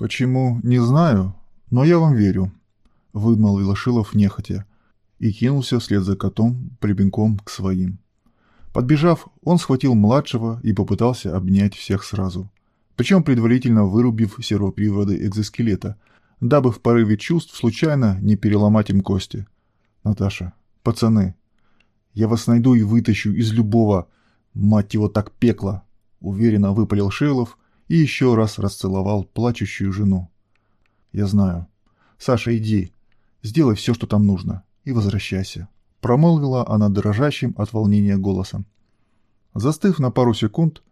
«Почему, не знаю, но я вам верю», — вымолвил Шилов нехотя и кинулся вслед за котом прибенком к своим. Подбежав, он схватил младшего и попытался обнять всех сразу, причем предварительно вырубив сервоприводы экзоскелета, дабы в порыве чувств случайно не переломать им кости. «Наташа, пацаны, я вас найду и вытащу из любого, мать его так пекла», — уверенно выпалил Шилов и еще раз расцеловал плачущую жену. «Я знаю. Саша, иди. Сделай все, что там нужно, и возвращайся», — промолвила она дрожащим от волнения голосом. Застыв на пару секунд,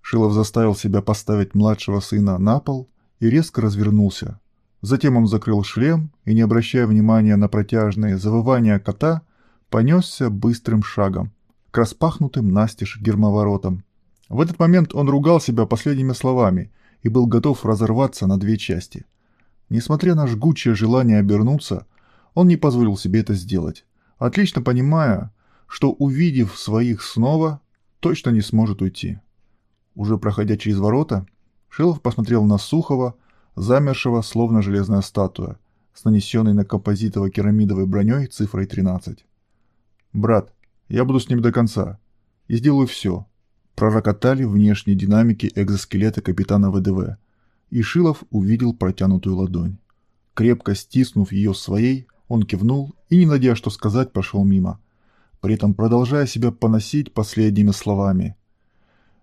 Шилов заставил себя поставить младшего сына на пол и резко развернулся. Затем он закрыл шлем и, не обращая внимания на протяжные завывания кота, понесся быстрым шагом к распахнутым настежь гермоворотам, в этот момент он ругал себя последними словами и был готов разорваться на две части. Несмотря на жгучее желание обернуться, он не позволил себе это сделать, отлично понимая, что, увидев своих снова, точно не сможет уйти. Уже проходя через ворота, Шилов посмотрел на Сухова, замершего, словно железная статуя, с нанесенной на композитово-керамидовой броней цифрой 13. «Брат, я буду с ним до конца и сделаю все, пророкотали внешние динамики экзоскелета капитана ВДВ, и Шилов увидел протянутую ладонь. Крепко стиснув ее своей, он кивнул и, не надея что сказать, пошел мимо, при этом продолжая себя поносить последними словами.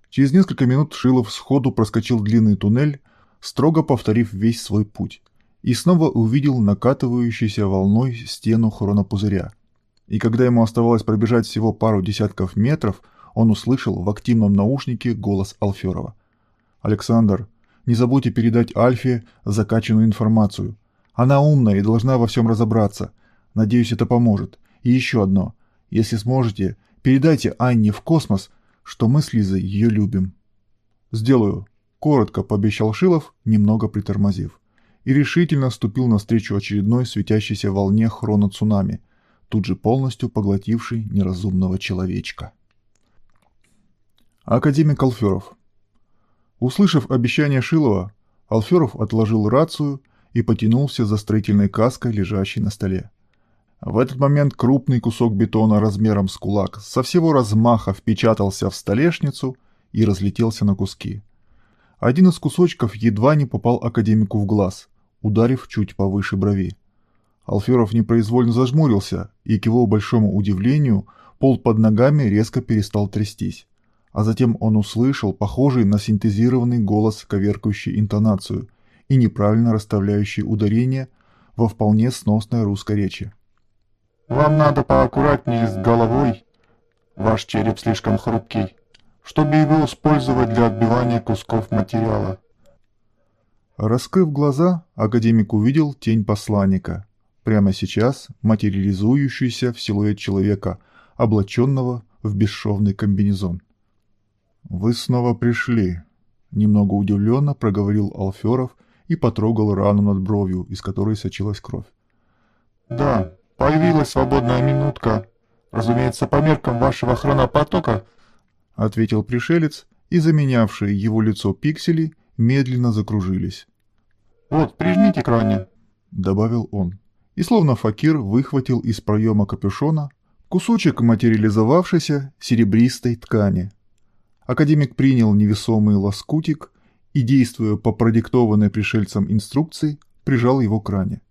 Через несколько минут Шилов сходу проскочил длинный туннель, строго повторив весь свой путь, и снова увидел накатывающуюся волной стену хронопузыря. И когда ему оставалось пробежать всего пару десятков метров, он услышал в активном наушнике голос Алферова. «Александр, не забудьте передать Альфе закачанную информацию. Она умная и должна во всем разобраться. Надеюсь, это поможет. И еще одно. Если сможете, передайте Анне в космос, что мы с Лизой ее любим». «Сделаю», — коротко пообещал Шилов, немного притормозив. И решительно ступил навстречу очередной светящейся волне хроно-цунами, тут же полностью поглотившей неразумного человечка. Академик Алферов. Услышав обещание Шилова, Алферов отложил рацию и потянулся за строительной каской, лежащей на столе. В этот момент крупный кусок бетона размером с кулак со всего размаха впечатался в столешницу и разлетелся на куски. Один из кусочков едва не попал академику в глаз, ударив чуть повыше брови. Алферов непроизвольно зажмурился, и к его большому удивлению пол под ногами резко перестал трястись а затем он услышал похожий на синтезированный голос, коверкающий интонацию и неправильно расставляющий ударение во вполне сносной русской речи. «Вам надо поаккуратнее с головой. Ваш череп слишком хрупкий, чтобы его использовать для отбивания кусков материала». Раскрыв глаза, академик увидел тень посланника, прямо сейчас материализующуюся в силуэт человека, облаченного в бесшовный комбинезон. «Вы снова пришли», — немного удивленно проговорил Алферов и потрогал рану над бровью, из которой сочилась кровь. «Да, появилась свободная минутка. Разумеется, по меркам вашего хронопотока», — ответил пришелец, и заменявшие его лицо пиксели медленно закружились. «Вот, прижмите к ране», — добавил он. И словно факир выхватил из проема капюшона кусочек материализовавшейся серебристой ткани — Академик принял невесомый лоскутик и, действуя по продиктованной пришельцам инструкции, прижал его к ране.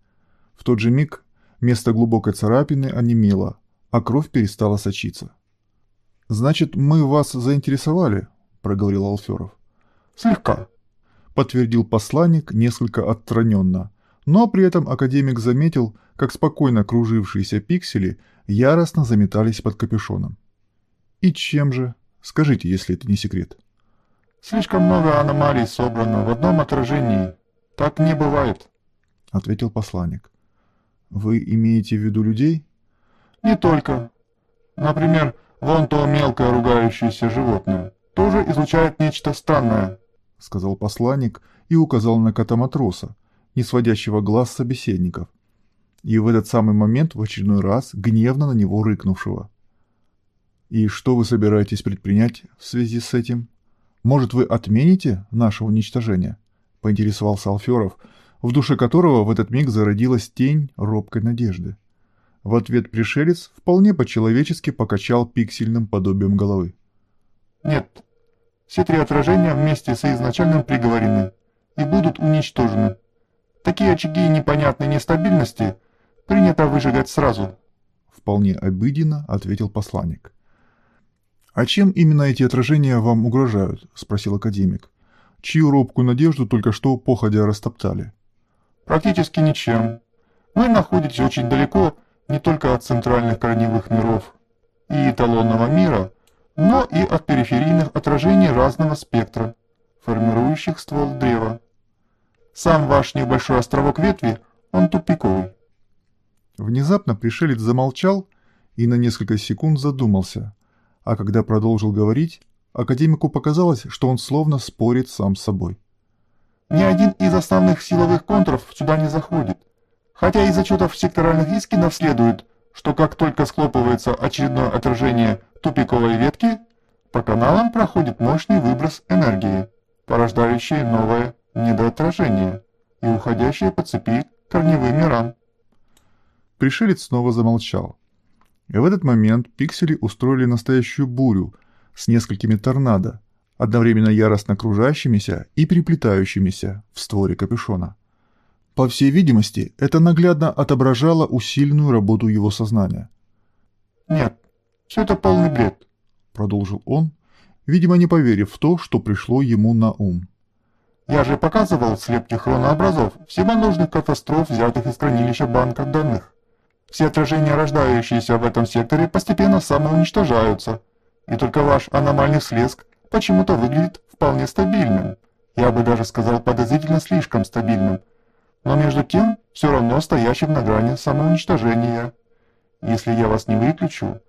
В тот же миг место глубокой царапины онемело, а кровь перестала сочиться. «Значит, мы вас заинтересовали?» – проговорил Алферов. «Слегка», – подтвердил посланник несколько отстраненно, но при этом академик заметил, как спокойно кружившиеся пиксели яростно заметались под капюшоном. «И чем же?» Скажите, если это не секрет. Слишком много аномалий собрано в одном отражении. Так не бывает, ответил посланник. Вы имеете в виду людей? Не только. Например, вон то мелкое ругающееся животное тоже излучает нечто странное, сказал посланник и указал на кота-матроса, не сводящего глаз собеседников, и в этот самый момент в очередной раз гневно на него рыкнувшего. И что вы собираетесь предпринять в связи с этим? Может, вы отмените наше уничтожение? — поинтересовался Алферов, в душе которого в этот миг зародилась тень робкой надежды. В ответ пришелец вполне по-человечески покачал пиксельным подобием головы. «Нет, все три отражения вместе с изначальным приговорены и будут уничтожены. Такие очаги непонятной нестабильности принято выжигать сразу». Вполне обыденно ответил посланник. «А чем именно эти отражения вам угрожают?» – спросил академик. «Чью робкую надежду только что походя растоптали?» «Практически ничем. Вы находитесь очень далеко не только от центральных корневых миров и эталонного мира, но и от периферийных отражений разного спектра, формирующих ствол древа. Сам ваш небольшой островок ветви, он тупиковый». Внезапно пришелец замолчал и на несколько секунд задумался – а когда продолжил говорить, академику показалось, что он словно спорит сам с собой. «Ни один из основных силовых контуров сюда не заходит. Хотя из отчетов секторальных искинов следует, что как только схлопывается очередное отражение тупиковой ветки, по каналам проходит мощный выброс энергии, порождающий новое недоотражение и уходящее по цепи корневым мирам. Пришелец снова замолчал. В этот момент пиксели устроили настоящую бурю с несколькими торнадо, одновременно яростно кружащимися и переплетающимися в створе капюшона. По всей видимости, это наглядно отображало усиленную работу его сознания. «Нет, все это полный бред», — продолжил он, видимо, не поверив в то, что пришло ему на ум. «Я же показывал слепки хронообразов всего нужных катастроф, взятых из хранилища банка данных. Все отражения, рождающиеся в этом секторе, постепенно самоуничтожаются, и только ваш аномальный всплеск почему-то выглядит вполне стабильным. Я бы даже сказал подозрительно слишком стабильным. Но между тем, все равно стоящим на грани самоуничтожения. Если я вас не выключу,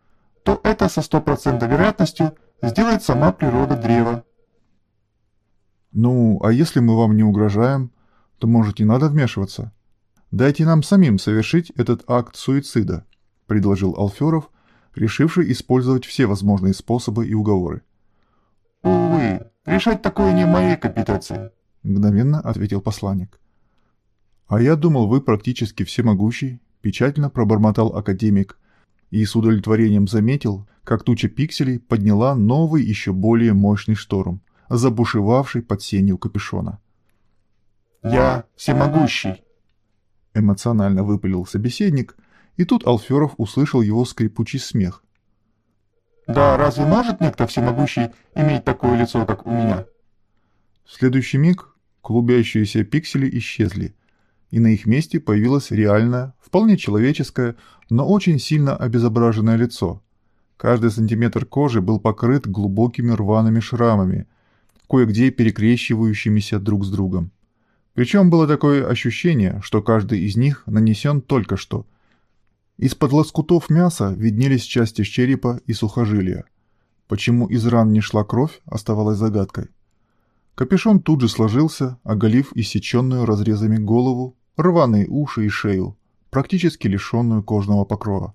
то это со стопроцентной вероятностью сделает сама природа древа. Ну, а если мы вам не угрожаем, то, может, не надо вмешиваться? «Дайте нам самим совершить этот акт суицида», – предложил Алферов, решивший использовать все возможные способы и уговоры. «Увы, решать такое не в моей компетенции», – мгновенно ответил посланник. «А я думал, вы практически всемогущий», – печально пробормотал академик и с удовлетворением заметил, как туча пикселей подняла новый еще более мощный шторм, забушевавший под сенью капюшона. «Я всемогущий», Эмоционально выпалил собеседник, и тут Алферов услышал его скрипучий смех. «Да разве может некто всемогущий иметь такое лицо, как у меня?» В следующий миг клубящиеся пиксели исчезли, и на их месте появилось реальное, вполне человеческое, но очень сильно обезображенное лицо. Каждый сантиметр кожи был покрыт глубокими рваными шрамами, кое-где перекрещивающимися друг с другом. Причем было такое ощущение, что каждый из них нанесен только что. Из-под лоскутов мяса виднелись части черепа и сухожилия. Почему из ран не шла кровь, оставалось загадкой. Капюшон тут же сложился, оголив иссеченную разрезами голову, рваные уши и шею, практически лишенную кожного покрова.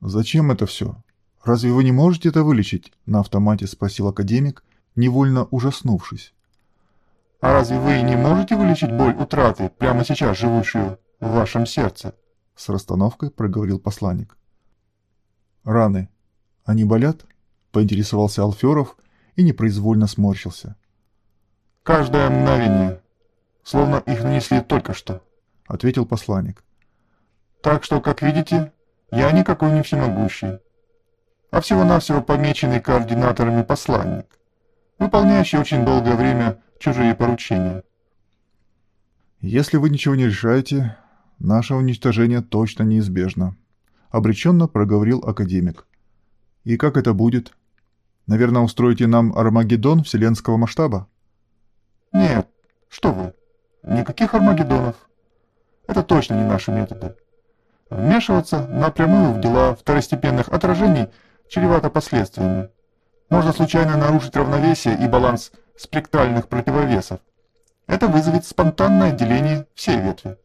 «Зачем это все? Разве вы не можете это вылечить?» – на автомате спросил академик, невольно ужаснувшись. А разве вы не можете вылечить боль утраты, прямо сейчас живущую в вашем сердце?» С расстановкой проговорил посланник. «Раны. Они болят?» – поинтересовался Алферов и непроизвольно сморщился. «Каждое мгновение. Словно их нанесли только что», – ответил посланник. «Так что, как видите, я никакой не всемогущий, а всего-навсего помеченный координаторами посланник, выполняющий очень долгое время чужие поручения. Если вы ничего не решаете, наше уничтожение точно неизбежно, обреченно проговорил академик. И как это будет? Наверное, устроите нам Армагеддон вселенского масштаба? Нет, что вы, никаких Армагеддонов. Это точно не наши методы. Вмешиваться напрямую в дела второстепенных отражений чревато последствиями. Можно случайно нарушить равновесие и баланс спектральных противовесов. Это вызовет спонтанное деление всей ветви.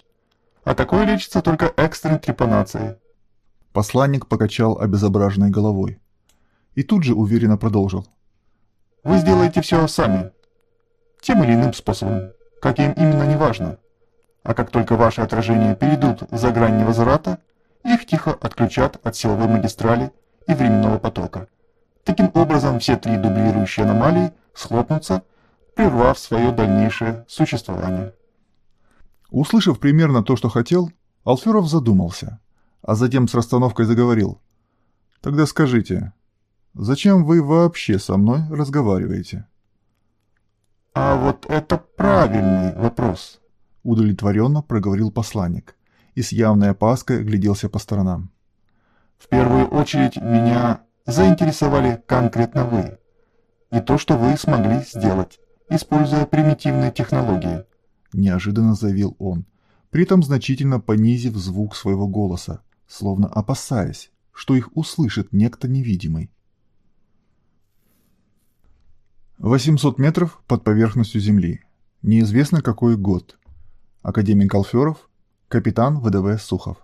А такое лечится только экстренной трепанацией. Посланник покачал обезображенной головой. И тут же уверенно продолжил. Вы сделаете все сами. тем или иным способом, каким именно неважно. А как только ваши отражения перейдут за грань невозврата, их тихо отключат от силовой магистрали и временного потока. Таким образом, все три дублирующие аномалии схлопнутся, прервав свое дальнейшее существование. Услышав примерно то, что хотел, Алферов задумался, а затем с расстановкой заговорил. «Тогда скажите, зачем вы вообще со мной разговариваете?» «А вот это правильный вопрос», — удовлетворенно проговорил посланник и с явной опаской гляделся по сторонам. «В первую очередь меня заинтересовали конкретно вы и то, что вы смогли сделать, используя примитивные технологии», — неожиданно заявил он, при этом значительно понизив звук своего голоса, словно опасаясь, что их услышит некто невидимый. 800 метров под поверхностью Земли. Неизвестно какой год. Академик Алферов, капитан ВДВ Сухов.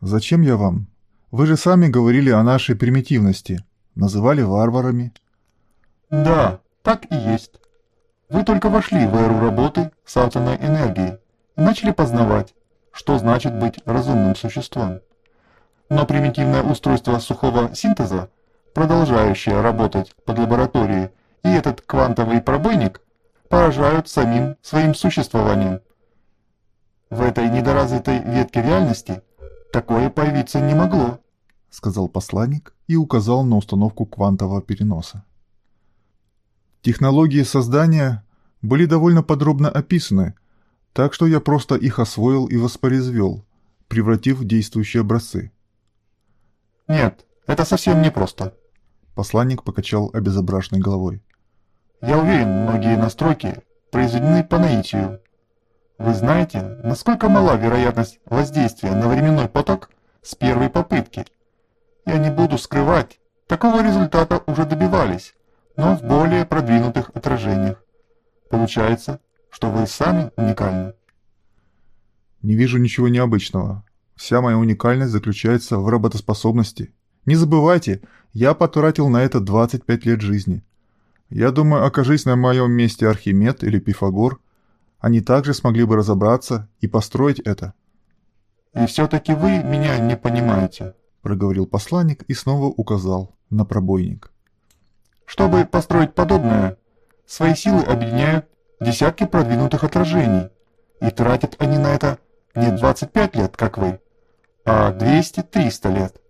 «Зачем я вам? Вы же сами говорили о нашей примитивности, называли варварами». «Да, так и есть. Вы только вошли в эру работы с атомной энергией и начали познавать, что значит быть разумным существом. Но примитивное устройство сухого синтеза, продолжающее работать под лабораторией, и этот квантовый пробойник поражают самим своим существованием. В этой недоразвитой ветке реальности такое появиться не могло, сказал посланник и указал на установку квантового переноса. Технологии создания были довольно подробно описаны, так что я просто их освоил и воспроизвел, превратив в действующие образцы. «Нет, это совсем не просто», — посланник покачал обезображенной головой. «Я уверен, многие настройки произведены по наитию. Вы знаете, насколько мала вероятность воздействия на временной поток с первой попытки? Я не буду скрывать, такого результата уже добивались, но в более продвинутых отражениях. Получается, что вы сами уникальны. Не вижу ничего необычного. Вся моя уникальность заключается в работоспособности. Не забывайте, я потратил на это 25 лет жизни. Я думаю, окажись на моем месте Архимед или Пифагор, они также смогли бы разобраться и построить это. «И все-таки вы меня не понимаете», — проговорил посланник и снова указал на пробойник. «Чтобы построить подобное, свои силы объединяют десятки продвинутых отражений, и тратят они на это не 25 лет, как вы, а 200-300 лет.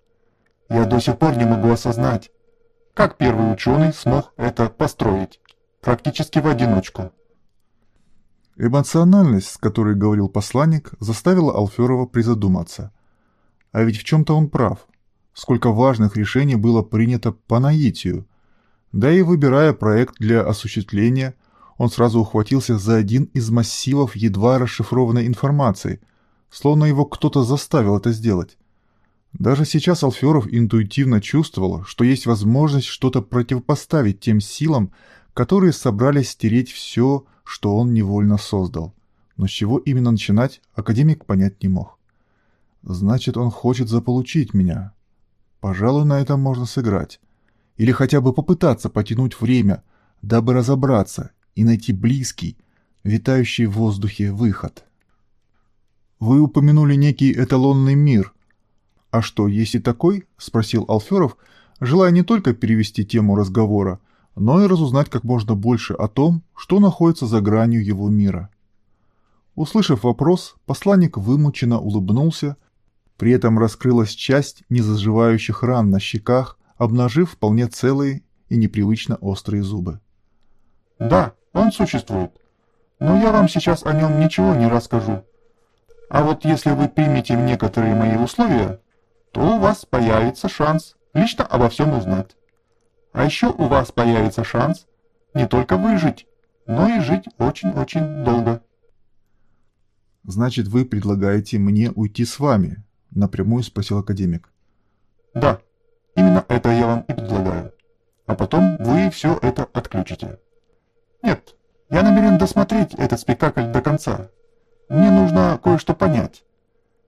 Я до сих пор не могу осознать, как первый ученый смог это построить, практически в одиночку. Эмоциональность, с которой говорил посланник, заставила Алферова призадуматься. А ведь в чем-то он прав. Сколько важных решений было принято по наитию. Да и выбирая проект для осуществления, он сразу ухватился за один из массивов едва расшифрованной информации, словно его кто-то заставил это сделать. Даже сейчас Алферов интуитивно чувствовал, что есть возможность что-то противопоставить тем силам, которые собрались стереть все, что он невольно создал. Но с чего именно начинать, академик понять не мог. Значит, он хочет заполучить меня. Пожалуй, на этом можно сыграть. Или хотя бы попытаться потянуть время, дабы разобраться, и найти близкий, витающий в воздухе выход. «Вы упомянули некий эталонный мир. А что, есть и такой?» – спросил Алферов, желая не только перевести тему разговора, но и разузнать как можно больше о том, что находится за гранью его мира. Услышав вопрос, посланник вымученно улыбнулся, при этом раскрылась часть незаживающих ран на щеках, обнажив вполне целые и непривычно острые зубы. «Да, он существует. Но я вам сейчас о нем ничего не расскажу. А вот если вы примете некоторые мои условия, то у вас появится шанс лично обо всем узнать. А еще у вас появится шанс не только выжить, но и жить очень-очень долго. «Значит, вы предлагаете мне уйти с вами?» – напрямую спросил академик. «Да, именно это я вам и предлагаю. А потом вы все это отключите». Нет, я намерен досмотреть этот спектакль до конца. Мне нужно кое-что понять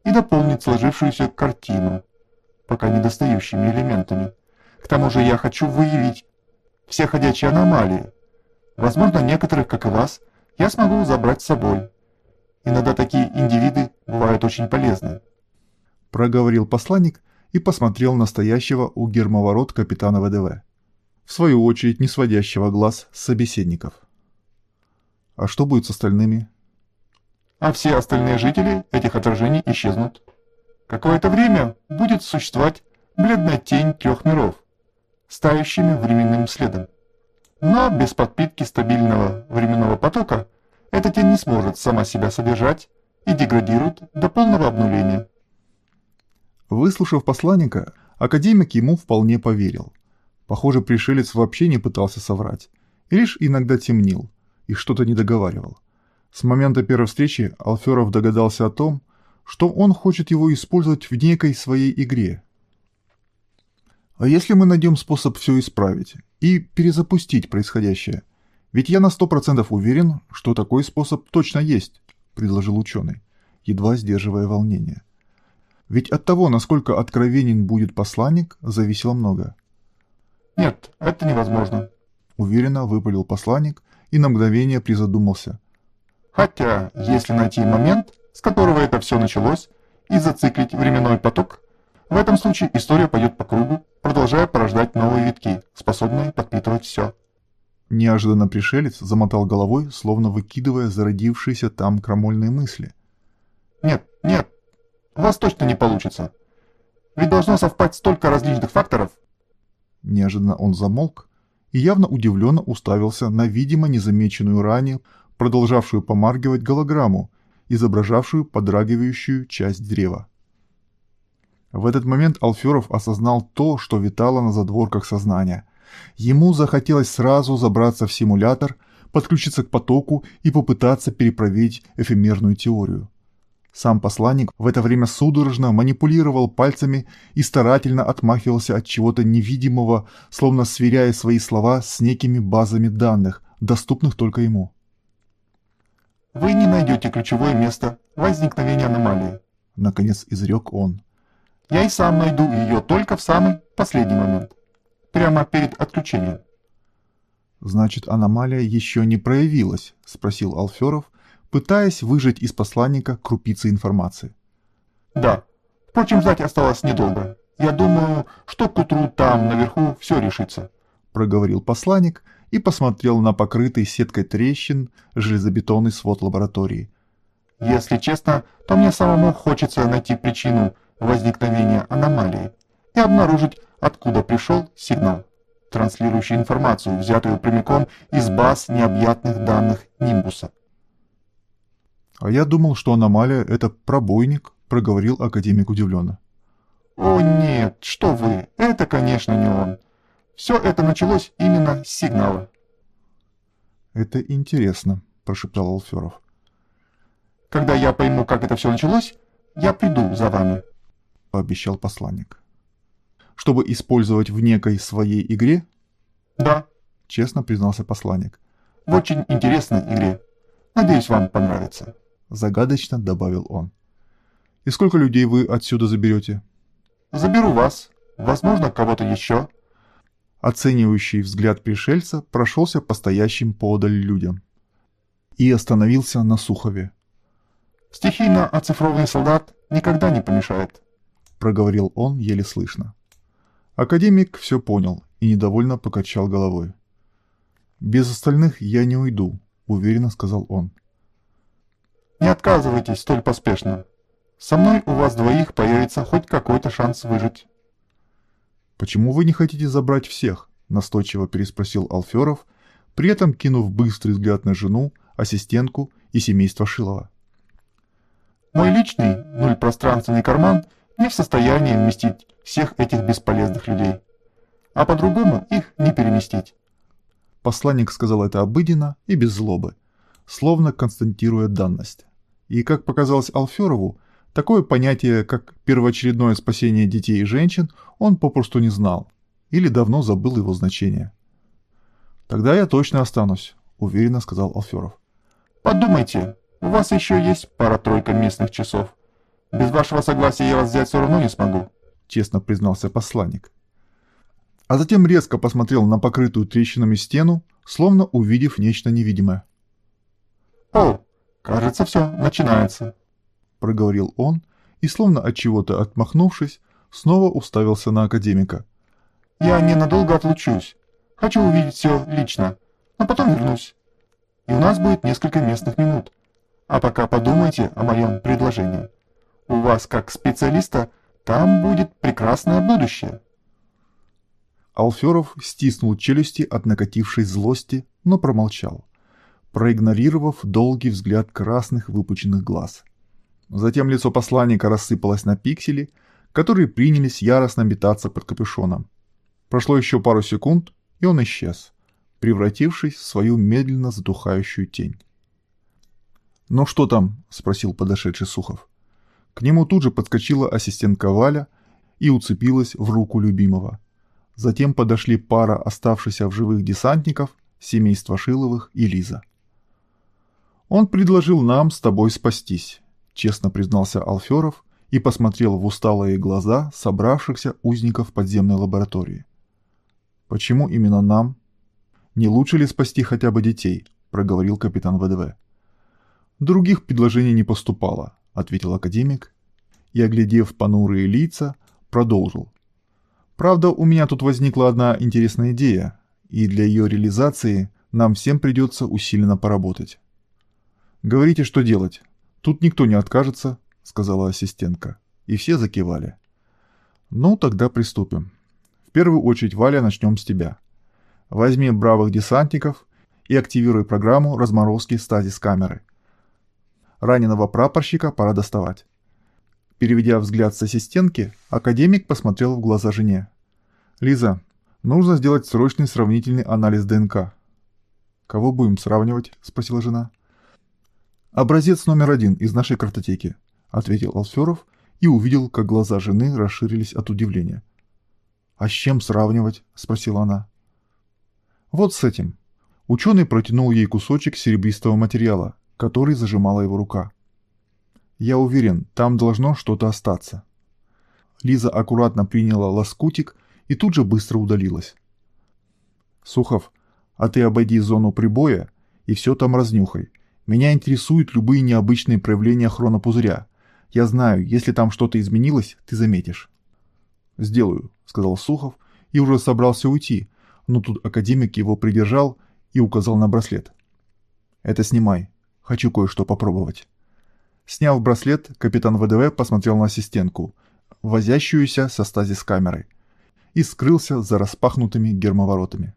и дополнить сложившуюся картину, пока недостающими элементами. К тому же я хочу выявить все ходячие аномалии, Возможно, некоторых, как и вас, я смогу забрать с собой. Иногда такие индивиды бывают очень полезны. Проговорил посланник и посмотрел на стоящего у гермоворот капитана ВДВ, в свою очередь не сводящего глаз с собеседников. А что будет с остальными? А все остальные жители этих отражений исчезнут. Какое-то время будет существовать бледная тень трех миров, стающими временным следом. Но без подпитки стабильного временного потока эта тень не сможет сама себя содержать и деградирует до полного обнуления. Выслушав посланника, академик ему вполне поверил. Похоже, пришелец вообще не пытался соврать, и лишь иногда темнил и что-то не договаривал. С момента первой встречи Алферов догадался о том, что он хочет его использовать в некой своей игре. А если мы найдем способ все исправить и перезапустить происходящее? Ведь я на сто процентов уверен, что такой способ точно есть, предложил ученый, едва сдерживая волнение. Ведь от того, насколько откровенен будет посланник, зависело много. «Нет, это невозможно», — уверенно выпалил посланник и на мгновение призадумался. «Хотя, если найти момент, с которого это все началось, и зациклить временной поток, в этом случае история пойдет по кругу, продолжая порождать новые витки, способные подпитывать все». Неожиданно пришелец замотал головой, словно выкидывая зародившиеся там крамольные мысли. «Нет, нет, у вас точно не получится. Ведь должно совпасть столько различных факторов. Неожиданно он замолк и явно удивленно уставился на видимо незамеченную ранее, продолжавшую помаргивать голограмму, изображавшую подрагивающую часть древа. В этот момент Алферов осознал то, что витало на задворках сознания. Ему захотелось сразу забраться в симулятор, подключиться к потоку и попытаться перепроверить эфемерную теорию. Сам посланник в это время судорожно манипулировал пальцами и старательно отмахивался от чего-то невидимого, словно сверяя свои слова с некими базами данных, доступных только ему. «Вы не найдете ключевое место возникновения аномалии», — наконец изрек он. «Я и сам найду ее только в самый последний момент, прямо перед отключением». «Значит, аномалия еще не проявилась?» — спросил Алферов, пытаясь выжать из посланника крупицы информации. «Да. Впрочем, ждать осталось недолго. Я думаю, что к утру там, наверху, все решится», — проговорил посланник и посмотрел на покрытый сеткой трещин железобетонный свод лаборатории. «Если честно, то мне самому хочется найти причину возникновения аномалии и обнаружить, откуда пришел сигнал, транслирующий информацию, взятую прямиком из баз необъятных данных Нимбуса». «А я думал, что аномалия — это пробойник», — проговорил академик удивленно. «О нет, что вы, это, конечно, не он. Все это началось именно с сигнала». «Это интересно», — прошептал Алферов. «Когда я пойму, как это все началось, я приду за вами», — пообещал посланник. «Чтобы использовать в некой своей игре?» «Да», — честно признался посланник. «В очень интересной игре. Надеюсь, вам понравится» загадочно добавил он. «И сколько людей вы отсюда заберете?» «Заберу вас. Возможно, кого-то еще». Оценивающий взгляд пришельца прошелся по стоящим подаль людям и остановился на Сухове. «Стихийно оцифрованный солдат никогда не помешает», — проговорил он еле слышно. Академик все понял и недовольно покачал головой. «Без остальных я не уйду», — уверенно сказал он. Не отказывайтесь столь поспешно. Со мной у вас двоих появится хоть какой-то шанс выжить. «Почему вы не хотите забрать всех?» – настойчиво переспросил Алферов, при этом кинув быстрый взгляд на жену, ассистентку и семейство Шилова. «Мой личный, нульпространственный карман не в состоянии вместить всех этих бесполезных людей. А по-другому их не переместить». Посланник сказал это обыденно и без злобы, словно констатируя данность. И, как показалось Алферову, такое понятие, как первоочередное спасение детей и женщин, он попросту не знал или давно забыл его значение. «Тогда я точно останусь», — уверенно сказал Алферов. «Подумайте, у вас еще есть пара-тройка местных часов. Без вашего согласия я вас взять все равно не смогу», — честно признался посланник. а затем резко посмотрел на покрытую трещинами стену, словно увидев нечто невидимое. «О, кажется, все начинается», — проговорил он, и, словно от чего-то отмахнувшись, снова уставился на академика. «Я ненадолго отлучусь. Хочу увидеть все лично, а потом вернусь. И у нас будет несколько местных минут. А пока подумайте о моем предложении. У вас, как специалиста, там будет прекрасное будущее». Алферов стиснул челюсти от накатившей злости, но промолчал, проигнорировав долгий взгляд красных выпученных глаз. Затем лицо посланника рассыпалось на пиксели, которые принялись яростно метаться под капюшоном. Прошло еще пару секунд, и он исчез, превратившись в свою медленно затухающую тень. «Ну что там?» – спросил подошедший Сухов. К нему тут же подскочила ассистентка Валя и уцепилась в руку любимого. Затем подошли пара оставшихся в живых десантников, семейства Шиловых и Лиза. «Он предложил нам с тобой спастись», — честно признался Алферов и посмотрел в усталые глаза собравшихся узников подземной лаборатории. «Почему именно нам? Не лучше ли спасти хотя бы детей?» — проговорил капитан ВДВ. «Других предложений не поступало», — ответил академик и, оглядев понурые лица, продолжил. «Правда, у меня тут возникла одна интересная идея, и для ее реализации нам всем придется усиленно поработать». «Говорите, что делать. Тут никто не откажется», — сказала ассистентка. И все закивали. «Ну, тогда приступим. В первую очередь, Валя, начнем с тебя. Возьми бравых десантников и активируй программу разморозки стазис камеры. Раненого прапорщика пора доставать». Переведя взгляд с ассистентки, академик посмотрел в глаза жене. «Лиза, нужно сделать срочный сравнительный анализ ДНК». «Кого будем сравнивать?» – спросила жена. «Образец номер один из нашей картотеки», — ответил Алферов и увидел, как глаза жены расширились от удивления. «А с чем сравнивать?» — спросила она. «Вот с этим». Ученый протянул ей кусочек серебристого материала, который зажимала его рука. «Я уверен, там должно что-то остаться». Лиза аккуратно приняла лоскутик и тут же быстро удалилась. «Сухов, а ты обойди зону прибоя и все там разнюхай. Меня интересуют любые необычные проявления хронопузыря. Я знаю, если там что-то изменилось, ты заметишь. «Сделаю», — сказал Сухов и уже собрался уйти, но тут академик его придержал и указал на браслет. «Это снимай. Хочу кое-что попробовать». Сняв браслет, капитан ВДВ посмотрел на ассистентку, возящуюся со стазис камерой, и скрылся за распахнутыми гермоворотами.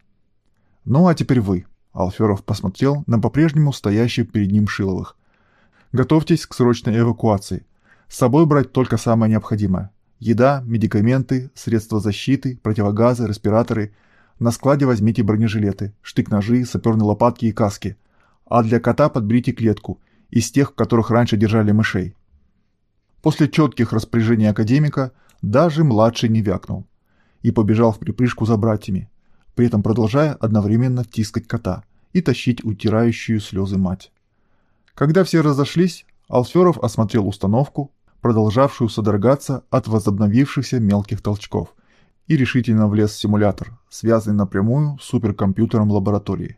«Ну а теперь вы», Алферов посмотрел на по-прежнему стоящих перед ним Шиловых. «Готовьтесь к срочной эвакуации. С собой брать только самое необходимое. Еда, медикаменты, средства защиты, противогазы, респираторы. На складе возьмите бронежилеты, штык-ножи, саперные лопатки и каски. А для кота подберите клетку, из тех, в которых раньше держали мышей». После четких распоряжений академика даже младший не вякнул и побежал в припрыжку за братьями, при этом продолжая одновременно тискать кота и тащить утирающую слезы мать. Когда все разошлись, Алферов осмотрел установку, продолжавшую содрогаться от возобновившихся мелких толчков, и решительно влез в симулятор, связанный напрямую с суперкомпьютером лаборатории.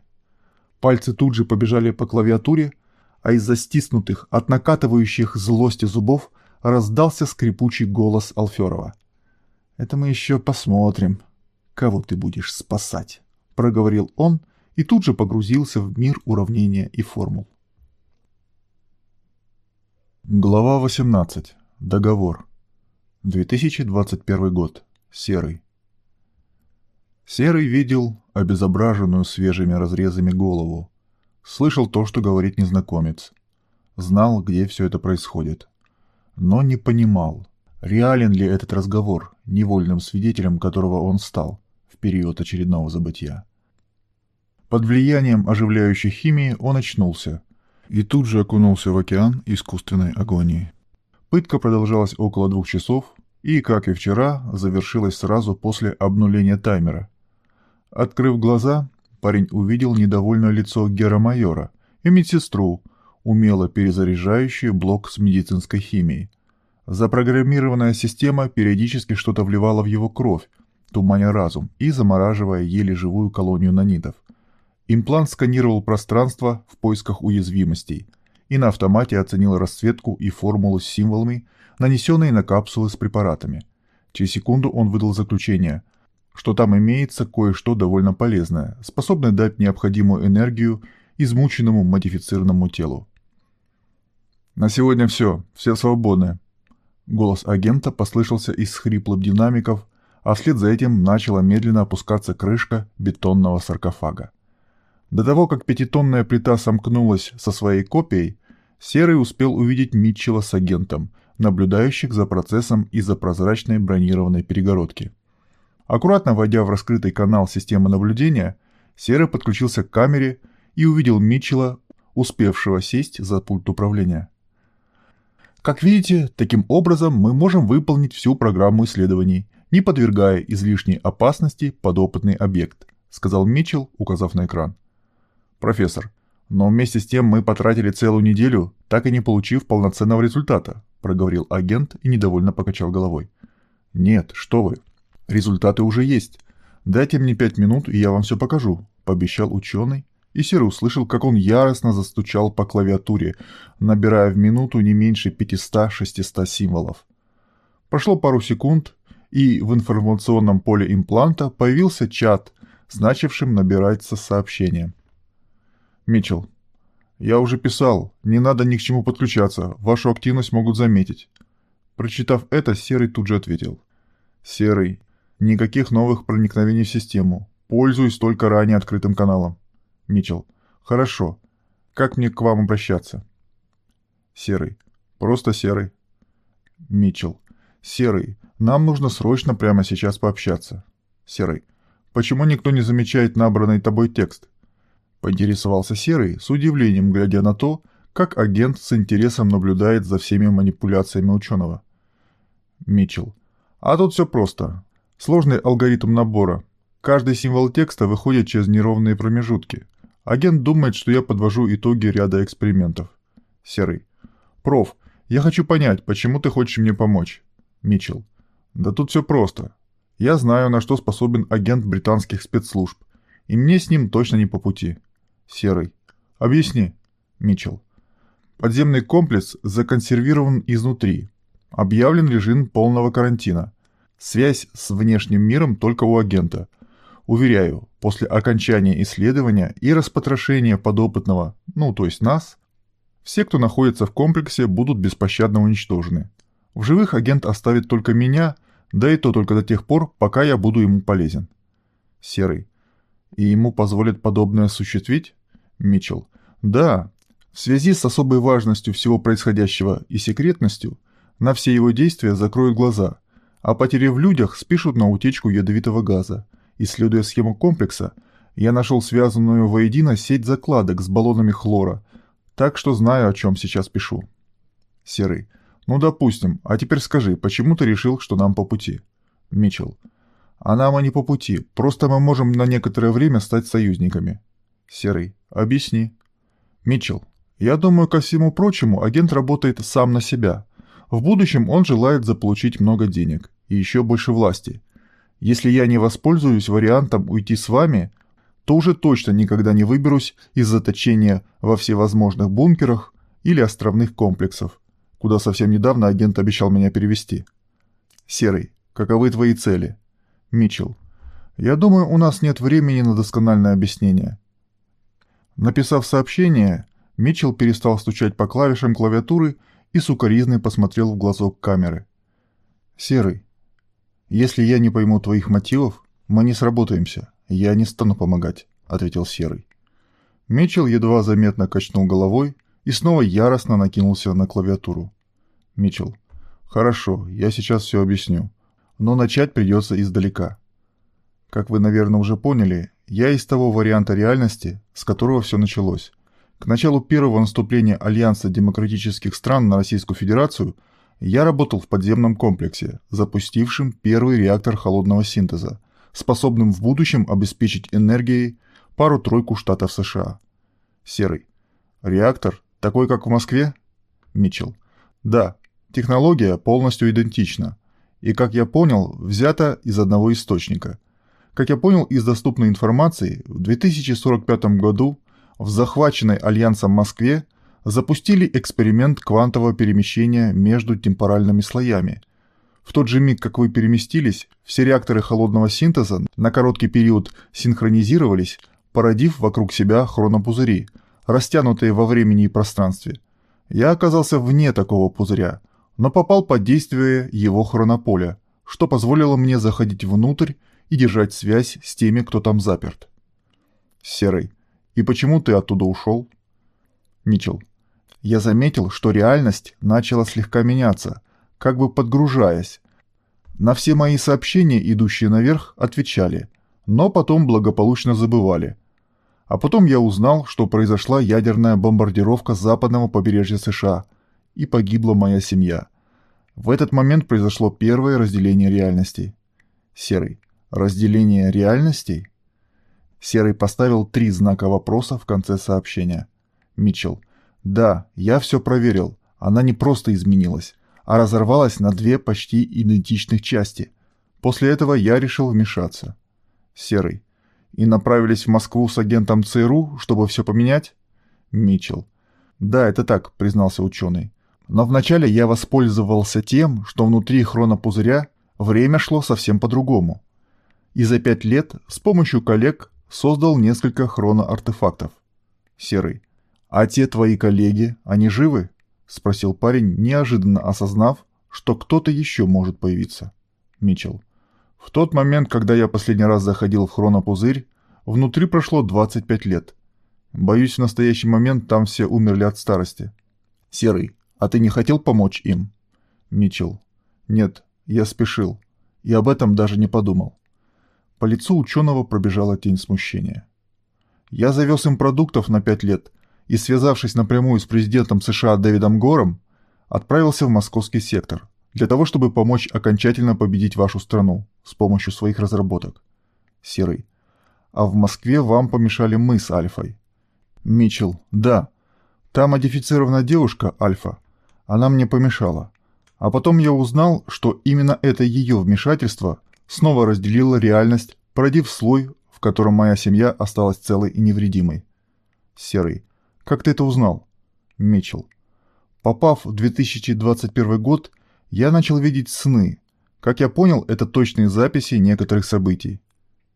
Пальцы тут же побежали по клавиатуре, а из-за стиснутых от накатывающих злости зубов раздался скрипучий голос Алферова. «Это мы еще посмотрим», кого ты будешь спасать», — проговорил он и тут же погрузился в мир уравнения и формул. Глава 18. Договор. 2021 год. Серый. Серый видел обезображенную свежими разрезами голову. Слышал то, что говорит незнакомец. Знал, где все это происходит. Но не понимал, реален ли этот разговор, невольным свидетелем которого он стал период очередного забытия. Под влиянием оживляющей химии он очнулся и тут же окунулся в океан искусственной агонии. Пытка продолжалась около двух часов и, как и вчера, завершилась сразу после обнуления таймера. Открыв глаза, парень увидел недовольное лицо гера-майора и медсестру, умело перезаряжающую блок с медицинской химией. Запрограммированная система периодически что-то вливала в его кровь, туманя разум и замораживая еле живую колонию нанитов. Имплант сканировал пространство в поисках уязвимостей и на автомате оценил расцветку и формулу с символами, нанесенные на капсулы с препаратами. Через секунду он выдал заключение, что там имеется кое-что довольно полезное, способное дать необходимую энергию измученному модифицированному телу. «На сегодня все. Все свободны». Голос агента послышался из хриплых динамиков, а вслед за этим начала медленно опускаться крышка бетонного саркофага. До того, как пятитонная плита сомкнулась со своей копией, Серый успел увидеть Митчелла с агентом, наблюдающих за процессом из-за прозрачной бронированной перегородки. Аккуратно войдя в раскрытый канал системы наблюдения, Серый подключился к камере и увидел Митчелла, успевшего сесть за пульт управления. Как видите, таким образом мы можем выполнить всю программу исследований, не подвергая излишней опасности подопытный объект, сказал Митчелл, указав на экран. Профессор, но вместе с тем мы потратили целую неделю, так и не получив полноценного результата, проговорил агент и недовольно покачал головой. Нет, что вы. Результаты уже есть. Дайте мне пять минут, и я вам все покажу, пообещал ученый и Серый услышал, как он яростно застучал по клавиатуре, набирая в минуту не меньше 500-600 символов. Прошло пару секунд, и в информационном поле импланта появился чат, значившим набираться сообщение. Митчелл, я уже писал, не надо ни к чему подключаться, вашу активность могут заметить. Прочитав это, Серый тут же ответил. Серый, никаких новых проникновений в систему, пользуюсь только ранее открытым каналом. Митчелл. Хорошо. Как мне к вам обращаться? Серый. Просто Серый. Митчелл. Серый. Нам нужно срочно прямо сейчас пообщаться. Серый. Почему никто не замечает набранный тобой текст? Поинтересовался Серый, с удивлением глядя на то, как агент с интересом наблюдает за всеми манипуляциями ученого. Митчелл. А тут все просто. Сложный алгоритм набора. Каждый символ текста выходит через неровные промежутки – Агент думает, что я подвожу итоги ряда экспериментов. Серый. Проф, я хочу понять, почему ты хочешь мне помочь? Митчелл. Да тут все просто. Я знаю, на что способен агент британских спецслужб, и мне с ним точно не по пути. Серый. Объясни. Митчелл. Подземный комплекс законсервирован изнутри. Объявлен режим полного карантина. Связь с внешним миром только у агента – Уверяю, после окончания исследования и распотрошения подопытного, ну то есть нас, все, кто находится в комплексе, будут беспощадно уничтожены. В живых агент оставит только меня, да и то только до тех пор, пока я буду ему полезен. Серый. И ему позволят подобное осуществить? Митчелл. Да. В связи с особой важностью всего происходящего и секретностью, на все его действия закроют глаза, а потери в людях спишут на утечку ядовитого газа – Исследуя схему комплекса, я нашел связанную воедино сеть закладок с баллонами хлора, так что знаю, о чем сейчас пишу. Серый. Ну, допустим. А теперь скажи, почему ты решил, что нам по пути? Митчелл. А нам и не по пути. Просто мы можем на некоторое время стать союзниками. Серый. Объясни. Митчелл. Я думаю, ко всему прочему, агент работает сам на себя. В будущем он желает заполучить много денег и еще больше власти. Если я не воспользуюсь вариантом уйти с вами, то уже точно никогда не выберусь из заточения во всевозможных бункерах или островных комплексов, куда совсем недавно агент обещал меня перевести. Серый, каковы твои цели? Митчелл, я думаю, у нас нет времени на доскональное объяснение. Написав сообщение, Митчелл перестал стучать по клавишам клавиатуры и сукоризной посмотрел в глазок камеры. «Серый, «Если я не пойму твоих мотивов, мы не сработаемся. Я не стану помогать», — ответил Серый. Митчелл едва заметно качнул головой и снова яростно накинулся на клавиатуру. Митчелл. «Хорошо, я сейчас все объясню. Но начать придется издалека. Как вы, наверное, уже поняли, я из того варианта реальности, с которого все началось. К началу первого наступления Альянса демократических стран на Российскую Федерацию – я работал в подземном комплексе, запустившем первый реактор холодного синтеза, способным в будущем обеспечить энергией пару-тройку штатов США. Серый. Реактор, такой как в Москве? Митчелл. Да, технология полностью идентична. и, как я понял, взято из одного источника. Как я понял из доступной информации, в 2045 году в захваченной Альянсом Москве запустили эксперимент квантового перемещения между темпоральными слоями. В тот же миг, как вы переместились, все реакторы холодного синтеза на короткий период синхронизировались, породив вокруг себя хронопузыри, растянутые во времени и пространстве. Я оказался вне такого пузыря, но попал под действие его хронополя, что позволило мне заходить внутрь и держать связь с теми, кто там заперт. Серый. И почему ты оттуда ушел? Мичел. Я заметил, что реальность начала слегка меняться, как бы подгружаясь. На все мои сообщения, идущие наверх, отвечали, но потом благополучно забывали. А потом я узнал, что произошла ядерная бомбардировка западного побережья США – и погибла моя семья. В этот момент произошло первое разделение реальностей. Серый. Разделение реальностей? Серый поставил три знака вопроса в конце сообщения. Митчелл. Да, я все проверил. Она не просто изменилась, а разорвалась на две почти идентичных части. После этого я решил вмешаться. Серый. И направились в Москву с агентом ЦРУ, чтобы все поменять? Митчелл. Да, это так, признался ученый. Но вначале я воспользовался тем, что внутри хронопузыря время шло совсем по-другому. И за пять лет с помощью коллег создал несколько хроноартефактов. Серый. «А те твои коллеги, они живы?» – спросил парень, неожиданно осознав, что кто-то еще может появиться. Мичел. В тот момент, когда я последний раз заходил в хронопузырь, внутри прошло 25 лет. Боюсь, в настоящий момент там все умерли от старости. Серый. А ты не хотел помочь им? Митчелл. Нет, я спешил. И об этом даже не подумал. По лицу ученого пробежала тень смущения. Я завез им продуктов на пять лет и, связавшись напрямую с президентом США Дэвидом Гором, отправился в московский сектор для того, чтобы помочь окончательно победить вашу страну с помощью своих разработок. Серый. А в Москве вам помешали мы с Альфой. Митчелл. Да. Та модифицированная девушка, Альфа, она мне помешала. А потом я узнал, что именно это ее вмешательство снова разделило реальность, породив слой, в котором моя семья осталась целой и невредимой. Серый. Как ты это узнал? Митчелл. Попав в 2021 год, я начал видеть сны. Как я понял, это точные записи некоторых событий.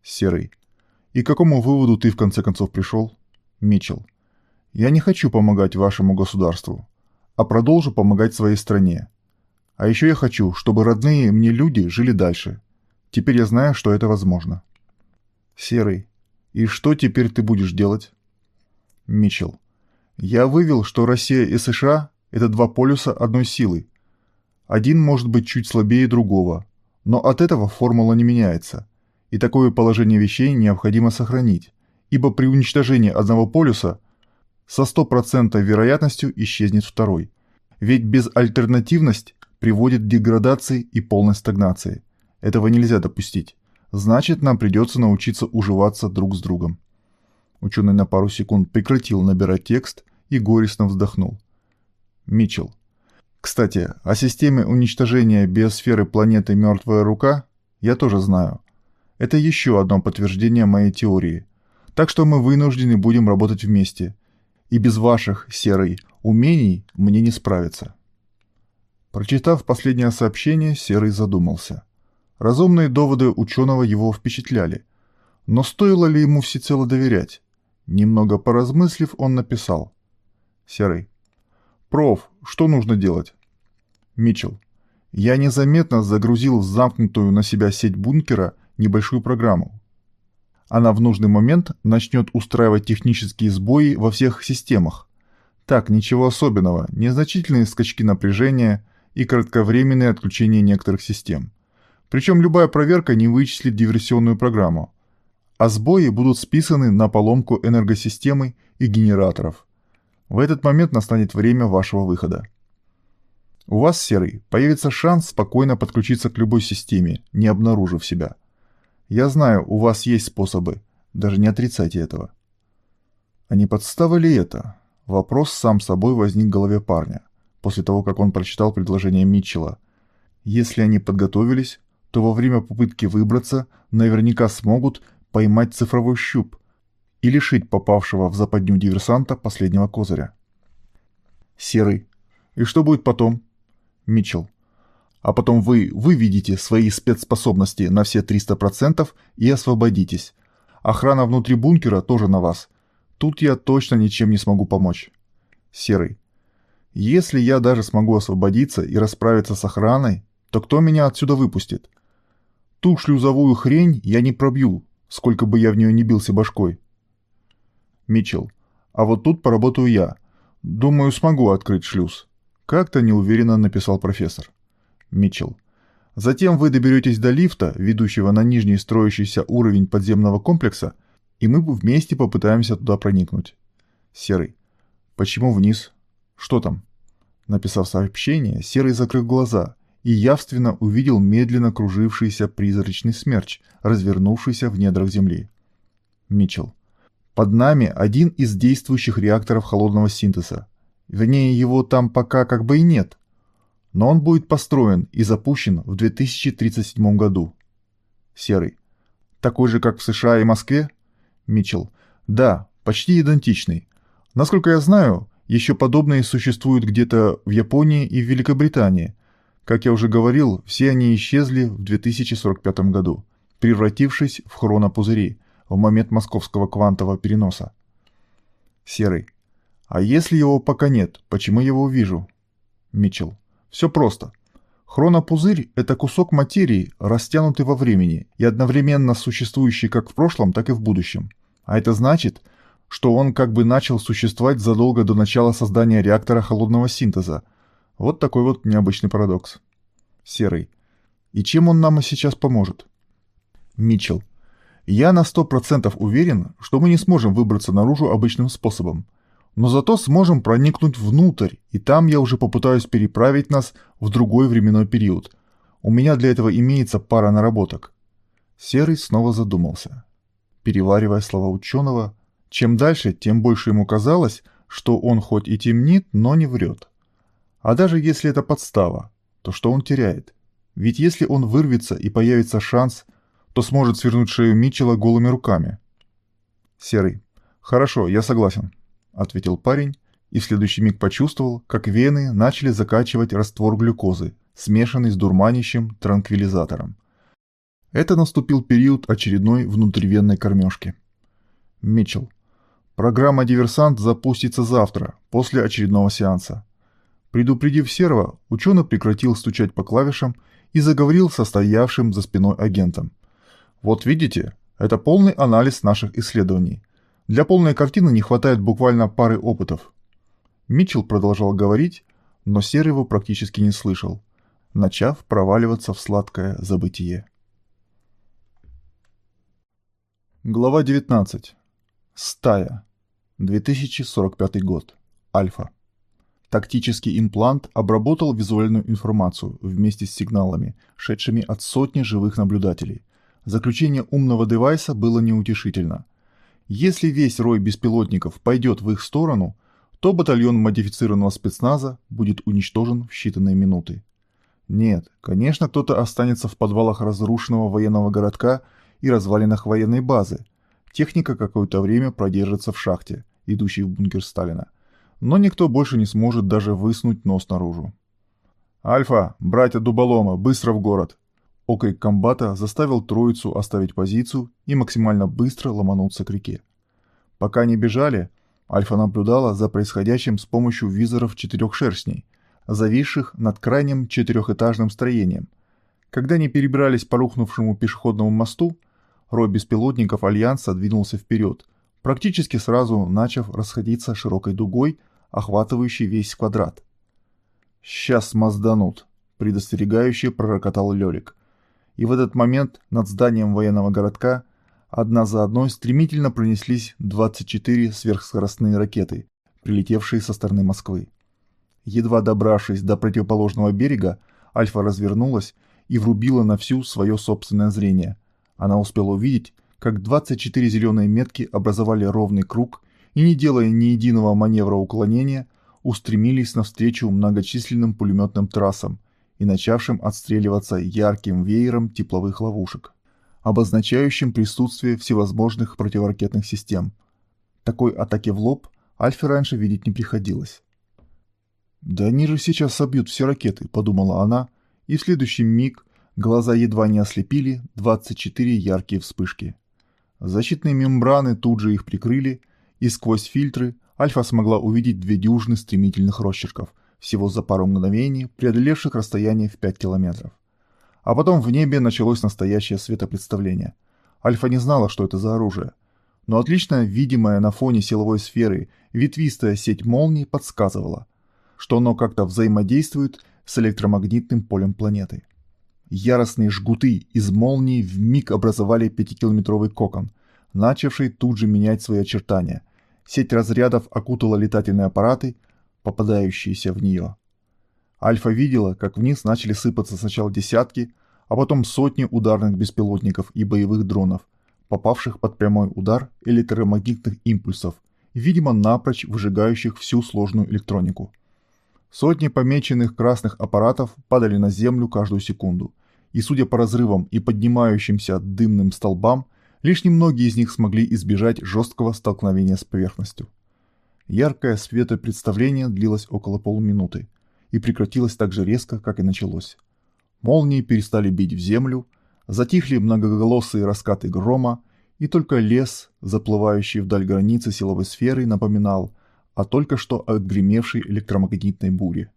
Серый. И к какому выводу ты в конце концов пришел? Митчелл. Я не хочу помогать вашему государству а продолжу помогать своей стране. А еще я хочу, чтобы родные мне люди жили дальше. Теперь я знаю, что это возможно. Серый. И что теперь ты будешь делать? Митчелл. Я вывел, что Россия и США – это два полюса одной силы. Один может быть чуть слабее другого, но от этого формула не меняется. И такое положение вещей необходимо сохранить, ибо при уничтожении одного полюса – со стопроцентной вероятностью исчезнет второй. Ведь безальтернативность приводит к деградации и полной стагнации. Этого нельзя допустить. Значит, нам придется научиться уживаться друг с другом. Ученый на пару секунд прекратил набирать текст и горестно вздохнул. Митчелл. Кстати, о системе уничтожения биосферы планеты «Мертвая рука» я тоже знаю. Это еще одно подтверждение моей теории. Так что мы вынуждены будем работать вместе, и без ваших, Серый, умений мне не справиться». Прочитав последнее сообщение, Серый задумался. Разумные доводы ученого его впечатляли. Но стоило ли ему всецело доверять? Немного поразмыслив, он написал. Серый. «Проф, что нужно делать?» Митчелл. «Я незаметно загрузил в замкнутую на себя сеть бункера небольшую программу, она в нужный момент начнет устраивать технические сбои во всех системах. Так, ничего особенного, незначительные скачки напряжения и кратковременное отключение некоторых систем. Причем любая проверка не вычислит диверсионную программу. А сбои будут списаны на поломку энергосистемы и генераторов. В этот момент настанет время вашего выхода. У вас, Серый, появится шанс спокойно подключиться к любой системе, не обнаружив себя. Я знаю, у вас есть способы. Даже не отрицайте этого. А не подстава ли это? Вопрос сам собой возник в голове парня, после того, как он прочитал предложение Митчелла. Если они подготовились, то во время попытки выбраться наверняка смогут поймать цифровой щуп и лишить попавшего в западню диверсанта последнего козыря. Серый. И что будет потом? Митчелл. А потом вы выведите свои спецспособности на все 300% и освободитесь. Охрана внутри бункера тоже на вас. Тут я точно ничем не смогу помочь. Серый. Если я даже смогу освободиться и расправиться с охраной, то кто меня отсюда выпустит? Ту шлюзовую хрень я не пробью, сколько бы я в нее не бился башкой. Митчелл. А вот тут поработаю я. Думаю, смогу открыть шлюз. Как-то неуверенно написал профессор. Митчелл. Затем вы доберетесь до лифта, ведущего на нижний строящийся уровень подземного комплекса, и мы вместе попытаемся туда проникнуть. Серый. Почему вниз? Что там? Написав сообщение, Серый закрыл глаза и явственно увидел медленно кружившийся призрачный смерч, развернувшийся в недрах Земли. Митчелл. Под нами один из действующих реакторов холодного синтеза. Вернее, его там пока как бы и нет. Но он будет построен и запущен в 2037 году. Серый. Такой же, как в США и Москве? Митчелл. Да, почти идентичный. Насколько я знаю, еще подобные существуют где-то в Японии и в Великобритании. Как я уже говорил, все они исчезли в 2045 году, превратившись в хронопузыри в момент московского квантового переноса. Серый. А если его пока нет, почему я его вижу? Митчелл. Все просто. Хронопузырь – это кусок материи, растянутый во времени и одновременно существующий как в прошлом, так и в будущем. А это значит, что он как бы начал существовать задолго до начала создания реактора холодного синтеза. Вот такой вот необычный парадокс. Серый. И чем он нам сейчас поможет? Митчелл. Я на 100% уверен, что мы не сможем выбраться наружу обычным способом. Но зато сможем проникнуть внутрь, и там я уже попытаюсь переправить нас в другой временной период. У меня для этого имеется пара наработок. Серый снова задумался. Переваривая слова ученого, чем дальше, тем больше ему казалось, что он хоть и темнит, но не врет. А даже если это подстава, то что он теряет? Ведь если он вырвется и появится шанс, то сможет свернуть шею Митчелла голыми руками. Серый. «Хорошо, я согласен», — ответил парень, и в следующий миг почувствовал, как вены начали закачивать раствор глюкозы, смешанный с дурманящим транквилизатором. Это наступил период очередной внутривенной кормежки. Митчелл. Программа «Диверсант» запустится завтра, после очередного сеанса. Предупредив Серого, ученый прекратил стучать по клавишам и заговорил со стоявшим за спиной агентом. «Вот видите, это полный анализ наших исследований. Для полной картины не хватает буквально пары опытов». Митчелл продолжал говорить, но Серый его практически не слышал, начав проваливаться в сладкое забытие. Глава 19. Стая. 2045 год. Альфа. Тактический имплант обработал визуальную информацию вместе с сигналами, шедшими от сотни живых наблюдателей. Заключение умного девайса было неутешительно. Если весь рой беспилотников пойдет в их сторону, то батальон модифицированного спецназа будет уничтожен в считанные минуты. Нет, конечно, кто-то останется в подвалах разрушенного военного городка и развалинах военной базы, Техника какое-то время продержится в шахте, идущей в бункер Сталина. Но никто больше не сможет даже высунуть нос наружу. «Альфа, братья Дуболома, быстро в город!» Окрик комбата заставил троицу оставить позицию и максимально быстро ломануться к реке. Пока они бежали, Альфа наблюдала за происходящим с помощью визоров четырех шерстней, зависших над крайним четырехэтажным строением. Когда они перебирались по рухнувшему пешеходному мосту, Рой беспилотников Альянса двинулся вперед, практически сразу начав расходиться широкой дугой, охватывающей весь квадрат. «Сейчас мазданут», — предостерегающе пророкотал Лёлик. И в этот момент над зданием военного городка одна за одной стремительно пронеслись 24 сверхскоростные ракеты, прилетевшие со стороны Москвы. Едва добравшись до противоположного берега, Альфа развернулась и врубила на всю свое собственное зрение, она успела увидеть, как 24 зеленые метки образовали ровный круг и, не делая ни единого маневра уклонения, устремились навстречу многочисленным пулеметным трассам и начавшим отстреливаться ярким веером тепловых ловушек, обозначающим присутствие всевозможных противоракетных систем. Такой атаки в лоб Альфе раньше видеть не приходилось. «Да они же сейчас собьют все ракеты», — подумала она, и в следующий миг глаза едва не ослепили 24 яркие вспышки. Защитные мембраны тут же их прикрыли, и сквозь фильтры Альфа смогла увидеть две дюжины стремительных росчерков, всего за пару мгновений, преодолевших расстояние в 5 километров. А потом в небе началось настоящее светопредставление. Альфа не знала, что это за оружие. Но отлично видимая на фоне силовой сферы ветвистая сеть молний подсказывала, что оно как-то взаимодействует с электромагнитным полем планеты. Яростные жгуты из молний вмиг образовали пятикилометровый кокон, начавший тут же менять свои очертания. Сеть разрядов окутала летательные аппараты, попадающиеся в нее. Альфа видела, как вниз начали сыпаться сначала десятки, а потом сотни ударных беспилотников и боевых дронов, попавших под прямой удар электромагнитных импульсов, видимо напрочь выжигающих всю сложную электронику. Сотни помеченных красных аппаратов падали на землю каждую секунду, и судя по разрывам и поднимающимся дымным столбам, лишь немногие из них смогли избежать жесткого столкновения с поверхностью. Яркое светопредставление длилось около полуминуты и прекратилось так же резко, как и началось. Молнии перестали бить в землю, затихли многоголосые раскаты грома, и только лес, заплывающий вдаль границы силовой сферы, напоминал о только что отгремевшей электромагнитной буре.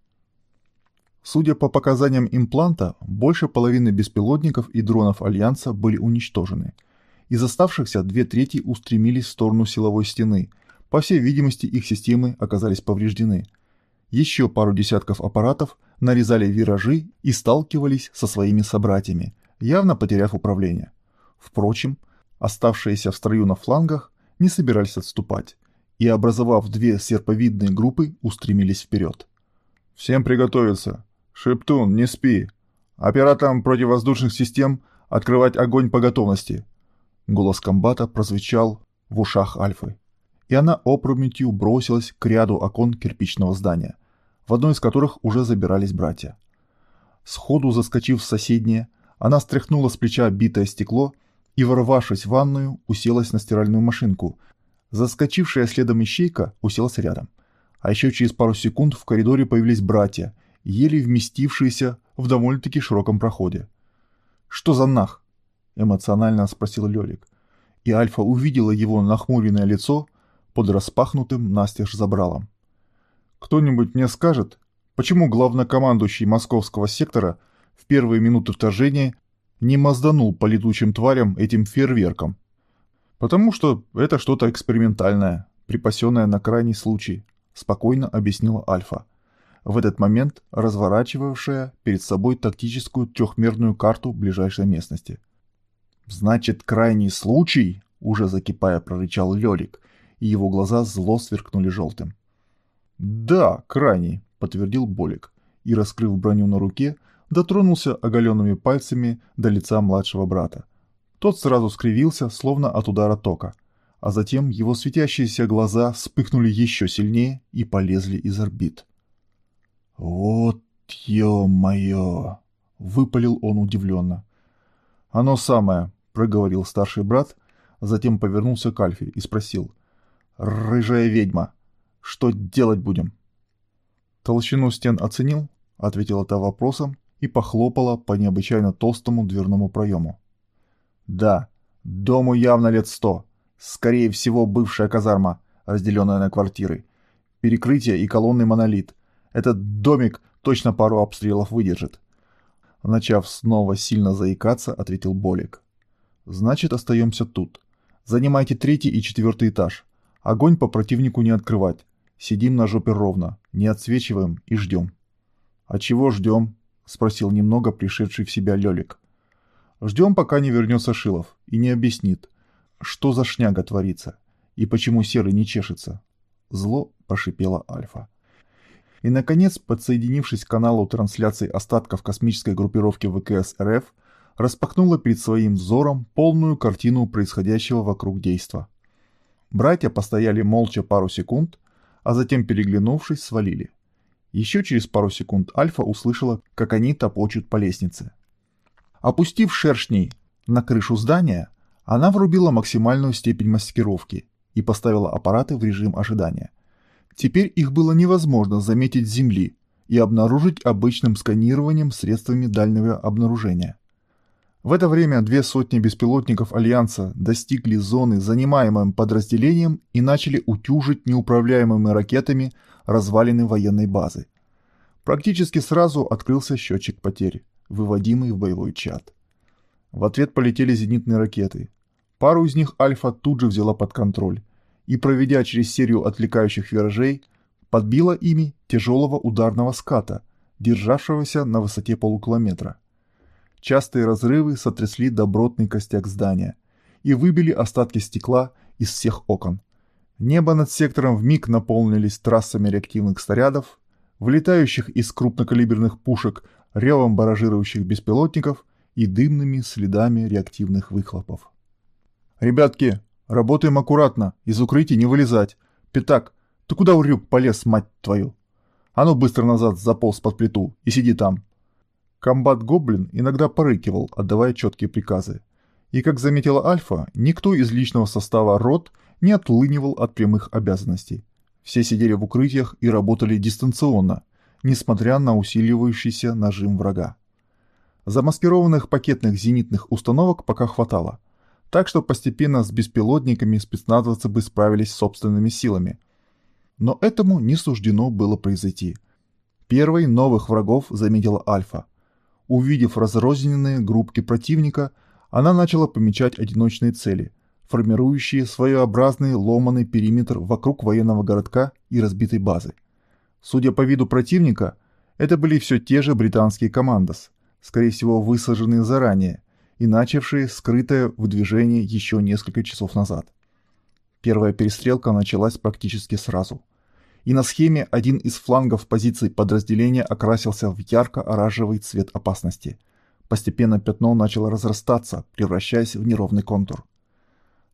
Судя по показаниям импланта, больше половины беспилотников и дронов Альянса были уничтожены. Из оставшихся две трети устремились в сторону силовой стены – по всей видимости, их системы оказались повреждены. Еще пару десятков аппаратов нарезали виражи и сталкивались со своими собратьями, явно потеряв управление. Впрочем, оставшиеся в строю на флангах не собирались отступать и, образовав две серповидные группы, устремились вперед. «Всем приготовиться! Шептун, не спи! Операторам противовоздушных систем открывать огонь по готовности!» Голос комбата прозвучал в ушах Альфы и она опрометью бросилась к ряду окон кирпичного здания, в одно из которых уже забирались братья. Сходу заскочив в соседнее, она стряхнула с плеча битое стекло и, ворвавшись в ванную, уселась на стиральную машинку. Заскочившая следом ищейка уселась рядом. А еще через пару секунд в коридоре появились братья, еле вместившиеся в довольно-таки широком проходе. «Что за нах?» – эмоционально спросил Лёлик. И Альфа увидела его нахмуренное лицо, под распахнутым настежь забралом. Кто-нибудь мне скажет, почему главнокомандующий московского сектора в первые минуты вторжения не мазданул по летучим тварям этим фейерверком? Потому что это что-то экспериментальное, припасенное на крайний случай, спокойно объяснила Альфа. В этот момент разворачивавшая перед собой тактическую трехмерную карту ближайшей местности. «Значит, крайний случай?» – уже закипая прорычал Лёлик – и его глаза зло сверкнули желтым. «Да, крайний», — подтвердил Болик, и, раскрыв броню на руке, дотронулся оголенными пальцами до лица младшего брата. Тот сразу скривился, словно от удара тока, а затем его светящиеся глаза вспыхнули еще сильнее и полезли из орбит. «Вот ё-моё!» — выпалил он удивленно. «Оно самое», — проговорил старший брат, затем повернулся к Альфе и спросил — «Рыжая ведьма! Что делать будем?» «Толщину стен оценил?» — ответила та вопросом и похлопала по необычайно толстому дверному проему. «Да, дому явно лет сто. Скорее всего, бывшая казарма, разделенная на квартиры. Перекрытие и колонный монолит. Этот домик точно пару обстрелов выдержит». Начав снова сильно заикаться, ответил Болик. «Значит, остаемся тут. Занимайте третий и четвертый этаж. Огонь по противнику не открывать. Сидим на жопе ровно, не отсвечиваем и ждем. «А чего ждем?» – спросил немного пришедший в себя Лёлик. «Ждем, пока не вернется Шилов и не объяснит, что за шняга творится и почему серый не чешется». Зло прошипела Альфа. И, наконец, подсоединившись к каналу трансляции остатков космической группировки ВКС РФ, распахнула перед своим взором полную картину происходящего вокруг действа. Братья постояли молча пару секунд, а затем, переглянувшись, свалили. Еще через пару секунд Альфа услышала, как они топочут по лестнице. Опустив шершней на крышу здания, она врубила максимальную степень маскировки и поставила аппараты в режим ожидания. Теперь их было невозможно заметить с Земли и обнаружить обычным сканированием средствами дальнего обнаружения. В это время две сотни беспилотников Альянса достигли зоны, занимаемой подразделением, и начали утюжить неуправляемыми ракетами развалины военной базы. Практически сразу открылся счетчик потерь, выводимый в боевой чат. В ответ полетели зенитные ракеты. Пару из них Альфа тут же взяла под контроль и, проведя через серию отвлекающих виражей, подбила ими тяжелого ударного ската, державшегося на высоте полукилометра. Частые разрывы сотрясли добротный костяк здания и выбили остатки стекла из всех окон. Небо над сектором вмиг наполнились трассами реактивных снарядов, вылетающих из крупнокалиберных пушек, ревом баражирующих беспилотников и дымными следами реактивных выхлопов. «Ребятки, работаем аккуратно, из укрытий не вылезать. Пятак, ты куда урюк полез, мать твою? А ну быстро назад заполз под плиту и сиди там». Комбат-гоблин иногда порыкивал, отдавая четкие приказы. И, как заметила Альфа, никто из личного состава рот не отлынивал от прямых обязанностей. Все сидели в укрытиях и работали дистанционно, несмотря на усиливающийся нажим врага. Замаскированных пакетных зенитных установок пока хватало, так что постепенно с беспилотниками спецназовцы бы справились собственными силами. Но этому не суждено было произойти. Первой новых врагов заметила Альфа. Увидев разрозненные группки противника, она начала помечать одиночные цели, формирующие своеобразный ломаный периметр вокруг военного городка и разбитой базы. Судя по виду противника, это были все те же британские командос, скорее всего высаженные заранее и начавшие скрытое выдвижение еще несколько часов назад. Первая перестрелка началась практически сразу – и на схеме один из флангов позиций подразделения окрасился в ярко-оранжевый цвет опасности. Постепенно пятно начало разрастаться, превращаясь в неровный контур.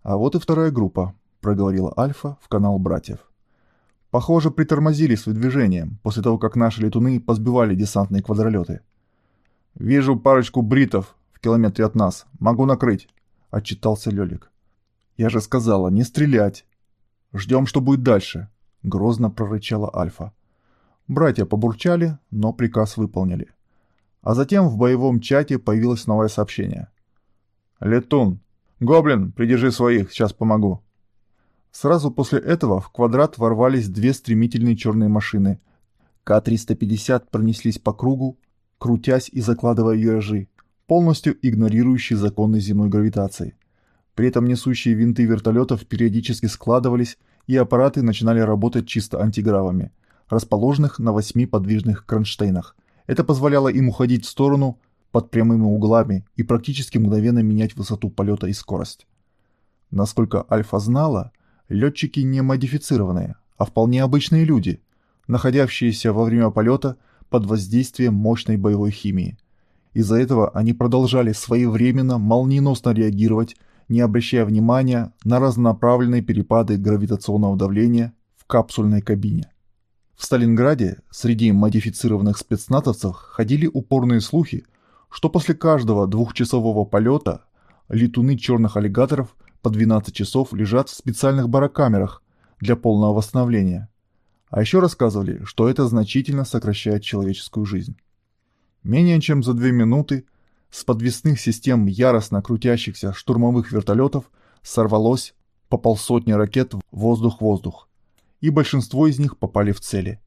«А вот и вторая группа», — проговорила Альфа в канал братьев. «Похоже, притормозили с выдвижением, после того, как наши летуны позбивали десантные квадролеты». «Вижу парочку бритов в километре от нас. Могу накрыть», — отчитался Лёлик. «Я же сказала, не стрелять. Ждем, что будет дальше», — грозно прорычала Альфа. Братья побурчали, но приказ выполнили. А затем в боевом чате появилось новое сообщение. «Летун! Гоблин, придержи своих, сейчас помогу!» Сразу после этого в квадрат ворвались две стремительные черные машины. К-350 пронеслись по кругу, крутясь и закладывая виражи, полностью игнорирующие законы земной гравитации. При этом несущие винты вертолетов периодически складывались и аппараты начинали работать чисто антигравами, расположенных на восьми подвижных кронштейнах. Это позволяло им уходить в сторону под прямыми углами и практически мгновенно менять высоту полета и скорость. Насколько Альфа знала, летчики не модифицированные, а вполне обычные люди, находящиеся во время полета под воздействием мощной боевой химии. Из-за этого они продолжали своевременно, молниеносно реагировать не обращая внимания на разнонаправленные перепады гравитационного давления в капсульной кабине. В Сталинграде среди модифицированных спецназовцев ходили упорные слухи, что после каждого двухчасового полета летуны черных аллигаторов по 12 часов лежат в специальных барокамерах для полного восстановления. А еще рассказывали, что это значительно сокращает человеческую жизнь. Менее чем за две минуты с подвесных систем яростно крутящихся штурмовых вертолетов сорвалось по полсотни ракет воздух-воздух, и большинство из них попали в цели.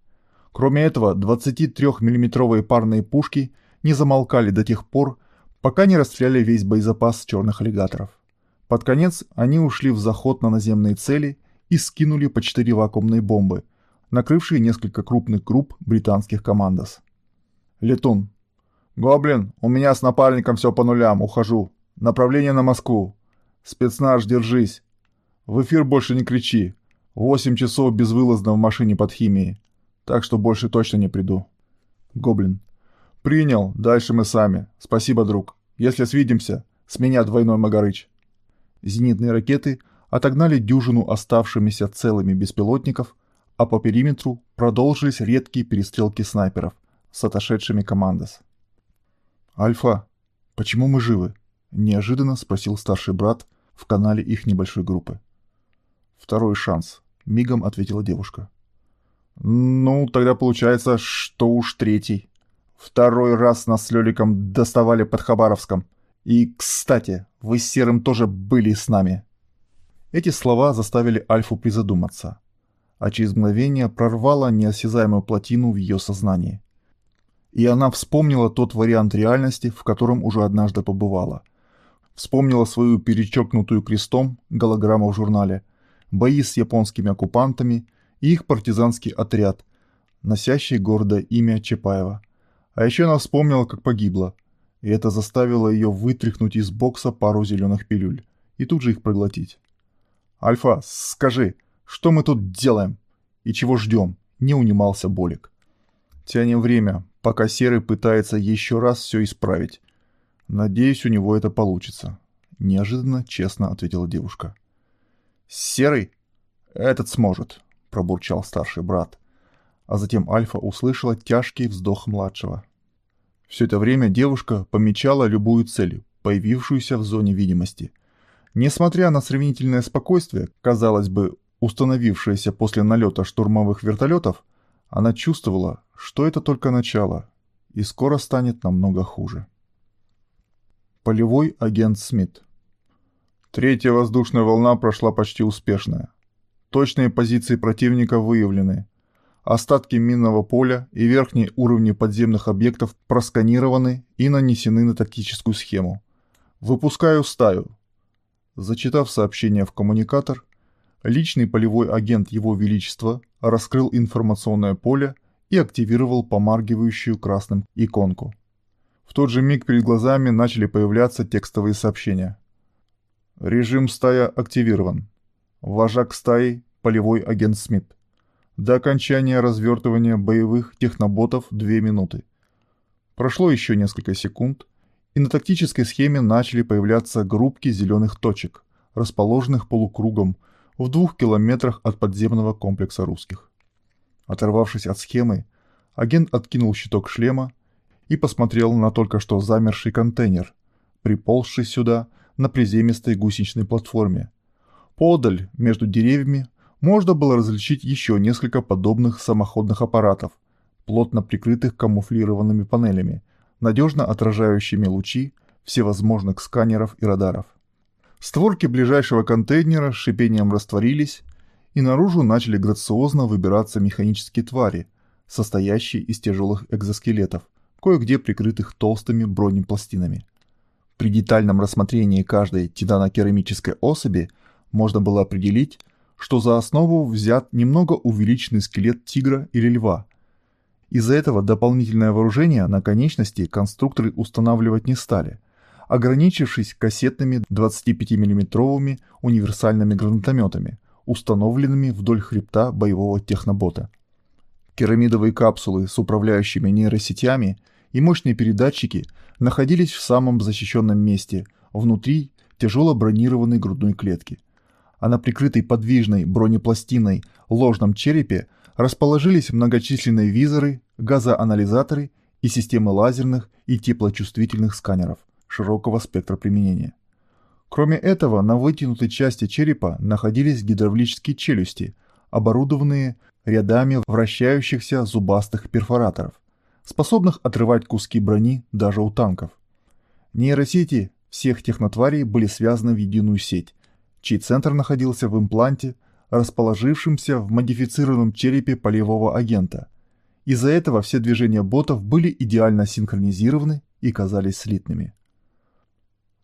Кроме этого, 23-миллиметровые парные пушки не замолкали до тех пор, пока не расстреляли весь боезапас черных аллигаторов. Под конец они ушли в заход на наземные цели и скинули по четыре вакуумные бомбы, накрывшие несколько крупных групп британских командос. «Летун, «Гоблин, у меня с напарником все по нулям, ухожу. Направление на Москву. Спецназ, держись. В эфир больше не кричи. Восемь часов безвылазно в машине под химией. Так что больше точно не приду». Гоблин. «Принял, дальше мы сами. Спасибо, друг. Если свидимся, с меня двойной Магарыч». Зенитные ракеты отогнали дюжину оставшимися целыми беспилотников, а по периметру продолжились редкие перестрелки снайперов с отошедшими командос. «Альфа, почему мы живы?» – неожиданно спросил старший брат в канале их небольшой группы. «Второй шанс», – мигом ответила девушка. «Ну, тогда получается, что уж третий. Второй раз нас с Лёликом доставали под Хабаровском. И, кстати, вы с Серым тоже были с нами». Эти слова заставили Альфу призадуматься, а через мгновение прорвало неосязаемую плотину в ее сознании. И она вспомнила тот вариант реальности, в котором уже однажды побывала. Вспомнила свою перечеркнутую крестом голограмму в журнале, бои с японскими оккупантами и их партизанский отряд, носящий гордое имя Чапаева. А еще она вспомнила, как погибла, и это заставило ее вытряхнуть из бокса пару зеленых пилюль и тут же их проглотить. «Альфа, скажи, что мы тут делаем? И чего ждем?» — не унимался Болик. «Тянем время, пока Серый пытается еще раз все исправить. Надеюсь, у него это получится», — неожиданно честно ответила девушка. «Серый? Этот сможет», — пробурчал старший брат. А затем Альфа услышала тяжкий вздох младшего. Все это время девушка помечала любую цель, появившуюся в зоне видимости — Несмотря на сравнительное спокойствие, казалось бы, установившееся после налета штурмовых вертолетов, она чувствовала, что это только начало, и скоро станет намного хуже. Полевой агент Смит Третья воздушная волна прошла почти успешно. Точные позиции противника выявлены. Остатки минного поля и верхние уровни подземных объектов просканированы и нанесены на тактическую схему. Выпускаю стаю. Зачитав сообщение в коммуникатор, личный полевой агент Его Величества раскрыл информационное поле и активировал помаргивающую красным иконку. В тот же миг перед глазами начали появляться текстовые сообщения. Режим стая активирован. Вожак стаи – полевой агент Смит. До окончания развертывания боевых техноботов 2 минуты. Прошло еще несколько секунд – и на тактической схеме начали появляться группки зеленых точек, расположенных полукругом в двух километрах от подземного комплекса русских. Оторвавшись от схемы, агент откинул щиток шлема и посмотрел на только что замерший контейнер, приползший сюда на приземистой гусеничной платформе. Подаль, между деревьями, можно было различить еще несколько подобных самоходных аппаратов, плотно прикрытых камуфлированными панелями – надежно отражающими лучи всевозможных сканеров и радаров. Створки ближайшего контейнера с шипением растворились, и наружу начали грациозно выбираться механические твари, состоящие из тяжелых экзоскелетов, кое-где прикрытых толстыми бронепластинами. При детальном рассмотрении каждой титано-керамической особи можно было определить, что за основу взят немного увеличенный скелет тигра или льва, из-за этого дополнительное вооружение на конечности конструкторы устанавливать не стали, ограничившись кассетными 25 миллиметровыми универсальными гранатометами, установленными вдоль хребта боевого технобота. Керамидовые капсулы с управляющими нейросетями и мощные передатчики находились в самом защищенном месте, внутри тяжело бронированной грудной клетки. А на прикрытой подвижной бронепластиной ложном черепе расположились многочисленные визоры, газоанализаторы и системы лазерных и теплочувствительных сканеров широкого спектра применения. Кроме этого, на вытянутой части черепа находились гидравлические челюсти, оборудованные рядами вращающихся зубастых перфораторов, способных отрывать куски брони даже у танков. Нейросети всех технотварей были связаны в единую сеть, чей центр находился в импланте, расположившемся в модифицированном черепе полевого агента. Из-за этого все движения ботов были идеально синхронизированы и казались слитными.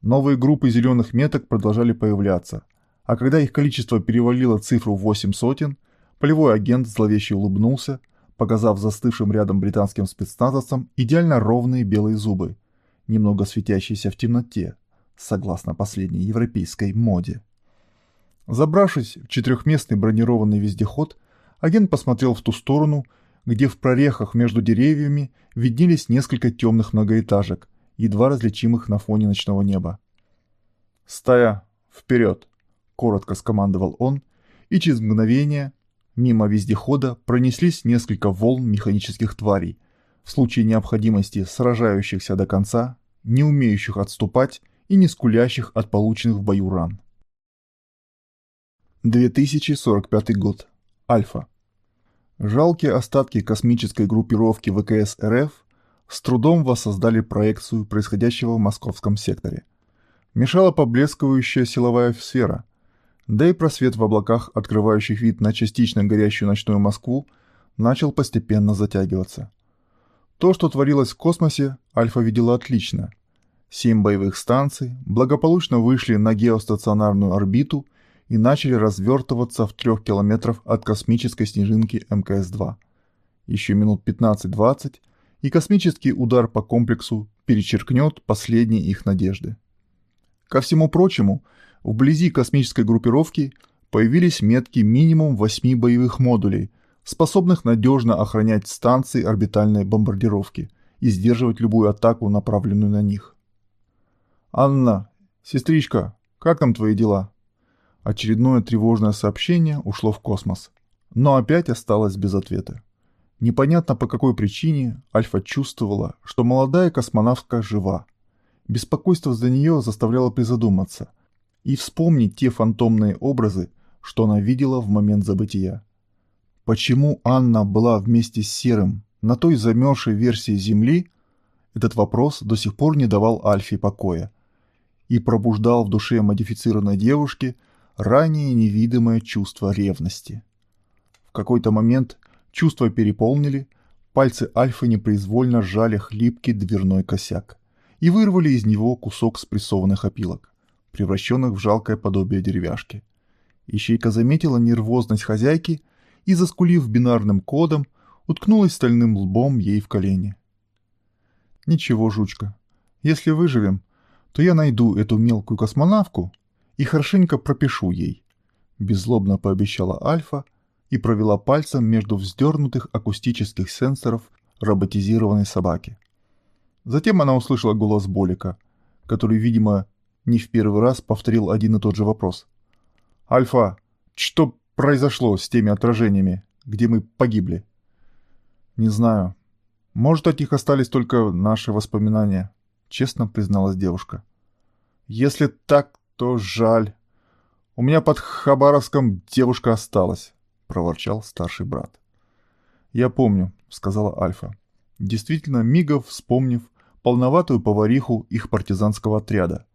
Новые группы зеленых меток продолжали появляться, а когда их количество перевалило цифру 8 сотен, полевой агент зловеще улыбнулся, показав застывшим рядом британским спецназовцам идеально ровные белые зубы, немного светящиеся в темноте, согласно последней европейской моде. Забравшись в четырехместный бронированный вездеход, агент посмотрел в ту сторону, где в прорехах между деревьями виднелись несколько темных многоэтажек, едва различимых на фоне ночного неба. «Стая, вперед!» — коротко скомандовал он, и через мгновение Мимо вездехода пронеслись несколько волн механических тварей, в случае необходимости сражающихся до конца, не умеющих отступать и не скулящих от полученных в бою ран. 2045 год. Альфа. Жалкие остатки космической группировки ВКС РФ с трудом воссоздали проекцию происходящего в московском секторе. Мешала поблескивающая силовая сфера, да и просвет в облаках, открывающих вид на частично горящую ночную Москву, начал постепенно затягиваться. То, что творилось в космосе, Альфа видела отлично. Семь боевых станций благополучно вышли на геостационарную орбиту и начали развертываться в трех километрах от космической снежинки МКС-2. Еще минут 15-20, и космический удар по комплексу перечеркнет последние их надежды. Ко всему прочему, вблизи космической группировки появились метки минимум 8 боевых модулей, способных надежно охранять станции орбитальной бомбардировки и сдерживать любую атаку, направленную на них. «Анна, сестричка, как там твои дела?» Очередное тревожное сообщение ушло в космос, но опять осталось без ответа. Непонятно по какой причине Альфа чувствовала, что молодая космонавтка жива. Беспокойство за нее заставляло призадуматься и вспомнить те фантомные образы, что она видела в момент забытия. Почему Анна была вместе с Серым на той замерзшей версии Земли, этот вопрос до сих пор не давал Альфе покоя и пробуждал в душе модифицированной девушки ранее невидимое чувство ревности. В какой-то момент Чувства переполнили, пальцы Альфы непроизвольно сжали хлипкий дверной косяк и вырвали из него кусок спрессованных опилок, превращенных в жалкое подобие деревяшки. Ищейка заметила нервозность хозяйки и, заскулив бинарным кодом, уткнулась стальным лбом ей в колени. «Ничего, жучка, если выживем, то я найду эту мелкую космонавку и хорошенько пропишу ей», — беззлобно пообещала Альфа, — и провела пальцем между вздернутых акустических сенсоров роботизированной собаки. Затем она услышала голос Болика, который, видимо, не в первый раз повторил один и тот же вопрос. «Альфа, что произошло с теми отражениями, где мы погибли?» «Не знаю. Может, от них остались только наши воспоминания», — честно призналась девушка. «Если так, то жаль. У меня под Хабаровском девушка осталась проворчал старший брат. «Я помню», — сказала Альфа. Действительно, мигов вспомнив полноватую повариху их партизанского отряда.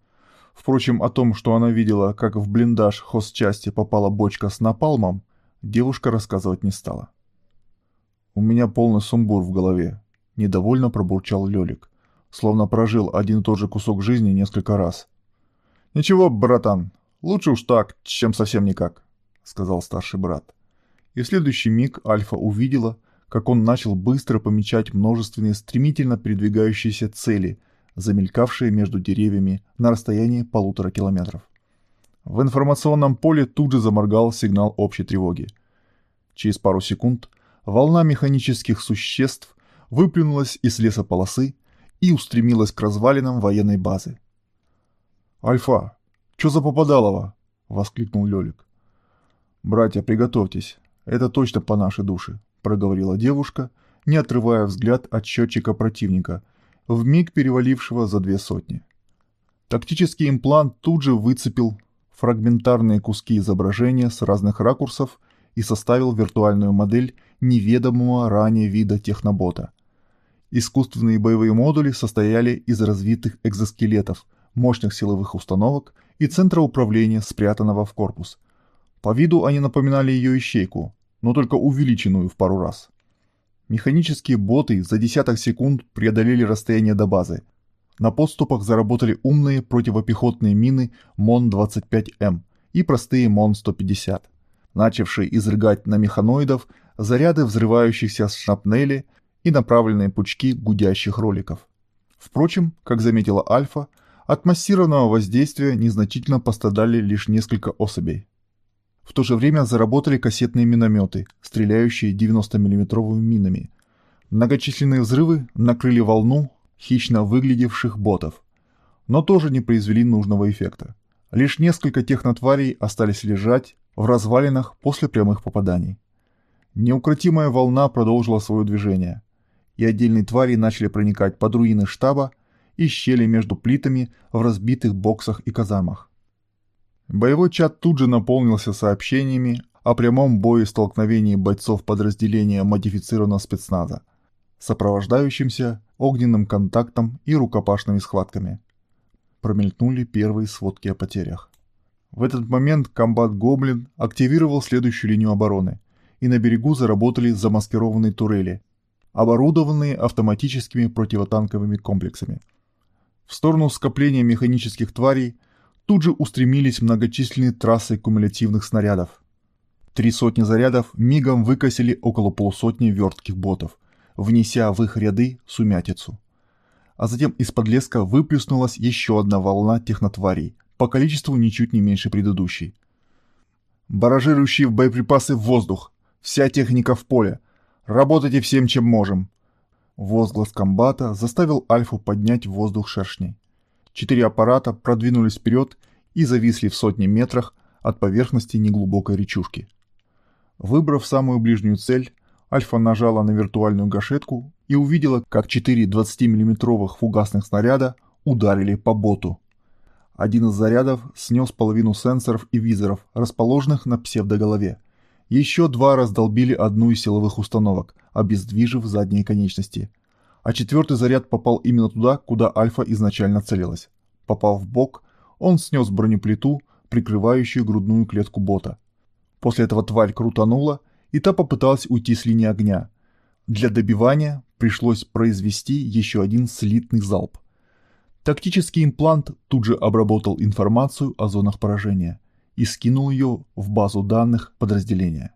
Впрочем, о том, что она видела, как в блиндаж хозчасти попала бочка с напалмом, девушка рассказывать не стала. «У меня полный сумбур в голове», — недовольно пробурчал Лёлик, словно прожил один и тот же кусок жизни несколько раз. «Ничего, братан, лучше уж так, чем совсем никак», — сказал старший брат и в следующий миг Альфа увидела, как он начал быстро помечать множественные стремительно передвигающиеся цели, замелькавшие между деревьями на расстоянии полутора километров. В информационном поле тут же заморгал сигнал общей тревоги. Через пару секунд волна механических существ выплюнулась из лесополосы и устремилась к развалинам военной базы. «Альфа, что за попадалово?» — воскликнул Лёлик. «Братья, приготовьтесь. Это точно по нашей душе, проговорила девушка, не отрывая взгляд от счетчика противника, в миг перевалившего за две сотни. Тактический имплант тут же выцепил фрагментарные куски изображения с разных ракурсов и составил виртуальную модель неведомого ранее вида технобота. Искусственные боевые модули состояли из развитых экзоскелетов, мощных силовых установок и центра управления, спрятанного в корпус – по виду они напоминали ее ищейку, но только увеличенную в пару раз. Механические боты за десяток секунд преодолели расстояние до базы. На подступах заработали умные противопехотные мины МОН-25М и простые МОН-150, начавшие изрыгать на механоидов заряды взрывающихся шрапнели и направленные пучки гудящих роликов. Впрочем, как заметила Альфа, от массированного воздействия незначительно пострадали лишь несколько особей. В то же время заработали кассетные минометы, стреляющие 90-миллиметровыми минами. Многочисленные взрывы накрыли волну хищно выглядевших ботов, но тоже не произвели нужного эффекта. Лишь несколько технотварей остались лежать в развалинах после прямых попаданий. Неукротимая волна продолжила свое движение, и отдельные твари начали проникать под руины штаба и щели между плитами в разбитых боксах и казармах. Боевой чат тут же наполнился сообщениями о прямом боестолкновении бойцов подразделения модифицированного спецназа, сопровождающимся огненным контактом и рукопашными схватками. Промелькнули первые сводки о потерях. В этот момент комбат «Гоблин» активировал следующую линию обороны, и на берегу заработали замаскированные турели, оборудованные автоматическими противотанковыми комплексами. В сторону скопления механических тварей тут же устремились многочисленные трассы кумулятивных снарядов. Три сотни зарядов мигом выкосили около полусотни вертких ботов, внеся в их ряды сумятицу. А затем из-под леска выплюснулась еще одна волна технотварей, по количеству ничуть не меньше предыдущей. «Баражирующие боеприпасы в воздух! Вся техника в поле! Работайте всем, чем можем!» Возглас комбата заставил Альфу поднять в воздух шершней. Четыре аппарата продвинулись вперед и зависли в сотне метрах от поверхности неглубокой речушки. Выбрав самую ближнюю цель, Альфа нажала на виртуальную гашетку и увидела, как четыре 20-миллиметровых фугасных снаряда ударили по боту. Один из зарядов снес половину сенсоров и визоров, расположенных на псевдоголове. Еще два раздолбили одну из силовых установок, обездвижив задние конечности. А четвертый заряд попал именно туда, куда Альфа изначально целилась. Попав в бок, он снес бронеплиту, прикрывающую грудную клетку бота. После этого тварь крутанула, и та попыталась уйти с линии огня. Для добивания пришлось произвести еще один слитный залп. Тактический имплант тут же обработал информацию о зонах поражения и скинул ее в базу данных подразделения.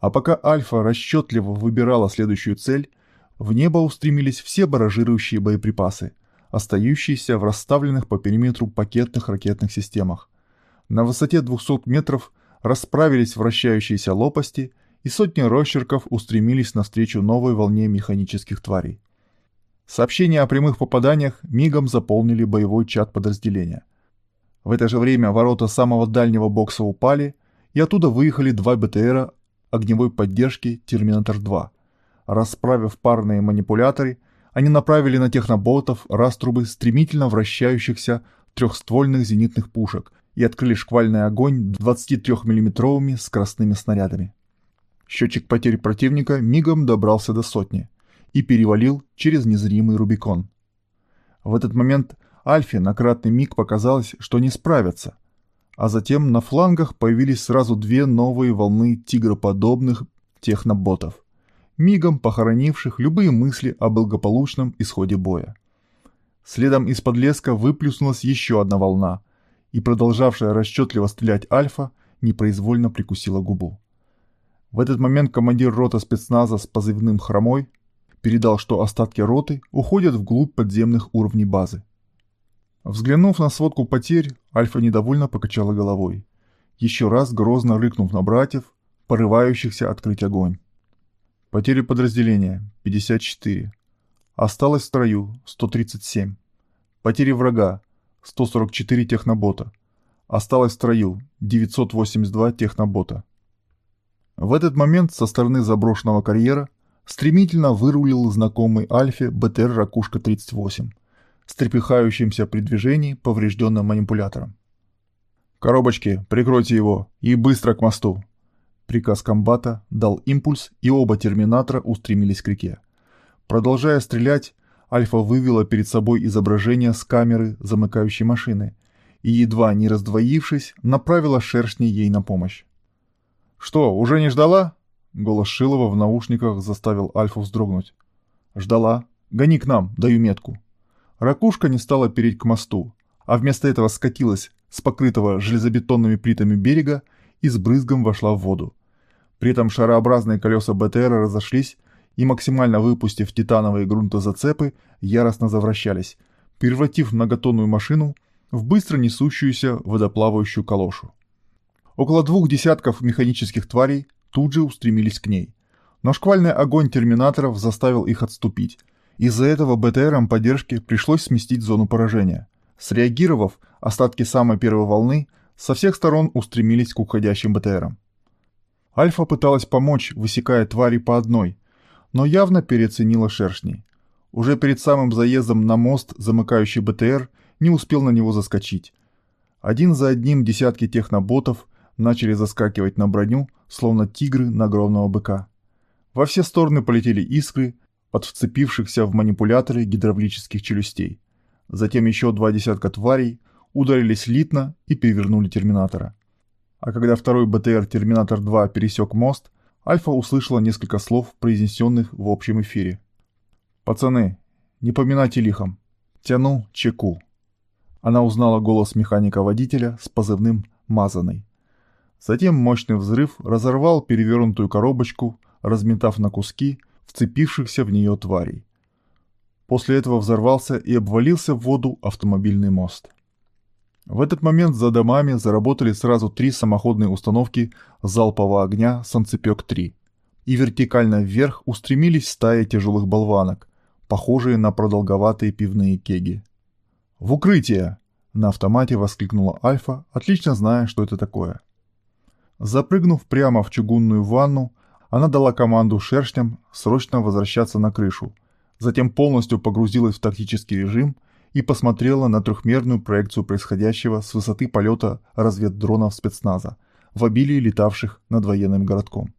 А пока Альфа расчетливо выбирала следующую цель, в небо устремились все баражирующие боеприпасы, остающиеся в расставленных по периметру пакетных ракетных системах. На высоте 200 метров расправились вращающиеся лопасти, и сотни росчерков устремились навстречу новой волне механических тварей. Сообщения о прямых попаданиях мигом заполнили боевой чат подразделения. В это же время ворота самого дальнего бокса упали, и оттуда выехали два БТРа огневой поддержки «Терминатор-2». Расправив парные манипуляторы, они направили на техноботов раструбы стремительно вращающихся трехствольных зенитных пушек и открыли шквальный огонь 23-миллиметровыми скоростными снарядами. Счетчик потерь противника мигом добрался до сотни – и перевалил через незримый Рубикон. В этот момент Альфе на кратный миг показалось, что не справятся, а затем на флангах появились сразу две новые волны тигроподобных техноботов, мигом похоронивших любые мысли о благополучном исходе боя. Следом из-под леска выплюснулась еще одна волна, и продолжавшая расчетливо стрелять Альфа непроизвольно прикусила губу. В этот момент командир рота спецназа с позывным «Хромой» передал, что остатки роты уходят вглубь подземных уровней базы. Взглянув на сводку потерь, Альфа недовольно покачала головой, еще раз грозно рыкнув на братьев, порывающихся открыть огонь. Потери подразделения – 54. Осталось в строю – 137. Потери врага – 144 технобота. Осталось в строю – 982 технобота. В этот момент со стороны заброшенного карьера стремительно вырулил знакомый Альфе БТР «Ракушка-38» с при движении поврежденным манипулятором. «Коробочки, прикройте его и быстро к мосту!» Приказ комбата дал импульс, и оба терминатора устремились к реке. Продолжая стрелять, Альфа вывела перед собой изображение с камеры замыкающей машины и, едва не раздвоившись, направила шершни ей на помощь. «Что, уже не ждала?» Голос Шилова в наушниках заставил Альфу вздрогнуть. «Ждала. Гони к нам, даю метку». Ракушка не стала переть к мосту, а вместо этого скатилась с покрытого железобетонными плитами берега и с брызгом вошла в воду. При этом шарообразные колеса БТР разошлись и, максимально выпустив титановые грунтозацепы, яростно завращались, превратив многотонную машину в быстро несущуюся водоплавающую калошу. Около двух десятков механических тварей тут же устремились к ней. Но шквальный огонь терминаторов заставил их отступить. Из-за этого БТРам поддержки пришлось сместить зону поражения. Среагировав, остатки самой первой волны со всех сторон устремились к уходящим БТРам. Альфа пыталась помочь, высекая твари по одной, но явно переоценила шершней. Уже перед самым заездом на мост, замыкающий БТР, не успел на него заскочить. Один за одним десятки техноботов начали заскакивать на броню, словно тигры на огромного быка. Во все стороны полетели искры от вцепившихся в манипуляторы гидравлических челюстей. Затем еще два десятка тварей ударились литно и перевернули терминатора. А когда второй БТР «Терминатор-2» пересек мост, Альфа услышала несколько слов, произнесенных в общем эфире. «Пацаны, не поминайте лихом. Тяну чеку». Она узнала голос механика-водителя с позывным «Мазаный». Затем мощный взрыв разорвал перевернутую коробочку, разметав на куски вцепившихся в нее тварей. После этого взорвался и обвалился в воду автомобильный мост. В этот момент за домами заработали сразу три самоходные установки залпового огня «Санцепек-3», и вертикально вверх устремились стаи тяжелых болванок, похожие на продолговатые пивные кеги. «В укрытие!» — на автомате воскликнула Альфа, отлично зная, что это такое. Запрыгнув прямо в чугунную ванну, она дала команду шершням срочно возвращаться на крышу, затем полностью погрузилась в тактический режим и посмотрела на трехмерную проекцию происходящего с высоты полета разведдронов спецназа, в обилии летавших над военным городком.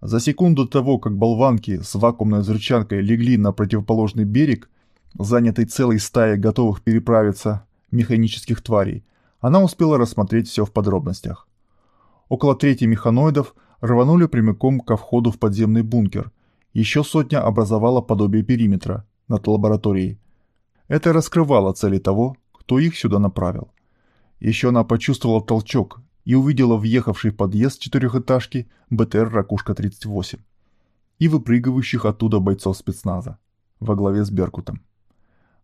За секунду того, как болванки с вакуумной взрывчанкой легли на противоположный берег, занятый целой стаей готовых переправиться механических тварей, она успела рассмотреть все в подробностях. Около трети механоидов рванули прямиком ко входу в подземный бункер. Еще сотня образовала подобие периметра над лабораторией. Это раскрывало цели того, кто их сюда направил. Еще она почувствовала толчок и увидела въехавший в подъезд четырехэтажки БТР «Ракушка-38» и выпрыгивающих оттуда бойцов спецназа во главе с Беркутом.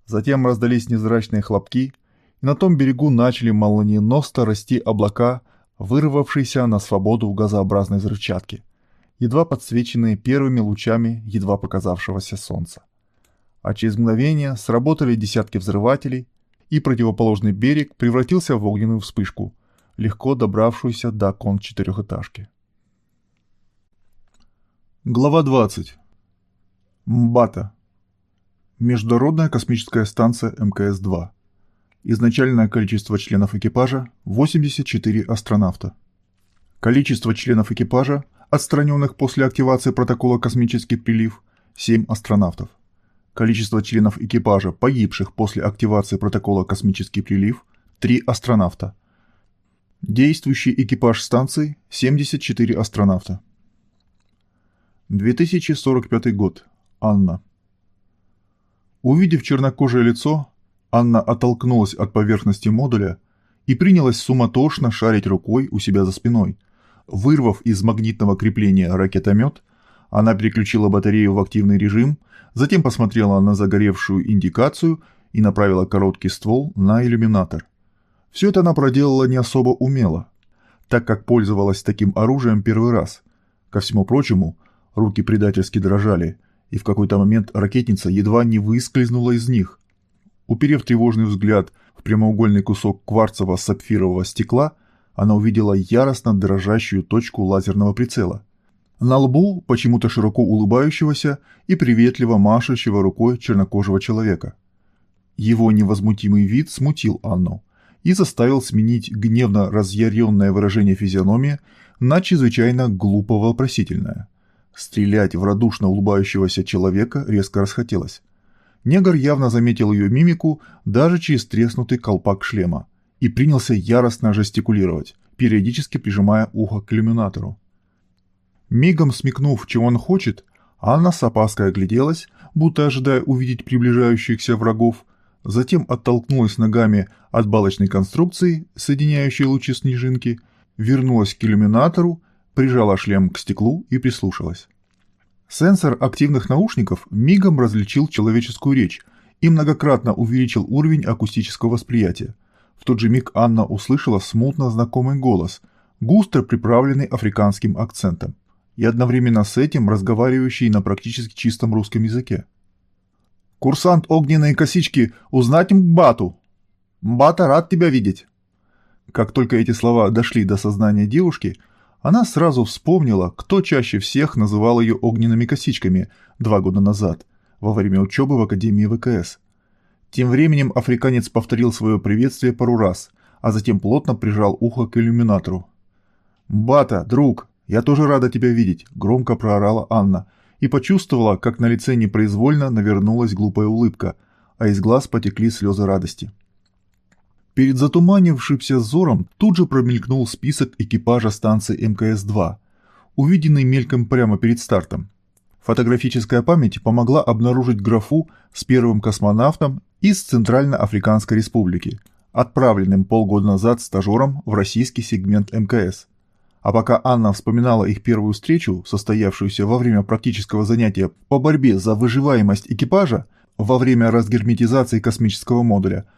Затем раздались незрачные хлопки, и на том берегу начали молниеносно расти облака вырвавшиеся на свободу газообразной взрывчатки, едва подсвеченные первыми лучами едва показавшегося солнца. А через мгновение сработали десятки взрывателей, и противоположный берег превратился в огненную вспышку, легко добравшуюся до окон четырехэтажки. Глава 20. Мбата. Международная космическая станция МКС-2. Изначальное количество членов экипажа – 84 астронавта. Количество членов экипажа, отстраненных после активации протокола «Космический прилив» – 7 астронавтов. Количество членов экипажа, погибших после активации протокола «Космический прилив» – 3 астронавта. Действующий экипаж станции – 74 астронавта. 2045 год. Анна. Увидев чернокожее лицо, Анна оттолкнулась от поверхности модуля и принялась суматошно шарить рукой у себя за спиной. Вырвав из магнитного крепления ракетомет, она переключила батарею в активный режим, затем посмотрела на загоревшую индикацию и направила короткий ствол на иллюминатор. Все это она проделала не особо умело, так как пользовалась таким оружием первый раз. Ко всему прочему, руки предательски дрожали, и в какой-то момент ракетница едва не выскользнула из них. Уперев тревожный взгляд в прямоугольный кусок кварцево-сапфирового стекла, она увидела яростно дрожащую точку лазерного прицела. На лбу почему-то широко улыбающегося и приветливо машущего рукой чернокожего человека. Его невозмутимый вид смутил Анну и заставил сменить гневно разъяренное выражение физиономии на чрезвычайно глупо-вопросительное. Стрелять в радушно улыбающегося человека резко расхотелось. Негр явно заметил ее мимику даже через треснутый колпак шлема и принялся яростно жестикулировать, периодически прижимая ухо к иллюминатору. Мигом смекнув, чего он хочет, Анна с опаской огляделась, будто ожидая увидеть приближающихся врагов, затем оттолкнулась ногами от балочной конструкции, соединяющей лучи снежинки, вернулась к иллюминатору, прижала шлем к стеклу и прислушалась. Сенсор активных наушников мигом различил человеческую речь и многократно увеличил уровень акустического восприятия. В тот же миг Анна услышала смутно знакомый голос, густо приправленный африканским акцентом, и одновременно с этим разговаривающий на практически чистом русском языке. «Курсант огненные косички, узнать Мбату!» «Мбата рад тебя видеть!» Как только эти слова дошли до сознания девушки, Она сразу вспомнила, кто чаще всех называл ее огненными косичками два года назад, во время учебы в Академии ВКС. Тем временем африканец повторил свое приветствие пару раз, а затем плотно прижал ухо к иллюминатору. «Бата, друг, я тоже рада тебя видеть», – громко проорала Анна и почувствовала, как на лице непроизвольно навернулась глупая улыбка, а из глаз потекли слезы радости. Перед затуманившимся взором тут же промелькнул список экипажа станции МКС-2, увиденный мельком прямо перед стартом. Фотографическая память помогла обнаружить графу с первым космонавтом из Центральноафриканской Республики, отправленным полгода назад стажером в российский сегмент МКС. А пока Анна вспоминала их первую встречу, состоявшуюся во время практического занятия по борьбе за выживаемость экипажа во время разгерметизации космического модуля –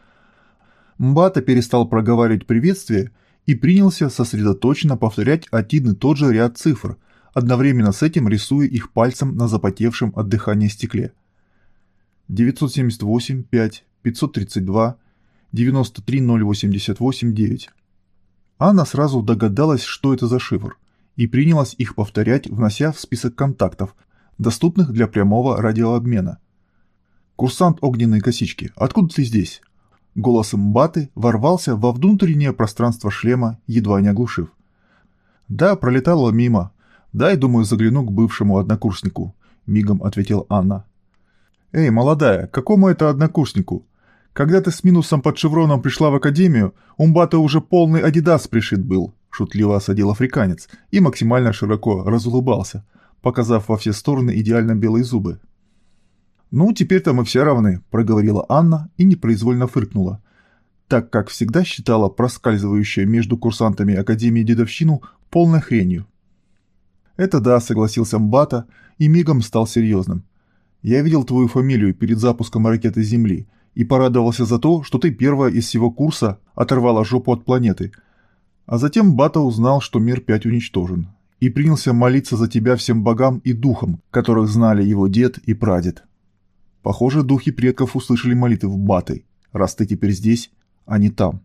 Мбата перестал проговаривать приветствие и принялся сосредоточенно повторять один и тот же ряд цифр, одновременно с этим рисуя их пальцем на запотевшем от дыхания стекле. 978, 5, 532, 93088, 9. Анна сразу догадалась, что это за шифр, и принялась их повторять, внося в список контактов, доступных для прямого радиообмена. «Курсант огненной косички, откуда ты здесь?» Голос Мбаты ворвался во внутреннее пространство шлема, едва не оглушив. «Да, пролетала мимо. Дай, думаю, загляну к бывшему однокурснику», — мигом ответил Анна. «Эй, молодая, какому это однокурснику? Когда ты с минусом под шевроном пришла в академию, у Мбаты уже полный адидас пришит был», — шутливо осадил африканец и максимально широко разулыбался, показав во все стороны идеально белые зубы. «Ну, теперь-то мы все равны», – проговорила Анна и непроизвольно фыркнула, так как всегда считала проскальзывающее между курсантами Академии дедовщину полной хренью. «Это да», – согласился Мбата и мигом стал серьезным. «Я видел твою фамилию перед запуском ракеты Земли и порадовался за то, что ты первая из всего курса оторвала жопу от планеты. А затем Бата узнал, что мир 5 уничтожен, и принялся молиться за тебя всем богам и духам, которых знали его дед и прадед». Похоже, духи предков услышали молитвы в Батой, раз ты теперь здесь, а не там.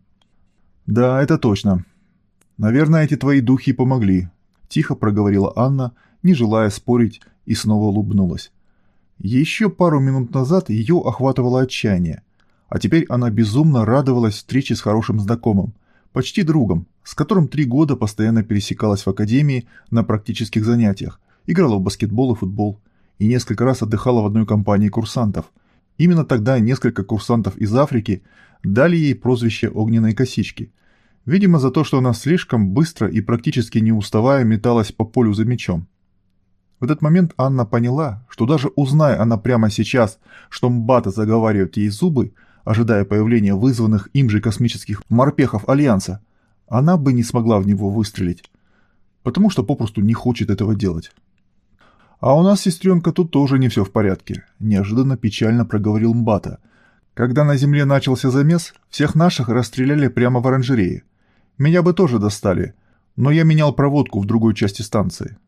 Да, это точно. Наверное, эти твои духи помогли, тихо проговорила Анна, не желая спорить, и снова улыбнулась. Еще пару минут назад ее охватывало отчаяние, а теперь она безумно радовалась встрече с хорошим знакомым, почти другом, с которым три года постоянно пересекалась в академии на практических занятиях, играла в баскетбол и футбол, и несколько раз отдыхала в одной компании курсантов. Именно тогда несколько курсантов из Африки дали ей прозвище «огненной косички». Видимо, за то, что она слишком быстро и практически не уставая металась по полю за мечом. В этот момент Анна поняла, что даже узная она прямо сейчас, что Мбата заговаривает ей зубы, ожидая появления вызванных им же космических морпехов Альянса, она бы не смогла в него выстрелить, потому что попросту не хочет этого делать. «А у нас, сестренка, тут тоже не все в порядке», – неожиданно печально проговорил Мбата. «Когда на земле начался замес, всех наших расстреляли прямо в оранжерее. Меня бы тоже достали, но я менял проводку в другой части станции».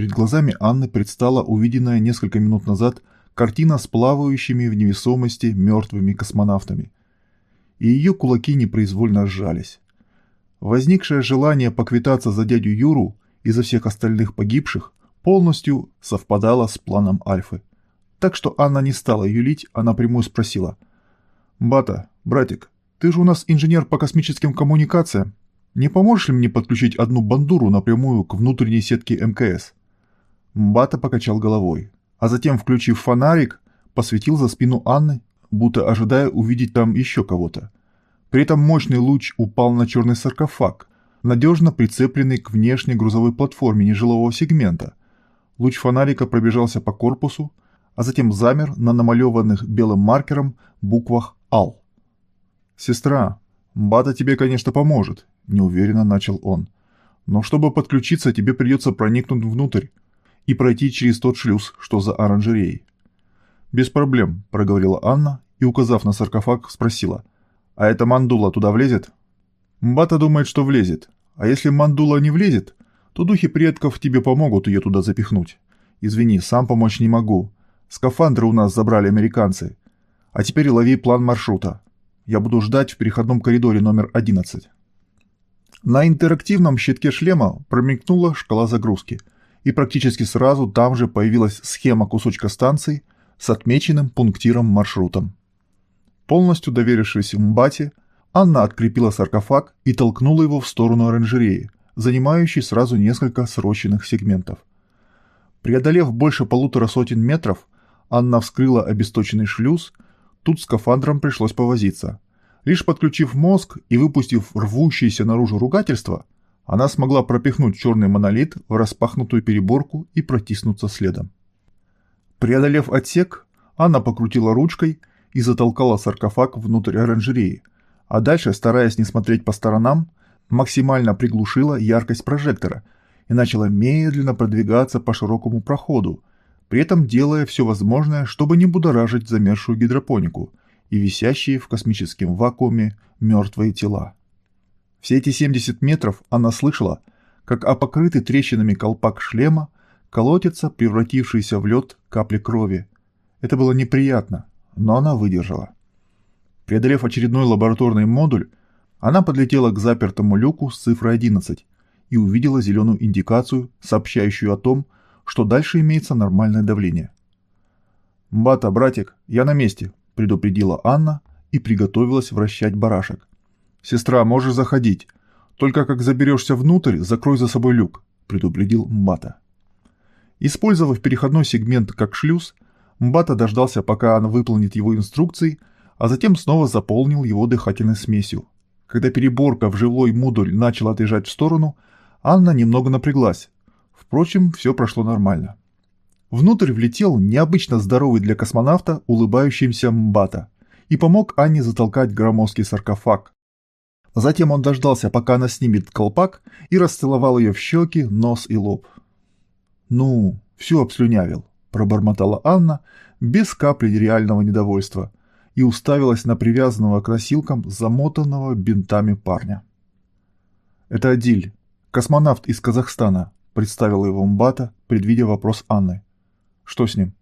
Перед глазами Анны предстала увиденная несколько минут назад картина с плавающими в невесомости мертвыми космонавтами. И ее кулаки непроизвольно сжались. Возникшее желание поквитаться за дядю Юру и за всех остальных погибших полностью совпадала с планом Альфы. Так что Анна не стала юлить, а напрямую спросила. «Бата, братик, ты же у нас инженер по космическим коммуникациям. Не поможешь ли мне подключить одну бандуру напрямую к внутренней сетке МКС?» Бата покачал головой, а затем, включив фонарик, посветил за спину Анны, будто ожидая увидеть там еще кого-то. При этом мощный луч упал на черный саркофаг, надежно прицепленный к внешней грузовой платформе нежилого сегмента, Луч фонарика пробежался по корпусу, а затем замер на намалеванных белым маркером буквах «АЛ». «Сестра, Бата тебе, конечно, поможет», – неуверенно начал он. «Но чтобы подключиться, тебе придется проникнуть внутрь и пройти через тот шлюз, что за оранжереей». «Без проблем», – проговорила Анна и, указав на саркофаг, спросила. «А эта мандула туда влезет?» Бата думает, что влезет. А если мандула не влезет, то духи предков тебе помогут ее туда запихнуть. Извини, сам помочь не могу. Скафандры у нас забрали американцы. А теперь лови план маршрута. Я буду ждать в переходном коридоре номер 11. На интерактивном щитке шлема промелькнула шкала загрузки, и практически сразу там же появилась схема кусочка станции с отмеченным пунктиром маршрутом. Полностью доверившись Мбате, Анна открепила саркофаг и толкнула его в сторону оранжереи, занимающей сразу несколько сроченных сегментов. Преодолев больше полутора сотен метров, Анна вскрыла обесточенный шлюз, тут скафандром пришлось повозиться – Лишь подключив мозг и выпустив рвущееся наружу ругательство, она смогла пропихнуть черный монолит в распахнутую переборку и протиснуться следом. Преодолев отсек, она покрутила ручкой и затолкала саркофаг внутрь оранжереи, а дальше, стараясь не смотреть по сторонам, максимально приглушила яркость прожектора и начала медленно продвигаться по широкому проходу, при этом делая все возможное, чтобы не будоражить замерзшую гидропонику – и висящие в космическом вакууме мертвые тела. Все эти 70 метров она слышала, как о покрытый трещинами колпак шлема колотится превратившийся в лед капли крови. Это было неприятно, но она выдержала. Преодолев очередной лабораторный модуль, она подлетела к запертому люку с цифрой 11 и увидела зеленую индикацию, сообщающую о том, что дальше имеется нормальное давление. «Бата, братик, я на месте, предупредила Анна и приготовилась вращать барашек. «Сестра, можешь заходить. Только как заберешься внутрь, закрой за собой люк», – предупредил Мбата. Использовав переходной сегмент как шлюз, Мбата дождался, пока она выполнит его инструкции, а затем снова заполнил его дыхательной смесью. Когда переборка в жилой модуль начала отъезжать в сторону, Анна немного напряглась. Впрочем, все прошло нормально. Внутрь влетел необычно здоровый для космонавта улыбающийся Мбата и помог Анне затолкать громоздкий саркофаг. Затем он дождался, пока она снимет колпак, и расцеловал ее в щеки, нос и лоб. «Ну, все обслюнявил», – пробормотала Анна без капли реального недовольства и уставилась на привязанного к носилкам замотанного бинтами парня. «Это Адиль, космонавт из Казахстана», – представила его Мбата, предвидя вопрос Анны. Что с ним?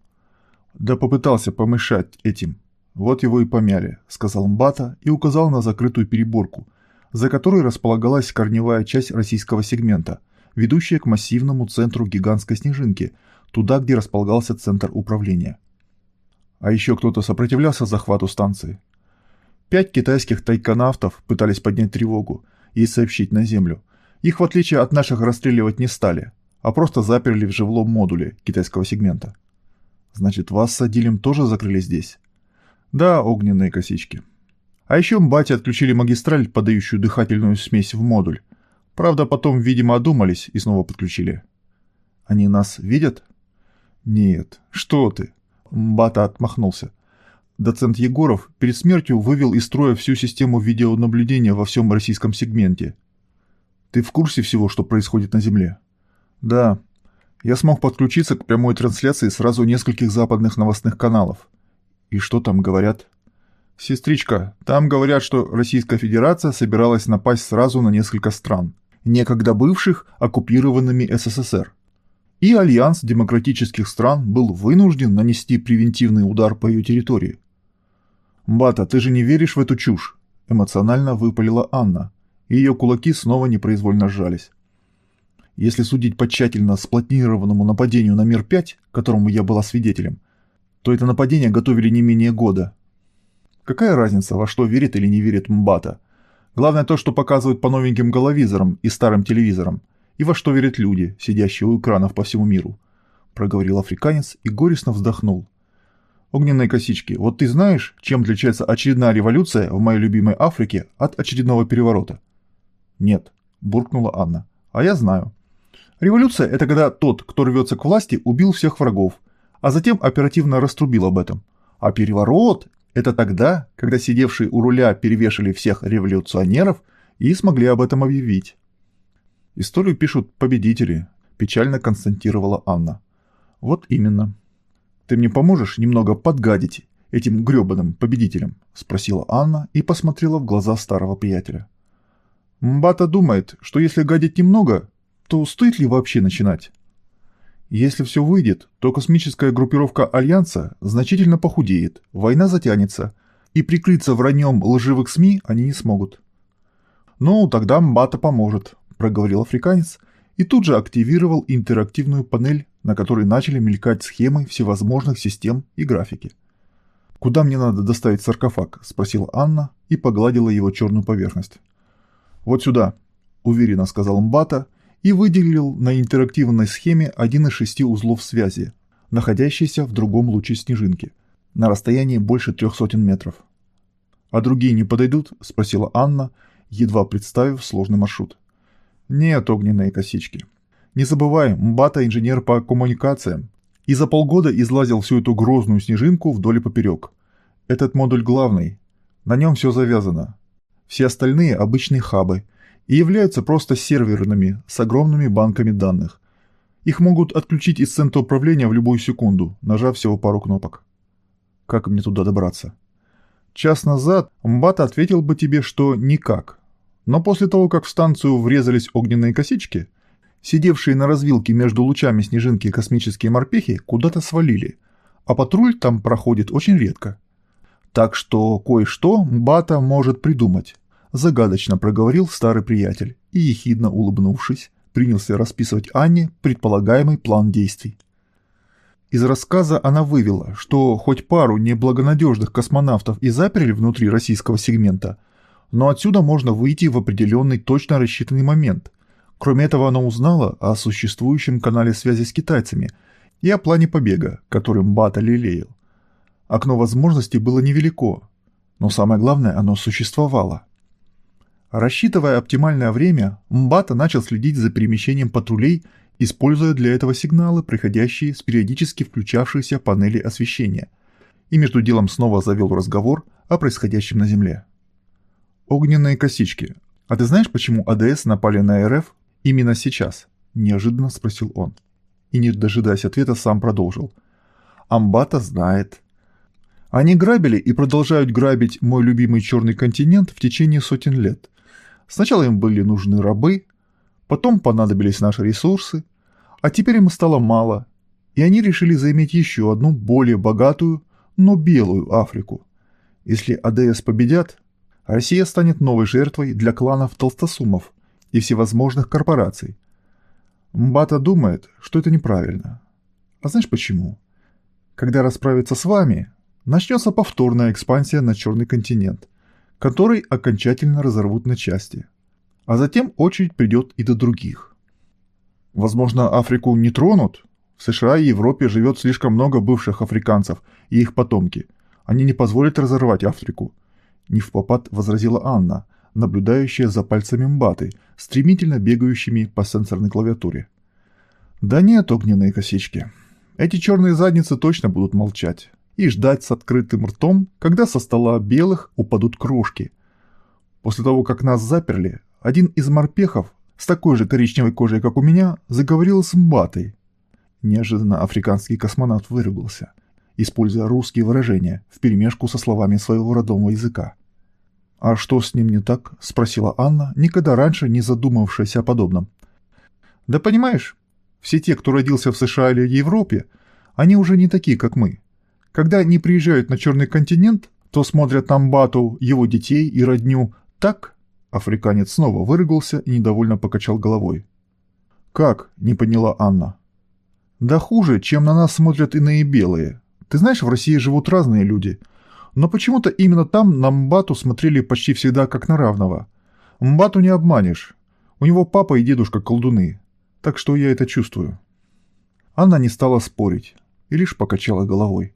Да попытался помешать этим. Вот его и помяли, сказал Мбата и указал на закрытую переборку, за которой располагалась корневая часть российского сегмента, ведущая к массивному центру гигантской снежинки, туда, где располагался центр управления. А еще кто-то сопротивлялся захвату станции. Пять китайских тайконавтов пытались поднять тревогу и сообщить на Землю. Их, в отличие от наших, расстреливать не стали, а просто заперли в живлом модуле китайского сегмента. Значит, вас с Адилем тоже закрыли здесь? Да, огненные косички. А еще мбати отключили магистраль, подающую дыхательную смесь в модуль. Правда, потом, видимо, одумались и снова подключили. Они нас видят? Нет. Что ты? Мбата отмахнулся. Доцент Егоров перед смертью вывел из строя всю систему видеонаблюдения во всем российском сегменте. Ты в курсе всего, что происходит на Земле? Да, я смог подключиться к прямой трансляции сразу нескольких западных новостных каналов. И что там говорят? Сестричка, там говорят, что Российская Федерация собиралась напасть сразу на несколько стран, некогда бывших оккупированными СССР. И Альянс демократических стран был вынужден нанести превентивный удар по ее территории. «Бата, ты же не веришь в эту чушь?» – эмоционально выпалила Анна, и ее кулаки снова непроизвольно сжались. Если судить по тщательно спланированному нападению на Мир-5, которому я была свидетелем, то это нападение готовили не менее года. Какая разница, во что верит или не верит Мбата? Главное то, что показывают по новеньким головизорам и старым телевизорам, и во что верят люди, сидящие у экранов по всему миру, проговорил африканец и горестно вздохнул. Огненные косички, вот ты знаешь, чем отличается очередная революция в моей любимой Африке от очередного переворота? Нет, буркнула Анна. А я знаю. Революция – это когда тот, кто рвется к власти, убил всех врагов, а затем оперативно раструбил об этом. А переворот – это тогда, когда сидевшие у руля перевешали всех революционеров и смогли об этом объявить. Историю пишут победители, печально констатировала Анна. Вот именно. Ты мне поможешь немного подгадить этим грёбаным победителям? Спросила Анна и посмотрела в глаза старого приятеля. Мбата думает, что если гадить немного, то стоит ли вообще начинать? Если все выйдет, то космическая группировка Альянса значительно похудеет, война затянется, и прикрыться враньем лживых СМИ они не смогут. «Ну, тогда Мбата поможет», – проговорил африканец и тут же активировал интерактивную панель, на которой начали мелькать схемы всевозможных систем и графики. «Куда мне надо доставить саркофаг?» – спросила Анна и погладила его черную поверхность. «Вот сюда», – уверенно сказал Мбата и выделил на интерактивной схеме один из шести узлов связи, находящийся в другом луче снежинки, на расстоянии больше трех сотен метров. «А другие не подойдут?» – спросила Анна, едва представив сложный маршрут. «Нет, огненные косички. Не забывай, Мбата – инженер по коммуникациям, и за полгода излазил всю эту грозную снежинку вдоль и поперек. Этот модуль главный. На нем все завязано. Все остальные – обычные хабы и являются просто серверными с огромными банками данных. Их могут отключить из центра управления в любую секунду, нажав всего пару кнопок. Как мне туда добраться? Час назад Мбата ответил бы тебе, что никак. Но после того, как в станцию врезались огненные косички – Сидевшие на развилке между лучами снежинки космические морпехи куда-то свалили, а патруль там проходит очень редко. Так что кое-что Бата может придумать, загадочно проговорил старый приятель и, ехидно улыбнувшись, принялся расписывать Анне предполагаемый план действий. Из рассказа она вывела, что хоть пару неблагонадежных космонавтов и заперли внутри российского сегмента, но отсюда можно выйти в определенный точно рассчитанный момент – Кроме этого, она узнала о существующем канале связи с китайцами и о плане побега, которым Бата лелеял. Окно возможностей было невелико, но самое главное, оно существовало. Рассчитывая оптимальное время, Мбата начал следить за перемещением патрулей, используя для этого сигналы, приходящие с периодически включавшейся панели освещения, и между делом снова завел разговор о происходящем на Земле. Огненные косички. А ты знаешь, почему АДС напали на РФ «Именно сейчас?» – неожиданно спросил он. И, не дожидаясь ответа, сам продолжил. «Амбата знает. Они грабили и продолжают грабить мой любимый черный континент в течение сотен лет. Сначала им были нужны рабы, потом понадобились наши ресурсы, а теперь им стало мало, и они решили заиметь еще одну более богатую, но белую Африку. Если АДС победят, Россия станет новой жертвой для кланов толстосумов – и всевозможных корпораций. Мбата думает, что это неправильно. А знаешь почему? Когда расправится с вами, начнется повторная экспансия на Черный континент, который окончательно разорвут на части. А затем очередь придет и до других. Возможно, Африку не тронут? В США и Европе живет слишком много бывших африканцев и их потомки. Они не позволят разорвать Африку. Не в попад возразила Анна – наблюдающая за пальцами Мбаты, стремительно бегающими по сенсорной клавиатуре. Да нет, огненные косички. Эти черные задницы точно будут молчать и ждать с открытым ртом, когда со стола белых упадут крошки. После того, как нас заперли, один из морпехов с такой же коричневой кожей, как у меня, заговорил с Мбатой. Неожиданно африканский космонавт выругался, используя русские выражения вперемешку со словами своего родного языка. «А что с ним не так?» – спросила Анна, никогда раньше не задумывавшаяся о подобном. «Да понимаешь, все те, кто родился в США или Европе, они уже не такие, как мы. Когда они приезжают на Черный континент, то смотрят на Мбату, его детей и родню так...» Африканец снова вырыгался и недовольно покачал головой. «Как?» – не поняла Анна. «Да хуже, чем на нас смотрят иные белые. Ты знаешь, в России живут разные люди – но почему-то именно там на Мбату смотрели почти всегда как на равного. Мбату не обманешь. У него папа и дедушка колдуны. Так что я это чувствую. Анна не стала спорить и лишь покачала головой.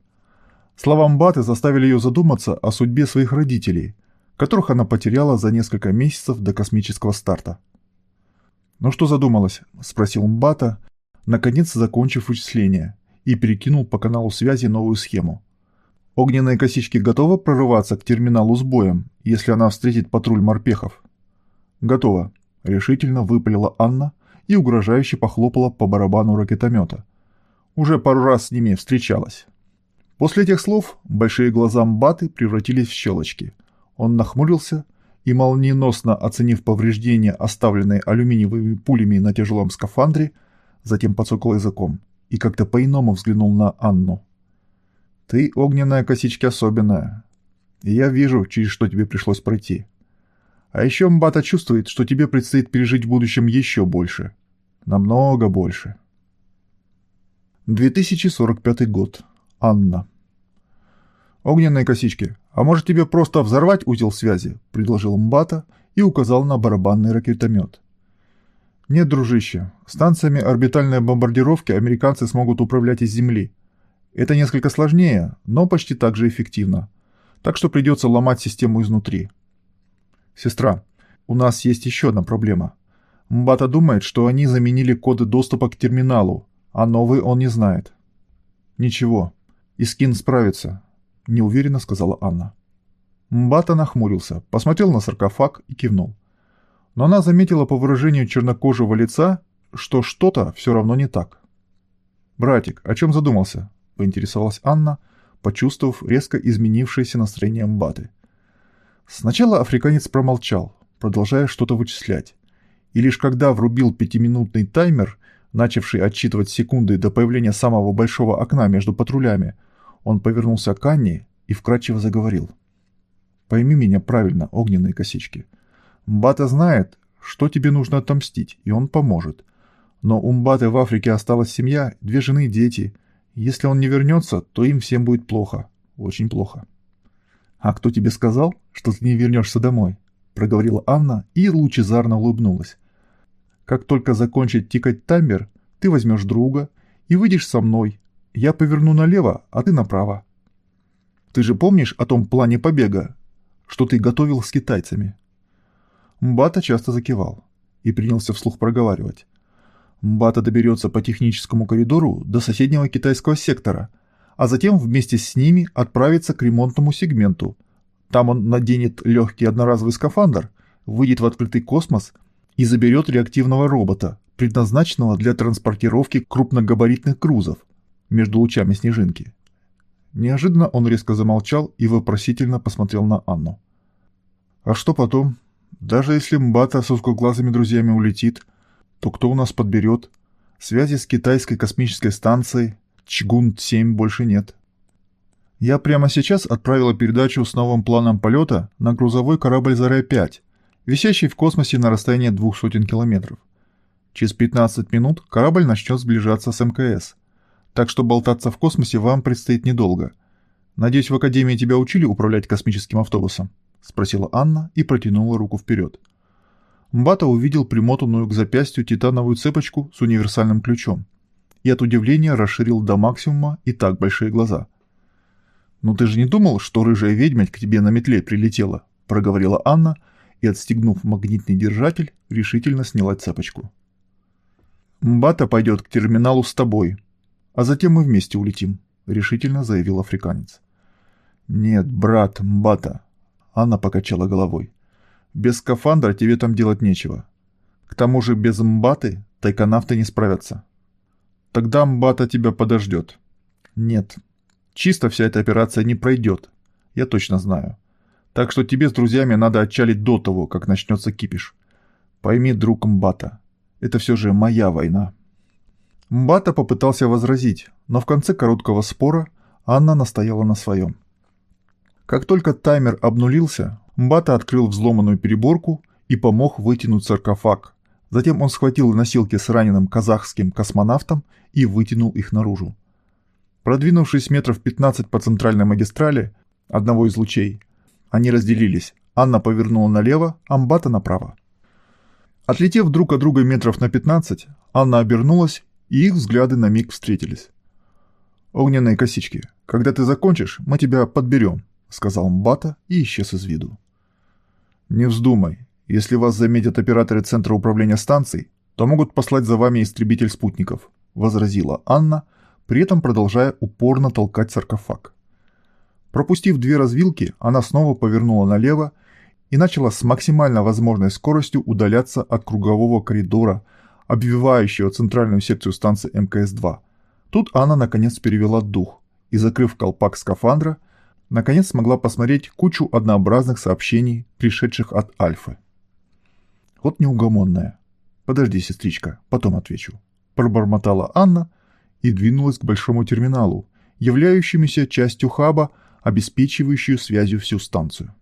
Слова Мбаты заставили ее задуматься о судьбе своих родителей, которых она потеряла за несколько месяцев до космического старта. «Ну что задумалась?» – спросил Мбата, наконец закончив вычисление, и перекинул по каналу связи новую схему – Огненные косички готовы прорываться к терминалу с боем, если она встретит патруль морпехов? Готово, решительно выпалила Анна и угрожающе похлопала по барабану ракетомета. Уже пару раз с ними встречалась. После этих слов большие глаза Мбаты превратились в щелочки. Он нахмурился и, молниеносно оценив повреждения, оставленные алюминиевыми пулями на тяжелом скафандре, затем подсокал языком и как-то по-иному взглянул на Анну. Ты, огненная косичка, особенная. И я вижу, через что тебе пришлось пройти. А еще Мбата чувствует, что тебе предстоит пережить в будущем еще больше. Намного больше. 2045 год. Анна. «Огненные косички, а может тебе просто взорвать узел связи?» – предложил Мбата и указал на барабанный ракетомет. «Нет, дружище, станциями орбитальной бомбардировки американцы смогут управлять из Земли. Это несколько сложнее, но почти так же эффективно. Так что придется ломать систему изнутри. Сестра, у нас есть еще одна проблема. Мбата думает, что они заменили коды доступа к терминалу, а новый он не знает. Ничего, Искин справится, неуверенно сказала Анна. Мбата нахмурился, посмотрел на саркофаг и кивнул. Но она заметила по выражению чернокожего лица, что что-то все равно не так. «Братик, о чем задумался?» – поинтересовалась Анна, почувствовав резко изменившееся настроение Мбаты. Сначала африканец промолчал, продолжая что-то вычислять, и лишь когда врубил пятиминутный таймер, начавший отсчитывать секунды до появления самого большого окна между патрулями, он повернулся к Анне и вкратчиво заговорил. «Пойми меня правильно, огненные косички. Мбата знает, что тебе нужно отомстить, и он поможет. Но у Мбаты в Африке осталась семья, две жены и дети. Если он не вернется, то им всем будет плохо. Очень плохо». «А кто тебе сказал, что ты не вернешься домой?» — проговорила Анна и лучезарно улыбнулась. Как только закончит тикать таймер, ты возьмешь друга и выйдешь со мной. Я поверну налево, а ты направо. Ты же помнишь о том плане побега, что ты готовил с китайцами?» Мбата часто закивал и принялся вслух проговаривать. Мбата доберется по техническому коридору до соседнего китайского сектора, а затем вместе с ними отправится к ремонтному сегменту. Там он наденет легкий одноразовый скафандр, выйдет в открытый космос и заберет реактивного робота, предназначенного для транспортировки крупногабаритных грузов между лучами снежинки. Неожиданно он резко замолчал и вопросительно посмотрел на Анну. «А что потом? Даже если Мбата с узкоглазыми друзьями улетит, то кто у нас подберет? Связи с китайской космической станцией Чгун-7 больше нет». Я прямо сейчас отправила передачу с новым планом полета на грузовой корабль «Заря-5», висящий в космосе на расстоянии двух сотен километров. Через 15 минут корабль начнет сближаться с МКС. Так что болтаться в космосе вам предстоит недолго. Надеюсь, в Академии тебя учили управлять космическим автобусом?» — спросила Анна и протянула руку вперед. Мбата увидел примотанную к запястью титановую цепочку с универсальным ключом и от удивления расширил до максимума и так большие глаза. «Ну ты же не думал, что рыжая ведьма к тебе на метле прилетела?» — проговорила Анна — и, отстегнув магнитный держатель, решительно сняла цепочку. «Мбата пойдет к терминалу с тобой, а затем мы вместе улетим», — решительно заявил африканец. «Нет, брат, Мбата», — Анна покачала головой. «Без скафандра тебе там делать нечего. К тому же без Мбаты тайконавты не справятся. Тогда Мбата тебя подождет». «Нет, чисто вся эта операция не пройдет, я точно знаю. Так что тебе с друзьями надо отчалить до того, как начнется кипиш. Пойми, друг Мбата, это все же моя война». Мбата попытался возразить, но в конце короткого спора Анна настояла на своем. Как только таймер обнулился, Мбата открыл взломанную переборку и помог вытянуть саркофаг. Затем он схватил носилки с раненым казахским космонавтом и вытянул их наружу. Продвинувшись метров 15 по центральной магистрали одного из лучей, они разделились. Анна повернула налево, Амбата направо. Отлетев друг от друга метров на 15, Анна обернулась, и их взгляды на миг встретились. «Огненные косички, когда ты закончишь, мы тебя подберем», — сказал Мбата и исчез из виду. «Не вздумай. Если вас заметят операторы Центра управления станций, то могут послать за вами истребитель спутников», — возразила Анна, при этом продолжая упорно толкать саркофаг. Пропустив две развилки, она снова повернула налево и начала с максимально возможной скоростью удаляться от кругового коридора, обвивающего центральную секцию станции МКС-2. Тут Анна наконец перевела дух и, закрыв колпак скафандра, наконец смогла посмотреть кучу однообразных сообщений, пришедших от Альфы. Вот неугомонная. «Подожди, сестричка, потом отвечу», – пробормотала Анна и двинулась к большому терминалу, являющемуся частью хаба, обеспечивающую связью всю станцию.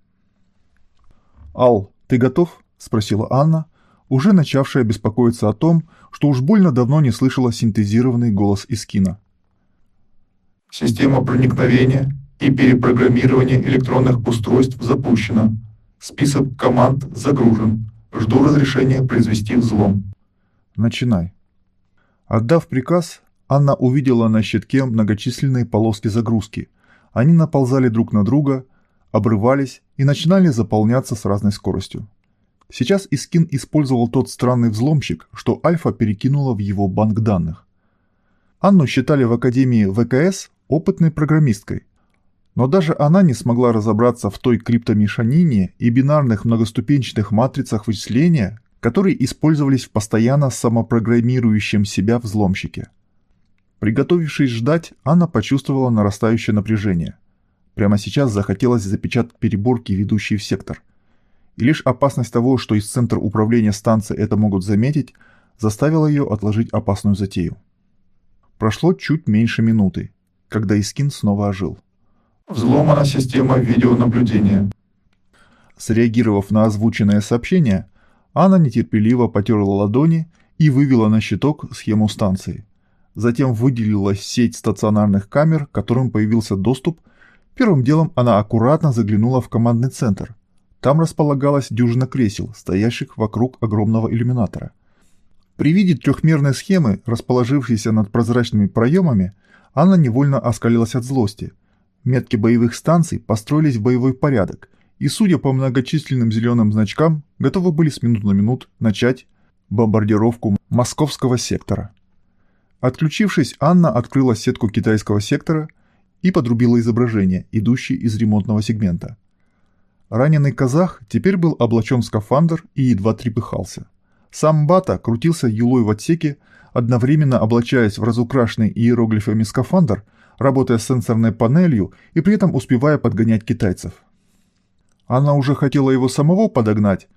«Ал, «Ты готов?» – спросила Анна, уже начавшая беспокоиться о том, что уж больно давно не слышала синтезированный голос из кино. «Система проникновения и перепрограммирования электронных устройств запущена. Список команд загружен. Жду разрешения произвести взлом». «Начинай». Отдав приказ, Анна увидела на щитке многочисленные полоски загрузки. Они наползали друг на друга, обрывались и начинали заполняться с разной скоростью. Сейчас Искин использовал тот странный взломщик, что Альфа перекинула в его банк данных. Анну считали в Академии ВКС опытной программисткой, но даже она не смогла разобраться в той криптомешанине и бинарных многоступенчатых матрицах вычисления, которые использовались в постоянно самопрограммирующем себя взломщике. Приготовившись ждать, Анна почувствовала нарастающее напряжение. Прямо сейчас захотелось запечатать переборки, ведущие в сектор. И лишь опасность того, что из центра управления станции это могут заметить, заставила ее отложить опасную затею. Прошло чуть меньше минуты, когда Искин снова ожил. «Взломана система видеонаблюдения». Среагировав на озвученное сообщение, Анна нетерпеливо потерла ладони и вывела на щиток схему станции. Затем выделилась сеть стационарных камер, к которым появился доступ. Первым делом она аккуратно заглянула в командный центр. Там располагалась дюжина кресел, стоящих вокруг огромного иллюминатора. При виде трехмерной схемы, расположившейся над прозрачными проемами, Анна невольно оскалилась от злости. Метки боевых станций построились в боевой порядок, и, судя по многочисленным зеленым значкам, готовы были с минут на минут начать бомбардировку московского сектора. Отключившись, Анна открыла сетку китайского сектора и подрубила изображение, идущее из ремонтного сегмента. Раненый казах теперь был облачен в скафандр и едва трепыхался. Сам Бата крутился юлой в отсеке, одновременно облачаясь в разукрашенный иероглифами скафандр, работая с сенсорной панелью и при этом успевая подгонять китайцев. Она уже хотела его самого подогнать,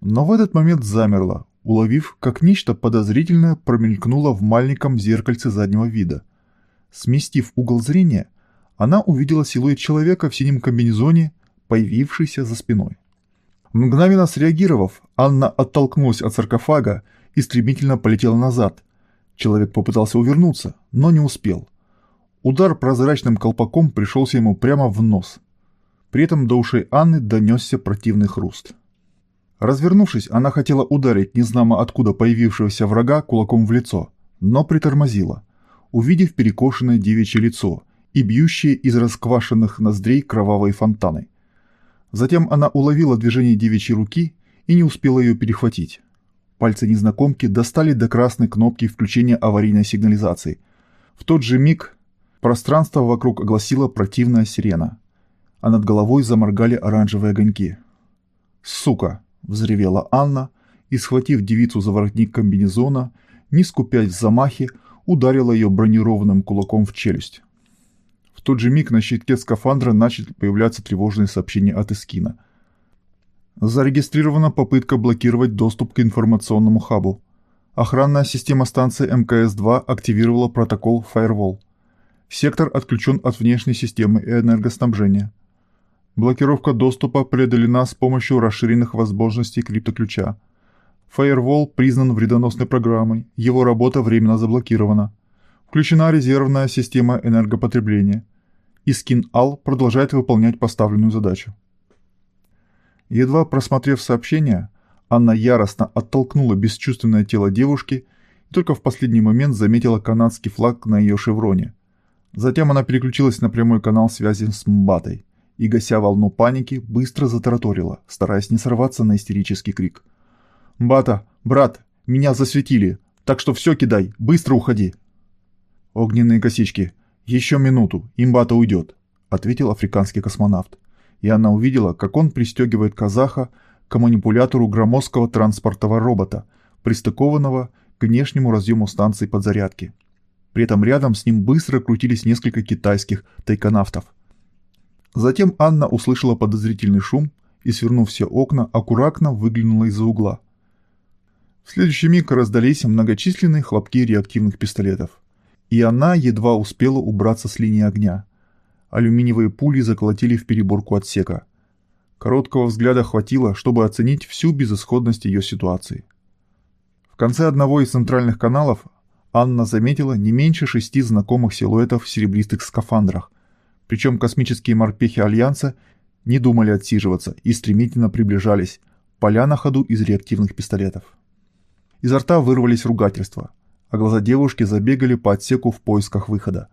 но в этот момент замерла, уловив, как нечто подозрительное промелькнуло в маленьком зеркальце заднего вида. Сместив угол зрения, она увидела силуэт человека в синем комбинезоне, появившийся за спиной. Мгновенно среагировав, Анна оттолкнулась от саркофага и стремительно полетела назад. Человек попытался увернуться, но не успел. Удар прозрачным колпаком пришелся ему прямо в нос. При этом до ушей Анны донесся противный хруст. Развернувшись, она хотела ударить незнамо откуда появившегося врага кулаком в лицо, но притормозила, увидев перекошенное девичье лицо и бьющие из расквашенных ноздрей кровавые фонтаны. Затем она уловила движение девичьей руки и не успела ее перехватить. Пальцы незнакомки достали до красной кнопки включения аварийной сигнализации. В тот же миг пространство вокруг огласила противная сирена, а над головой заморгали оранжевые огоньки. «Сука!» — взревела Анна и, схватив девицу за воротник комбинезона, не скупясь в замахе, ударила ее бронированным кулаком в челюсть. В тот же миг на щитке скафандра начали появляться тревожные сообщения от Эскина. Зарегистрирована попытка блокировать доступ к информационному хабу. Охранная система станции МКС-2 активировала протокол Firewall. Сектор отключен от внешней системы и энергоснабжения. Блокировка доступа преодолена с помощью расширенных возможностей криптоключа. Firewall признан вредоносной программой, его работа временно заблокирована. Включена резервная система энергопотребления. Искин Ал продолжает выполнять поставленную задачу. Едва просмотрев сообщение, Анна яростно оттолкнула бесчувственное тело девушки и только в последний момент заметила канадский флаг на ее шевроне. Затем она переключилась на прямой канал связи с Мбатой и, гася волну паники, быстро затараторила, стараясь не сорваться на истерический крик. «Бата, брат, меня засветили, так что все кидай, быстро уходи!» «Огненные косички, еще минуту, имбата уйдет», — ответил африканский космонавт. И она увидела, как он пристегивает казаха к манипулятору громоздкого транспортного робота, пристыкованного к внешнему разъему станции подзарядки. При этом рядом с ним быстро крутились несколько китайских тайконавтов — Затем Анна услышала подозрительный шум и, свернув все окна, аккуратно выглянула из-за угла. В следующий миг раздались многочисленные хлопки реактивных пистолетов, и она едва успела убраться с линии огня. Алюминиевые пули заколотили в переборку отсека. Короткого взгляда хватило, чтобы оценить всю безысходность ее ситуации. В конце одного из центральных каналов Анна заметила не меньше шести знакомых силуэтов в серебристых скафандрах, причем космические морпехи Альянса не думали отсиживаться и стремительно приближались, поля на ходу из реактивных пистолетов. Изо рта вырвались ругательства, а глаза девушки забегали по отсеку в поисках выхода.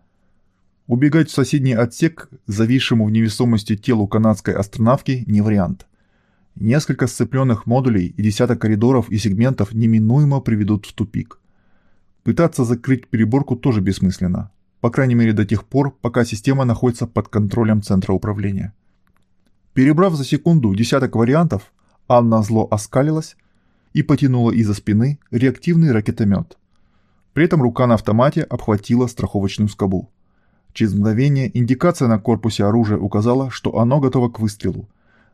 Убегать в соседний отсек, зависшему в невесомости телу канадской астронавки, не вариант. Несколько сцепленных модулей и десяток коридоров и сегментов неминуемо приведут в тупик. Пытаться закрыть переборку тоже бессмысленно, по крайней мере до тех пор, пока система находится под контролем центра управления. Перебрав за секунду десяток вариантов, Анна зло оскалилась и потянула из-за спины реактивный ракетомет. При этом рука на автомате обхватила страховочную скобу. Через мгновение индикация на корпусе оружия указала, что оно готово к выстрелу,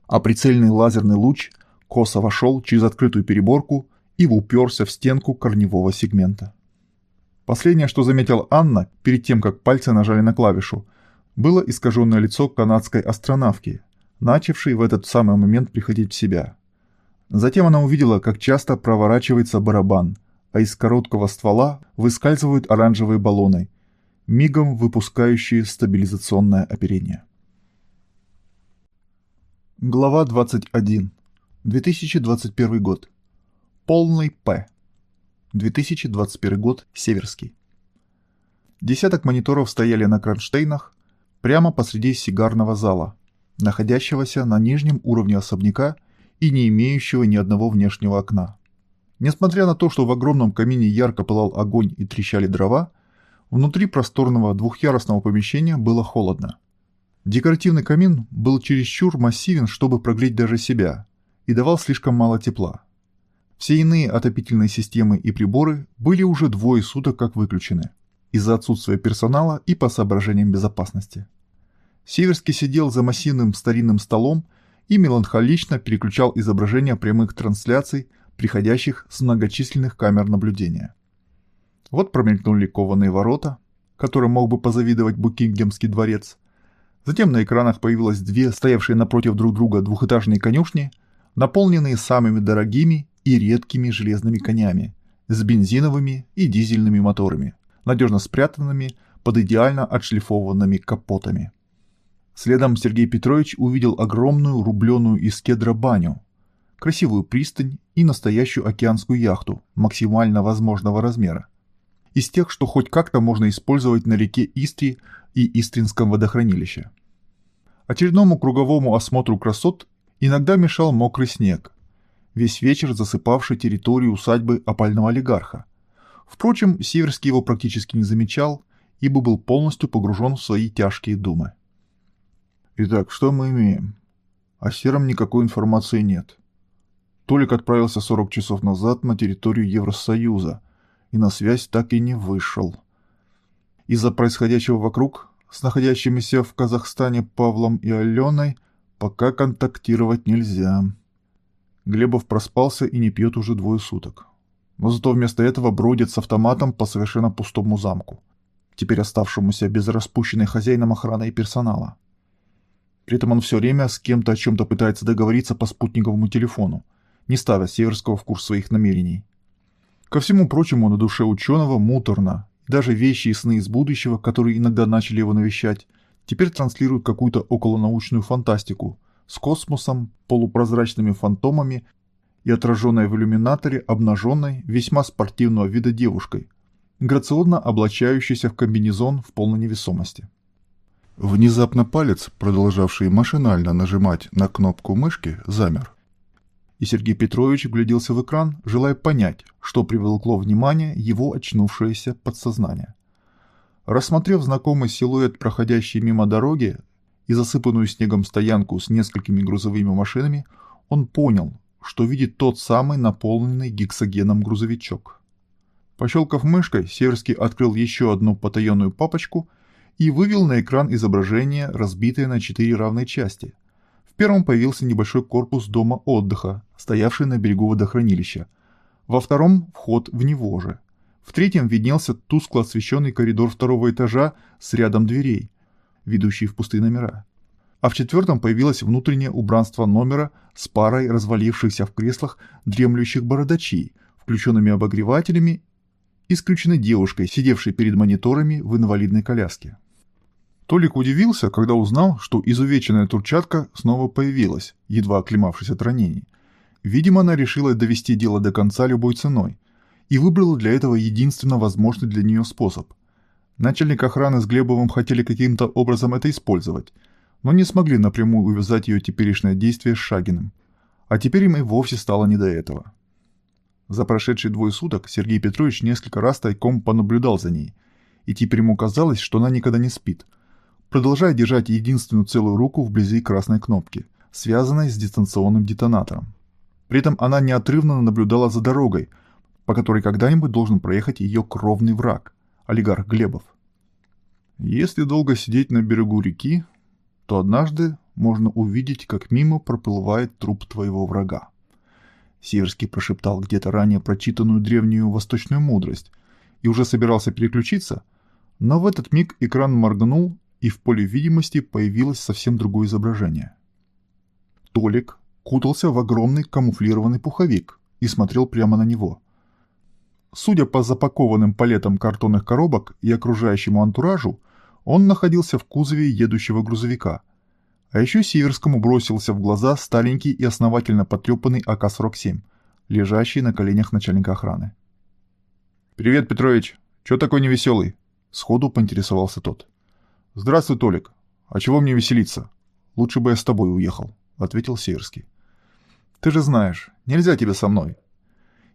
а прицельный лазерный луч косо вошел через открытую переборку и уперся в стенку корневого сегмента. Последнее, что заметил Анна, перед тем, как пальцы нажали на клавишу, было искаженное лицо канадской астронавки, начавшей в этот самый момент приходить в себя. Затем она увидела, как часто проворачивается барабан, а из короткого ствола выскальзывают оранжевые баллоны, мигом выпускающие стабилизационное оперение. Глава 21. 2021 год. Полный П. 2021 год. Северский. Десяток мониторов стояли на кронштейнах прямо посреди сигарного зала, находящегося на нижнем уровне особняка и не имеющего ни одного внешнего окна. Несмотря на то, что в огромном камине ярко пылал огонь и трещали дрова, Внутри просторного двухъярусного помещения было холодно. Декоративный камин был чересчур массивен, чтобы прогреть даже себя, и давал слишком мало тепла. Все иные отопительные системы и приборы были уже двое суток как выключены, из-за отсутствия персонала и по соображениям безопасности. Северский сидел за массивным старинным столом и меланхолично переключал изображения прямых трансляций, приходящих с многочисленных камер наблюдения. Вот промелькнули кованые ворота, которым мог бы позавидовать Букингемский дворец. Затем на экранах появилось две стоявшие напротив друг друга двухэтажные конюшни, наполненные самыми дорогими и редкими железными конями, с бензиновыми и дизельными моторами, надежно спрятанными под идеально отшлифованными капотами. Следом Сергей Петрович увидел огромную рубленую из кедра баню, красивую пристань и настоящую океанскую яхту максимально возможного размера из тех, что хоть как-то можно использовать на реке Истри и Истринском водохранилище. Очередному круговому осмотру красот иногда мешал мокрый снег, весь вечер засыпавший территорию усадьбы опального олигарха. Впрочем, Северский его практически не замечал, ибо был полностью погружен в свои тяжкие думы. Итак, что мы имеем? О Сером никакой информации нет. Толик отправился 40 часов назад на территорию Евросоюза – и на связь так и не вышел. Из-за происходящего вокруг с находящимися в Казахстане Павлом и Аленой пока контактировать нельзя. Глебов проспался и не пьет уже двое суток. Но зато вместо этого бродит с автоматом по совершенно пустому замку, теперь оставшемуся без распущенной хозяином охраны и персонала. При этом он все время с кем-то о чем-то пытается договориться по спутниковому телефону, не ставя Северского в курс своих намерений. Ко всему прочему, на душе ученого муторно. Даже вещи и сны из будущего, которые иногда начали его навещать, теперь транслируют какую-то околонаучную фантастику с космосом, полупрозрачными фантомами и отраженной в иллюминаторе обнаженной, весьма спортивного вида девушкой, грациозно облачающейся в комбинезон в полной невесомости. Внезапно палец, продолжавший машинально нажимать на кнопку мышки, замер и Сергей Петрович вгляделся в экран, желая понять, что привлекло внимание его очнувшееся подсознание. Рассмотрев знакомый силуэт, проходящий мимо дороги, и засыпанную снегом стоянку с несколькими грузовыми машинами, он понял, что видит тот самый наполненный гексогеном грузовичок. Пощелкав мышкой, Северский открыл еще одну потаенную папочку и вывел на экран изображение, разбитое на четыре равные части – в первом появился небольшой корпус дома отдыха, стоявший на берегу водохранилища. Во втором – вход в него же. В третьем виднелся тускло освещенный коридор второго этажа с рядом дверей, ведущий в пустые номера. а в четвертом появилось внутреннее убранство номера с парой развалившихся в креслах дремлющих бородачей, включенными обогревателями и скрюченной девушкой, сидевшей перед мониторами в инвалидной коляске. Толик удивился, когда узнал, что изувеченная турчатка снова появилась, едва оклемавшись от ранений. Видимо, она решила довести дело до конца любой ценой и выбрала для этого единственно возможный для нее способ. Начальник охраны с Глебовым хотели каким-то образом это использовать, но не смогли напрямую увязать ее теперешнее действие с Шагиным. А теперь им и вовсе стало не до этого. За прошедшие двое суток Сергей Петрович несколько раз тайком понаблюдал за ней, и теперь ему казалось, что она никогда не спит, продолжая держать единственную целую руку вблизи красной кнопки, связанной с дистанционным детонатором. При этом она неотрывно наблюдала за дорогой, по которой когда-нибудь должен проехать ее кровный враг, олигарх Глебов. Если долго сидеть на берегу реки, то однажды можно увидеть, как мимо проплывает труп твоего врага. Северский прошептал где-то ранее прочитанную древнюю восточную мудрость и уже собирался переключиться, но в этот миг экран моргнул, и в поле видимости появилось совсем другое изображение. Толик кутался в огромный камуфлированный пуховик и смотрел прямо на него. Судя по запакованным палетам картонных коробок и окружающему антуражу, он находился в кузове едущего грузовика. А еще Сиверскому бросился в глаза старенький и основательно потрепанный АК-47, лежащий на коленях начальника охраны. «Привет, Петрович. Чё такой невеселый?» Сходу поинтересовался тот. «Здравствуй, Толик. А чего мне веселиться? Лучше бы я с тобой уехал», — ответил Северский. «Ты же знаешь, нельзя тебе со мной.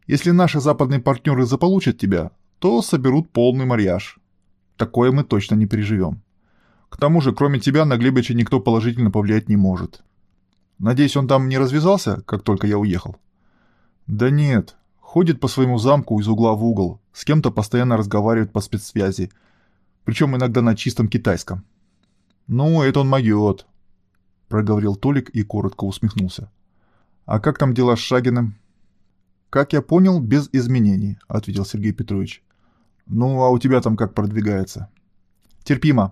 Если наши западные партнеры заполучат тебя, то соберут полный марьяж. Такое мы точно не переживем. К тому же, кроме тебя, на Глебыча никто положительно повлиять не может. Надеюсь, он там не развязался, как только я уехал? Да нет. Ходит по своему замку из угла в угол, с кем-то постоянно разговаривает по спецсвязи, причем иногда на чистом китайском. Ну, это он могет, проговорил Толик и коротко усмехнулся. А как там дела с Шагиным? Как я понял, без изменений, ответил Сергей Петрович. Ну, а у тебя там как продвигается? Терпимо.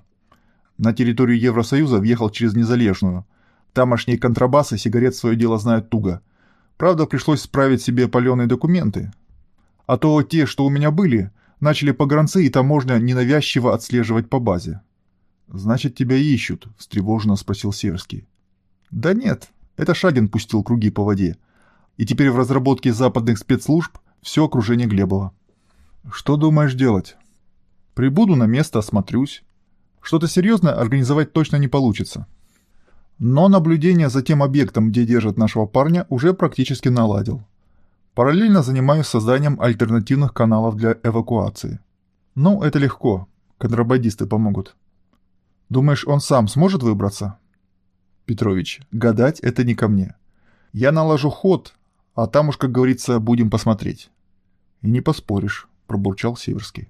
На территорию Евросоюза въехал через Незалежную. Тамошние контрабасы сигарет свое дело знают туго. Правда, пришлось справить себе паленые документы. А то те, что у меня были, начали погранцы и таможня ненавязчиво отслеживать по базе. «Значит, тебя ищут?» – встревоженно спросил Северский. «Да нет, это Шагин пустил круги по воде. И теперь в разработке западных спецслужб все окружение Глебова». Что думаешь делать? Прибуду на место, осмотрюсь. Что-то серьезное организовать точно не получится. Но наблюдение за тем объектом, где держат нашего парня, уже практически наладил. Параллельно занимаюсь созданием альтернативных каналов для эвакуации. Ну, это легко. Контрабандисты помогут. Думаешь, он сам сможет выбраться? Петрович, гадать это не ко мне. Я наложу ход, а там уж, как говорится, будем посмотреть. И не поспоришь. — пробурчал Северский.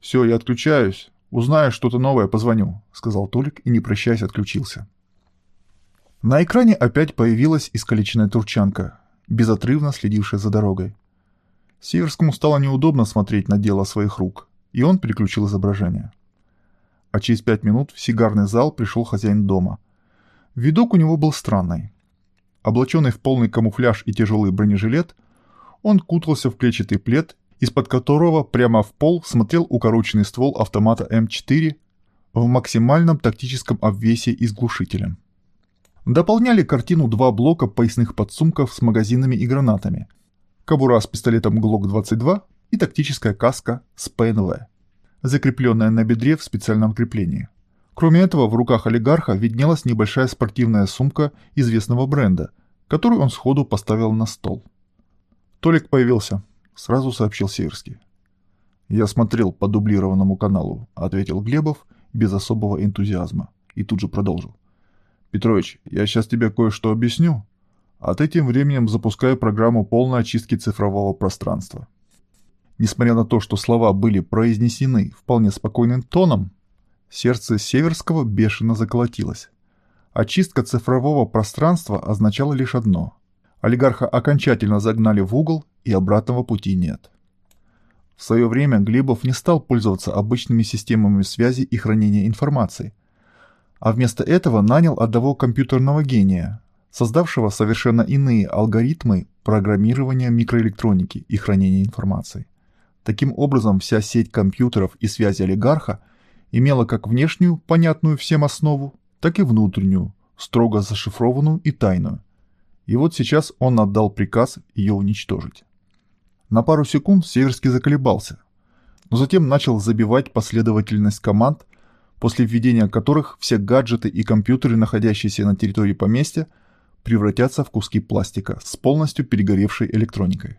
«Все, я отключаюсь. Узнаю что-то новое, позвоню», — сказал Толик и, не прощаясь, отключился. На экране опять появилась искалеченная турчанка, безотрывно следившая за дорогой. Северскому стало неудобно смотреть на дело своих рук, и он переключил изображение. А через пять минут в сигарный зал пришел хозяин дома. Видок у него был странный. Облаченный в полный камуфляж и тяжелый бронежилет, он кутался в клетчатый плед из-под которого прямо в пол смотрел укороченный ствол автомата М4 в максимальном тактическом обвесе и с глушителем. Дополняли картину два блока поясных подсумков с магазинами и гранатами, кобура с пистолетом ГЛОК-22 и тактическая каска с ПНВ, закрепленная на бедре в специальном креплении. Кроме этого, в руках олигарха виднелась небольшая спортивная сумка известного бренда, которую он сходу поставил на стол. Толик появился. — сразу сообщил Северский. «Я смотрел по дублированному каналу», — ответил Глебов без особого энтузиазма и тут же продолжил. «Петрович, я сейчас тебе кое-что объясню, а ты тем временем запускай программу полной очистки цифрового пространства». Несмотря на то, что слова были произнесены вполне спокойным тоном, сердце Северского бешено заколотилось. Очистка цифрового пространства означала лишь одно. Олигарха окончательно загнали в угол и обратного пути нет. В свое время Глебов не стал пользоваться обычными системами связи и хранения информации, а вместо этого нанял одного компьютерного гения, создавшего совершенно иные алгоритмы программирования микроэлектроники и хранения информации. Таким образом, вся сеть компьютеров и связи олигарха имела как внешнюю, понятную всем основу, так и внутреннюю, строго зашифрованную и тайную. И вот сейчас он отдал приказ ее уничтожить. На пару секунд Северский заколебался, но затем начал забивать последовательность команд, после введения которых все гаджеты и компьютеры, находящиеся на территории поместья, превратятся в куски пластика с полностью перегоревшей электроникой.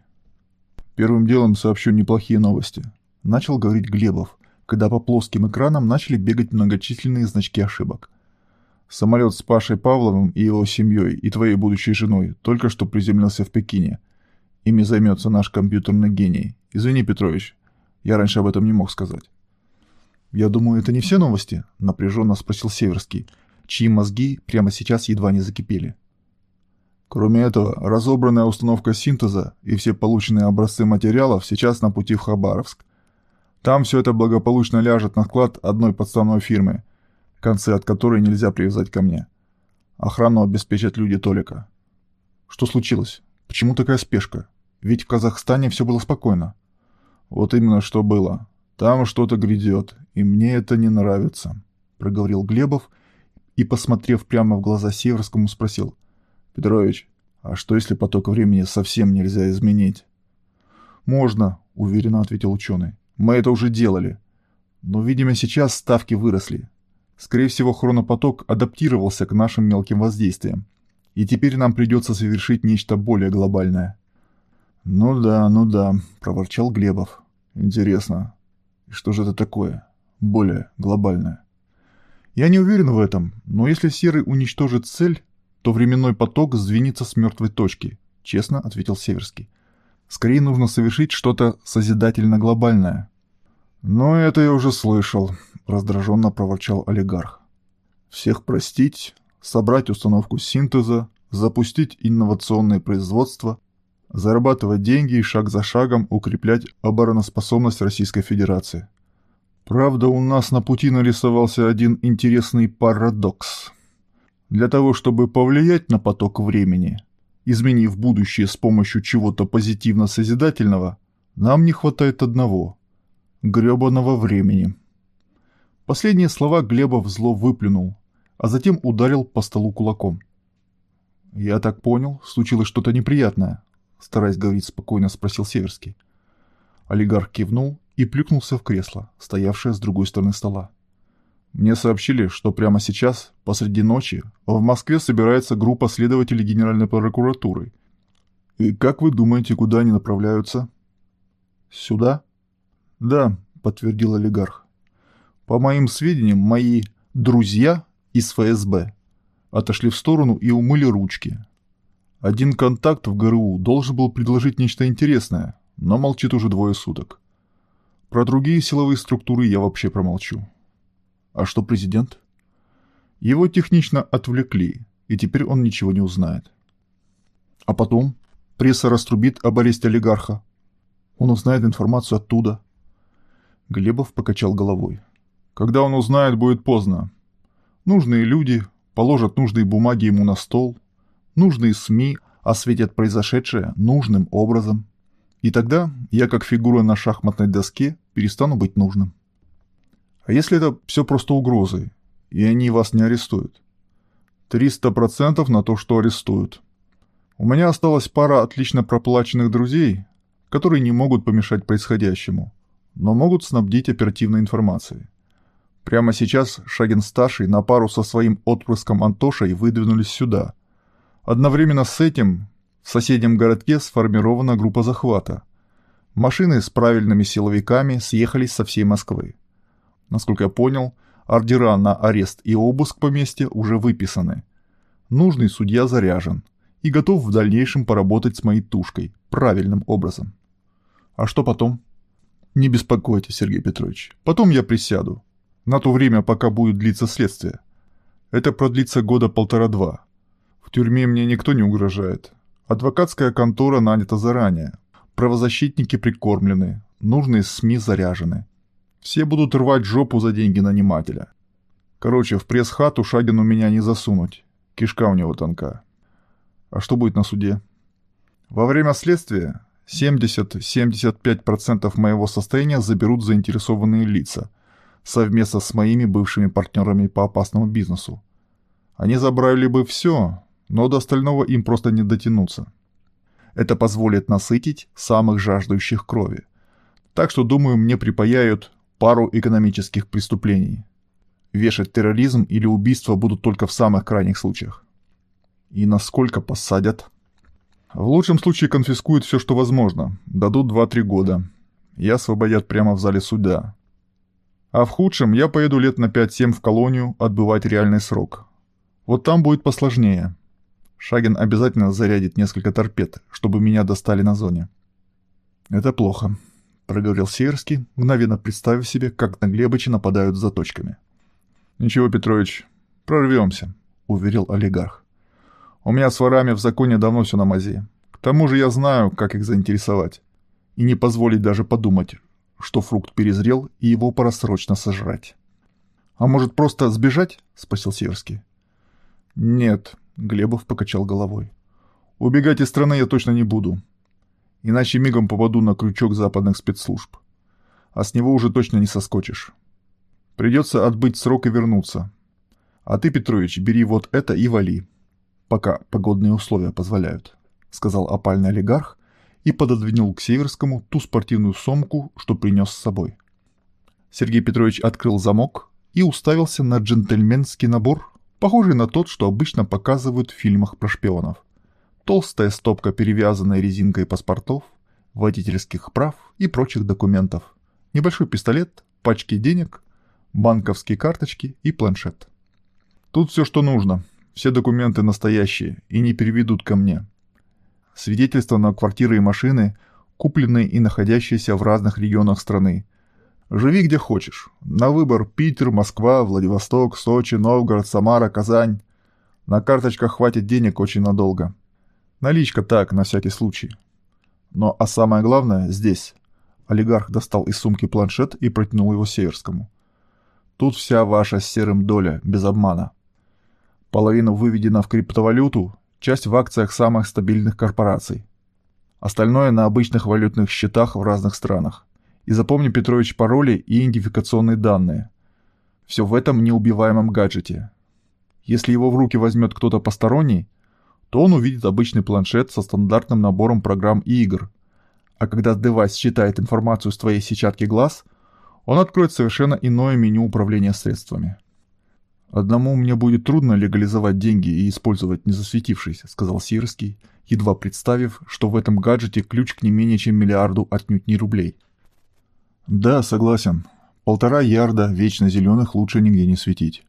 Первым делом сообщу неплохие новости. Начал говорить Глебов, когда по плоским экранам начали бегать многочисленные значки ошибок. Самолет с Пашей Павловым и его семьей и твоей будущей женой только что приземлился в Пекине. Ими займется наш компьютерный гений. Извини, Петрович, я раньше об этом не мог сказать. «Я думаю, это не все новости?» – напряженно спросил Северский, чьи мозги прямо сейчас едва не закипели. Кроме этого, разобранная установка синтеза и все полученные образцы материалов сейчас на пути в Хабаровск. Там все это благополучно ляжет на склад одной подставной фирмы, концы от которой нельзя привязать ко мне. Охрану обеспечат люди Толика. Что случилось? Почему такая спешка? Ведь в Казахстане все было спокойно. Вот именно что было. Там что-то грядет, и мне это не нравится, проговорил Глебов и, посмотрев прямо в глаза Северскому, спросил. Петрович, а что если поток времени совсем нельзя изменить? Можно, уверенно ответил ученый. Мы это уже делали. Но, видимо, сейчас ставки выросли. Скорее всего, хронопоток адаптировался к нашим мелким воздействиям. И теперь нам придется совершить нечто более глобальное. «Ну да, ну да», — проворчал Глебов. «Интересно. Что же это такое? Более глобальное?» «Я не уверен в этом, но если Серый уничтожит цель, то временной поток сдвинется с мертвой точки, честно ответил Северский. Скорее нужно совершить что-то созидательно-глобальное. Но это я уже слышал, раздраженно проворчал олигарх. Всех простить, собрать установку синтеза, запустить инновационное производство, зарабатывать деньги и шаг за шагом укреплять обороноспособность Российской Федерации. Правда, у нас на пути нарисовался один интересный парадокс – для того, чтобы повлиять на поток времени, изменив будущее с помощью чего-то позитивно-созидательного, нам не хватает одного – грёбаного времени. Последние слова Глебов зло выплюнул, а затем ударил по столу кулаком. «Я так понял, случилось что-то неприятное», – стараясь говорить спокойно, спросил Северский. Олигарх кивнул и плюхнулся в кресло, стоявшее с другой стороны стола. Мне сообщили, что прямо сейчас, посреди ночи, в Москве собирается группа следователей Генеральной прокуратуры. И как вы думаете, куда они направляются? Сюда? Да, подтвердил олигарх. По моим сведениям, мои друзья из ФСБ отошли в сторону и умыли ручки. Один контакт в ГРУ должен был предложить нечто интересное, но молчит уже двое суток. Про другие силовые структуры я вообще промолчу. А что президент? Его технично отвлекли, и теперь он ничего не узнает. А потом пресса раструбит об аресте олигарха. Он узнает информацию оттуда. Глебов покачал головой. Когда он узнает, будет поздно. Нужные люди положат нужные бумаги ему на стол. Нужные СМИ осветят произошедшее нужным образом. И тогда я, как фигура на шахматной доске, перестану быть нужным. А если это все просто угрозы, и они вас не арестуют? Триста процентов на то, что арестуют. У меня осталась пара отлично проплаченных друзей, которые не могут помешать происходящему, но могут снабдить оперативной информацией. Прямо сейчас Шагин-старший на пару со своим отпрыском Антошей выдвинулись сюда. Одновременно с этим в соседнем городке сформирована группа захвата. Машины с правильными силовиками съехались со всей Москвы. Насколько я понял, ордера на арест и обыск поместья уже выписаны. Нужный судья заряжен и готов в дальнейшем поработать с моей тушкой правильным образом. А что потом? Не беспокойтесь, Сергей Петрович. Потом я присяду. На то время, пока будет длиться следствие. Это продлится года полтора-два. В тюрьме мне никто не угрожает. Адвокатская контора нанята заранее. Правозащитники прикормлены. Нужные СМИ заряжены. Все будут рвать жопу за деньги нанимателя. Короче, в пресс-хату Шагину меня не засунуть. Кишка у него тонка. А что будет на суде? Во время следствия 70-75% моего состояния заберут заинтересованные лица, совместно с моими бывшими партнерами по опасному бизнесу. Они забрали бы все, но до остального им просто не дотянуться. Это позволит насытить самых жаждущих крови. Так что, думаю, мне припаяют пару экономических преступлений. Вешать терроризм или убийство будут только в самых крайних случаях. И насколько посадят? В лучшем случае конфискуют все, что возможно. Дадут 2-3 года. И освободят прямо в зале суда. А в худшем я поеду лет на 5-7 в колонию отбывать реальный срок. Вот там будет посложнее. Шагин обязательно зарядит несколько торпед, чтобы меня достали на зоне. Это плохо, проговорил Северский, мгновенно представив себе, как на Глебыча нападают за точками. Ничего, Петрович, прорвемся, уверил олигарх. У меня с ворами в законе давно все на мази. К тому же я знаю, как их заинтересовать. И не позволить даже подумать, что фрукт перезрел, и его пора срочно сожрать. «А может, просто сбежать?» — спросил Северский. «Нет», — Глебов покачал головой. «Убегать из страны я точно не буду. Иначе мигом попаду на крючок западных спецслужб. А с него уже точно не соскочишь. Придется отбыть срок и вернуться. А ты, Петрович, бери вот это и вали пока погодные условия позволяют», — сказал опальный олигарх и пододвинул к Северскому ту спортивную сумку, что принес с собой. Сергей Петрович открыл замок и уставился на джентльменский набор, похожий на тот, что обычно показывают в фильмах про шпионов. Толстая стопка перевязанной резинкой паспортов, водительских прав и прочих документов, небольшой пистолет, пачки денег, банковские карточки и планшет. «Тут все, что нужно», все документы настоящие и не переведут ко мне. Свидетельства на квартиры и машины, купленные и находящиеся в разных регионах страны. Живи где хочешь. На выбор Питер, Москва, Владивосток, Сочи, Новгород, Самара, Казань. На карточках хватит денег очень надолго. Наличка так, на всякий случай. Но а самое главное здесь. Олигарх достал из сумки планшет и протянул его Северскому. Тут вся ваша с серым доля, без обмана. Половина выведена в криптовалюту, часть в акциях самых стабильных корпораций. Остальное на обычных валютных счетах в разных странах. И запомни, Петрович, пароли и идентификационные данные. Все в этом неубиваемом гаджете. Если его в руки возьмет кто-то посторонний, то он увидит обычный планшет со стандартным набором программ и игр. А когда девайс считает информацию с твоей сетчатки глаз, он откроет совершенно иное меню управления средствами. «Одному мне будет трудно легализовать деньги и использовать не засветившись», — сказал Сирский, едва представив, что в этом гаджете ключ к не менее чем миллиарду отнюдь не рублей. «Да, согласен. Полтора ярда вечно зеленых лучше нигде не светить».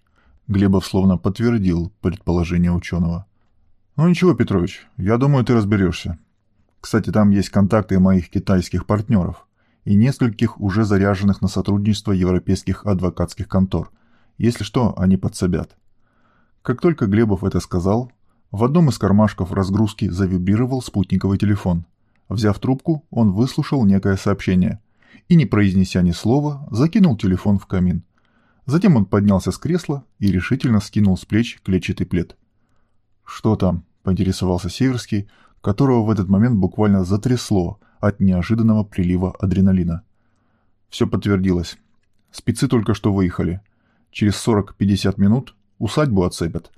Глебов словно подтвердил предположение ученого. «Ну ничего, Петрович, я думаю, ты разберешься. Кстати, там есть контакты моих китайских партнеров и нескольких уже заряженных на сотрудничество европейских адвокатских контор — если что, они подсобят. Как только Глебов это сказал, в одном из кармашков разгрузки завибрировал спутниковый телефон. Взяв трубку, он выслушал некое сообщение и, не произнеся ни слова, закинул телефон в камин. Затем он поднялся с кресла и решительно скинул с плеч клетчатый плед. «Что там?» – поинтересовался Северский, которого в этот момент буквально затрясло от неожиданного прилива адреналина. Все подтвердилось. Спецы только что выехали – Через 40-50 минут усадьбу отцепят.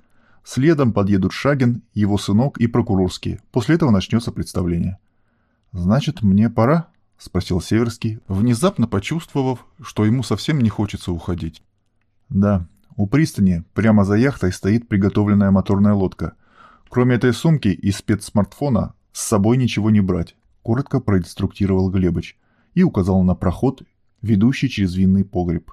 Следом подъедут Шагин, его сынок и прокурорские. После этого начнется представление. «Значит, мне пора?» — спросил Северский, внезапно почувствовав, что ему совсем не хочется уходить. «Да, у пристани, прямо за яхтой, стоит приготовленная моторная лодка. Кроме этой сумки и спецсмартфона, с собой ничего не брать», — коротко проинструктировал Глебыч и указал на проход, ведущий через винный погреб.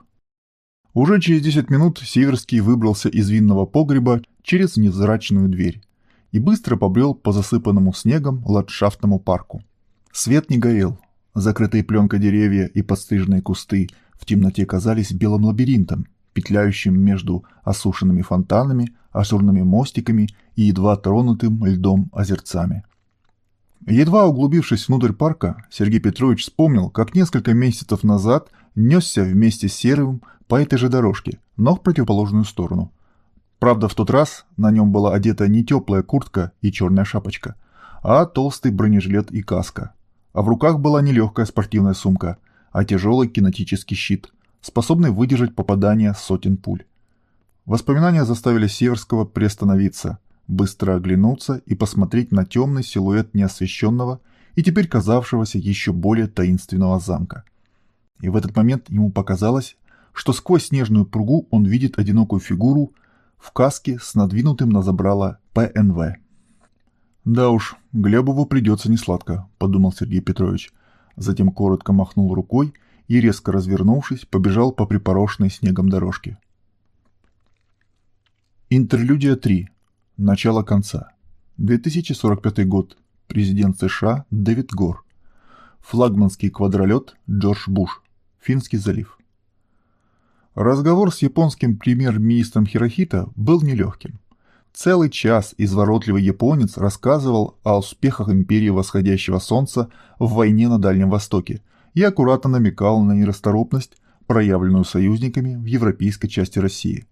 Уже через 10 минут Северский выбрался из винного погреба через невзрачную дверь и быстро побрел по засыпанному снегом ландшафтному парку. Свет не горел. Закрытые пленкой деревья и подстриженные кусты в темноте казались белым лабиринтом, петляющим между осушенными фонтанами, ажурными мостиками и едва тронутым льдом озерцами. Едва углубившись внутрь парка, Сергей Петрович вспомнил, как несколько месяцев назад несся вместе с Серым по этой же дорожке, но в противоположную сторону. Правда, в тот раз на нем была одета не теплая куртка и черная шапочка, а толстый бронежилет и каска. А в руках была не легкая спортивная сумка, а тяжелый кинетический щит, способный выдержать попадание сотен пуль. Воспоминания заставили Северского приостановиться, быстро оглянуться и посмотреть на темный силуэт неосвещенного и теперь казавшегося еще более таинственного замка. И в этот момент ему показалось, что сквозь снежную пругу он видит одинокую фигуру в каске с надвинутым на забрало ПНВ. «Да уж, Глебову придется несладко», — подумал Сергей Петрович. Затем коротко махнул рукой и, резко развернувшись, побежал по припорошенной снегом дорожке. Интерлюдия 3. Начало конца. 2045 год. Президент США Дэвид Гор. Флагманский квадролет Джордж Буш. Финский залив. Разговор с японским премьер-министром Хирохита был нелегким. Целый час изворотливый японец рассказывал о успехах империи восходящего солнца в войне на Дальнем Востоке и аккуратно намекал на нерасторопность, проявленную союзниками в европейской части России.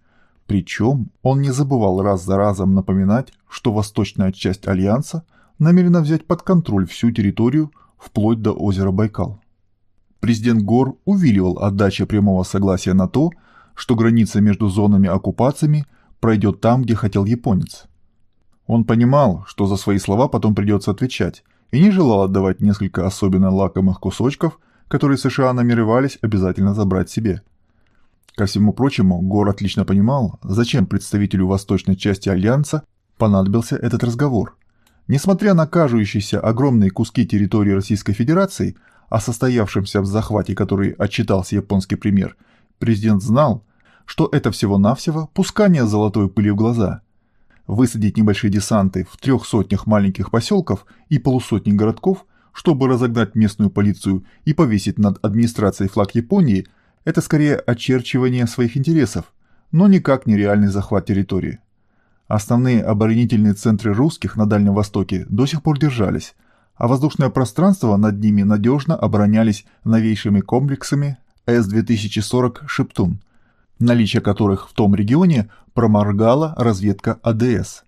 Причем он не забывал раз за разом напоминать, что восточная часть Альянса намерена взять под контроль всю территорию вплоть до озера Байкал. Президент Гор увиливал отдача прямого согласия на то, что граница между зонами оккупациями пройдет там, где хотел японец. Он понимал, что за свои слова потом придется отвечать, и не желал отдавать несколько особенно лакомых кусочков, которые США намеревались обязательно забрать себе. Ко всему прочему, Гор отлично понимал, зачем представителю восточной части Альянса понадобился этот разговор. Несмотря на кажущиеся огромные куски территории Российской Федерации, о состоявшемся в захвате который отчитался японский премьер, президент знал, что это всего-навсего пускание золотой пыли в глаза. Высадить небольшие десанты в трех сотнях маленьких поселков и полусотни городков, чтобы разогнать местную полицию и повесить над администрацией флаг Японии – это скорее очерчивание своих интересов, но никак не реальный захват территории. Основные оборонительные центры русских на Дальнем Востоке до сих пор держались, а воздушное пространство над ними надежно оборонялись новейшими комплексами С-2040 «Шептун», наличие которых в том регионе проморгала разведка АДС.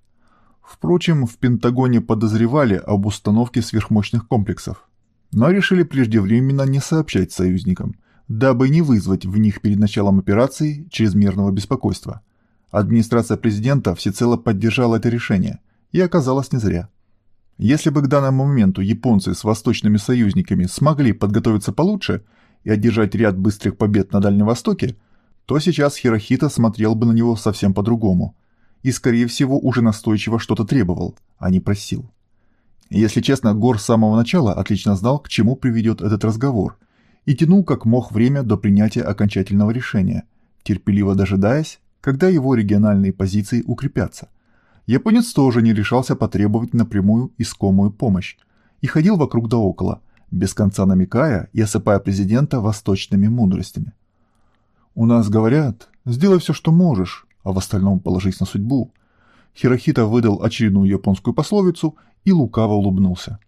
Впрочем, в Пентагоне подозревали об установке сверхмощных комплексов, но решили преждевременно не сообщать союзникам – дабы не вызвать в них перед началом операции чрезмерного беспокойства. Администрация президента всецело поддержала это решение, и оказалось не зря. Если бы к данному моменту японцы с восточными союзниками смогли подготовиться получше и одержать ряд быстрых побед на Дальнем Востоке, то сейчас Хирохита смотрел бы на него совсем по-другому и, скорее всего, уже настойчиво что-то требовал, а не просил. Если честно, Гор с самого начала отлично знал, к чему приведет этот разговор, и тянул как мог время до принятия окончательного решения, терпеливо дожидаясь, когда его региональные позиции укрепятся. Японец тоже не решался потребовать напрямую искомую помощь и ходил вокруг да около, без конца намекая и осыпая президента восточными мудростями. «У нас говорят, сделай все, что можешь, а в остальном положись на судьбу». Хирохита выдал очередную японскую пословицу и лукаво улыбнулся.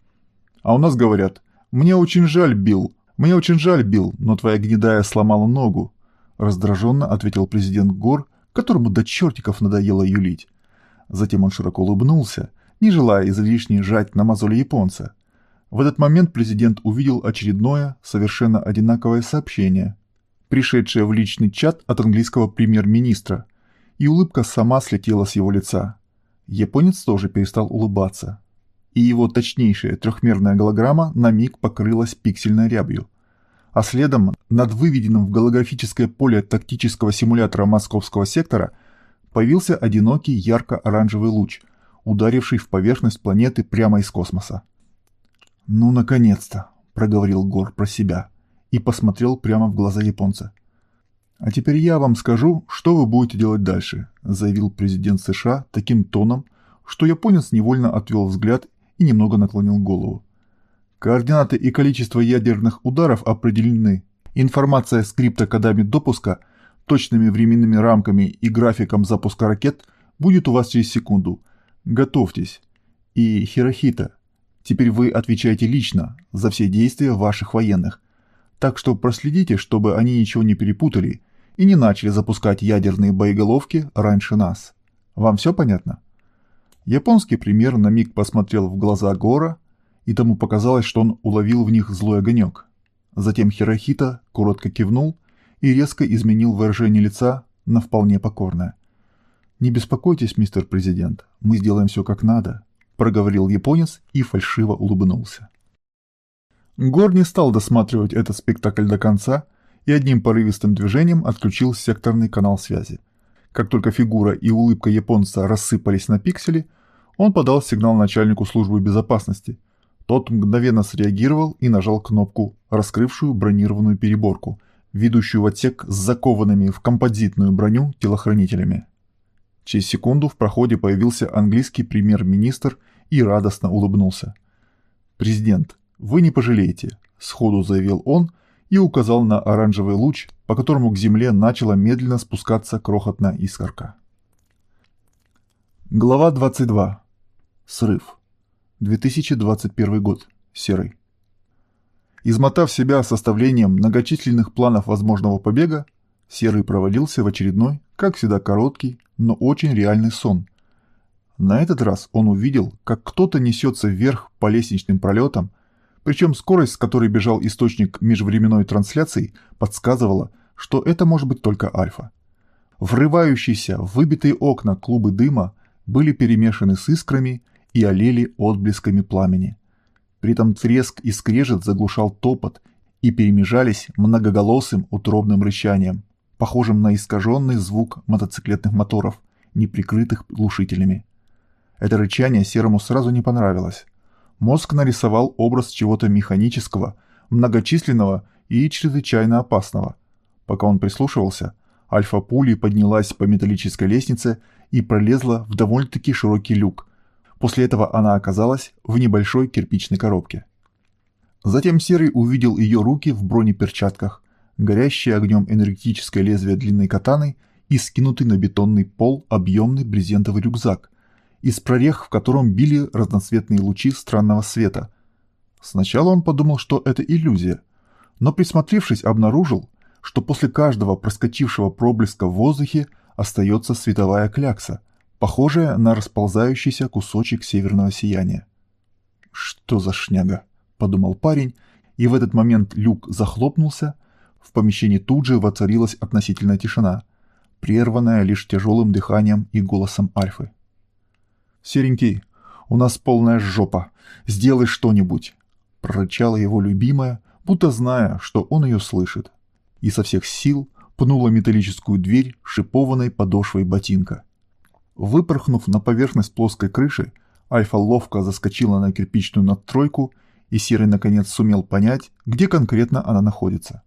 «А у нас говорят, мне очень жаль, Билл, «Мне очень жаль, Билл, но твоя гнедая сломала ногу», — раздраженно ответил президент Гор, которому до чертиков надоело юлить. Затем он широко улыбнулся, не желая излишне жать на мозоли японца. В этот момент президент увидел очередное, совершенно одинаковое сообщение, пришедшее в личный чат от английского премьер-министра, и улыбка сама слетела с его лица. Японец тоже перестал улыбаться и его точнейшая трехмерная голограмма на миг покрылась пиксельной рябью. А следом над выведенным в голографическое поле тактического симулятора московского сектора появился одинокий ярко-оранжевый луч, ударивший в поверхность планеты прямо из космоса. «Ну, наконец-то!» – проговорил Гор про себя и посмотрел прямо в глаза японца. «А теперь я вам скажу, что вы будете делать дальше», – заявил президент США таким тоном, что японец невольно отвел взгляд и немного наклонил голову. Координаты и количество ядерных ударов определены. Информация с криптокодами допуска, точными временными рамками и графиком запуска ракет будет у вас через секунду. Готовьтесь. И Хирохита, теперь вы отвечаете лично за все действия ваших военных. Так что проследите, чтобы они ничего не перепутали и не начали запускать ядерные боеголовки раньше нас. Вам все понятно? Японский премьер на миг посмотрел в глаза Гора, и тому показалось, что он уловил в них злой огонек. Затем Хирохита коротко кивнул и резко изменил выражение лица на вполне покорное. «Не беспокойтесь, мистер президент, мы сделаем все как надо», — проговорил японец и фальшиво улыбнулся. Гор не стал досматривать этот спектакль до конца и одним порывистым движением отключил секторный канал связи. Как только фигура и улыбка японца рассыпались на пиксели, он подал сигнал начальнику службы безопасности. Тот мгновенно среагировал и нажал кнопку, раскрывшую бронированную переборку, ведущую в отсек с закованными в композитную броню телохранителями. Через секунду в проходе появился английский премьер-министр и радостно улыбнулся. «Президент, вы не пожалеете», — сходу заявил он и указал на оранжевый луч, по которому к земле начала медленно спускаться крохотная искорка. Глава 22. Срыв. 2021 год. Серый. Измотав себя составлением многочисленных планов возможного побега, Серый провалился в очередной, как всегда короткий, но очень реальный сон. На этот раз он увидел, как кто-то несется вверх по лестничным пролетам, причем скорость, с которой бежал источник межвременной трансляции, подсказывала, что это может быть только альфа. Врывающиеся выбитые окна клубы дыма были перемешаны с искрами и олели отблесками пламени. При этом треск и скрежет заглушал топот и перемежались многоголосым утробным рычанием, похожим на искаженный звук мотоциклетных моторов, не прикрытых глушителями. Это рычание Серому сразу не понравилось. Мозг нарисовал образ чего-то механического, многочисленного и чрезвычайно опасного. Пока он прислушивался, альфа-пули поднялась по металлической лестнице и пролезла в довольно-таки широкий люк. После этого она оказалась в небольшой кирпичной коробке. Затем Серый увидел ее руки в бронеперчатках, горящее огнем энергетическое лезвие длинной катаны и скинутый на бетонный пол объемный брезентовый рюкзак, из прорех в котором били разноцветные лучи странного света. Сначала он подумал, что это иллюзия, но присмотревшись, обнаружил, что после каждого проскочившего проблеска в воздухе остается световая клякса, похожая на расползающийся кусочек северного сияния. «Что за шняга?» – подумал парень, и в этот момент люк захлопнулся, в помещении тут же воцарилась относительная тишина, прерванная лишь тяжелым дыханием и голосом Альфы. «Серенький, у нас полная жопа. Сделай что-нибудь!» Прорычала его любимая, будто зная, что он ее слышит. И со всех сил пнула металлическую дверь шипованной подошвой ботинка. Выпорхнув на поверхность плоской крыши, Альфа ловко заскочила на кирпичную надстройку, и Серый наконец сумел понять, где конкретно она находится.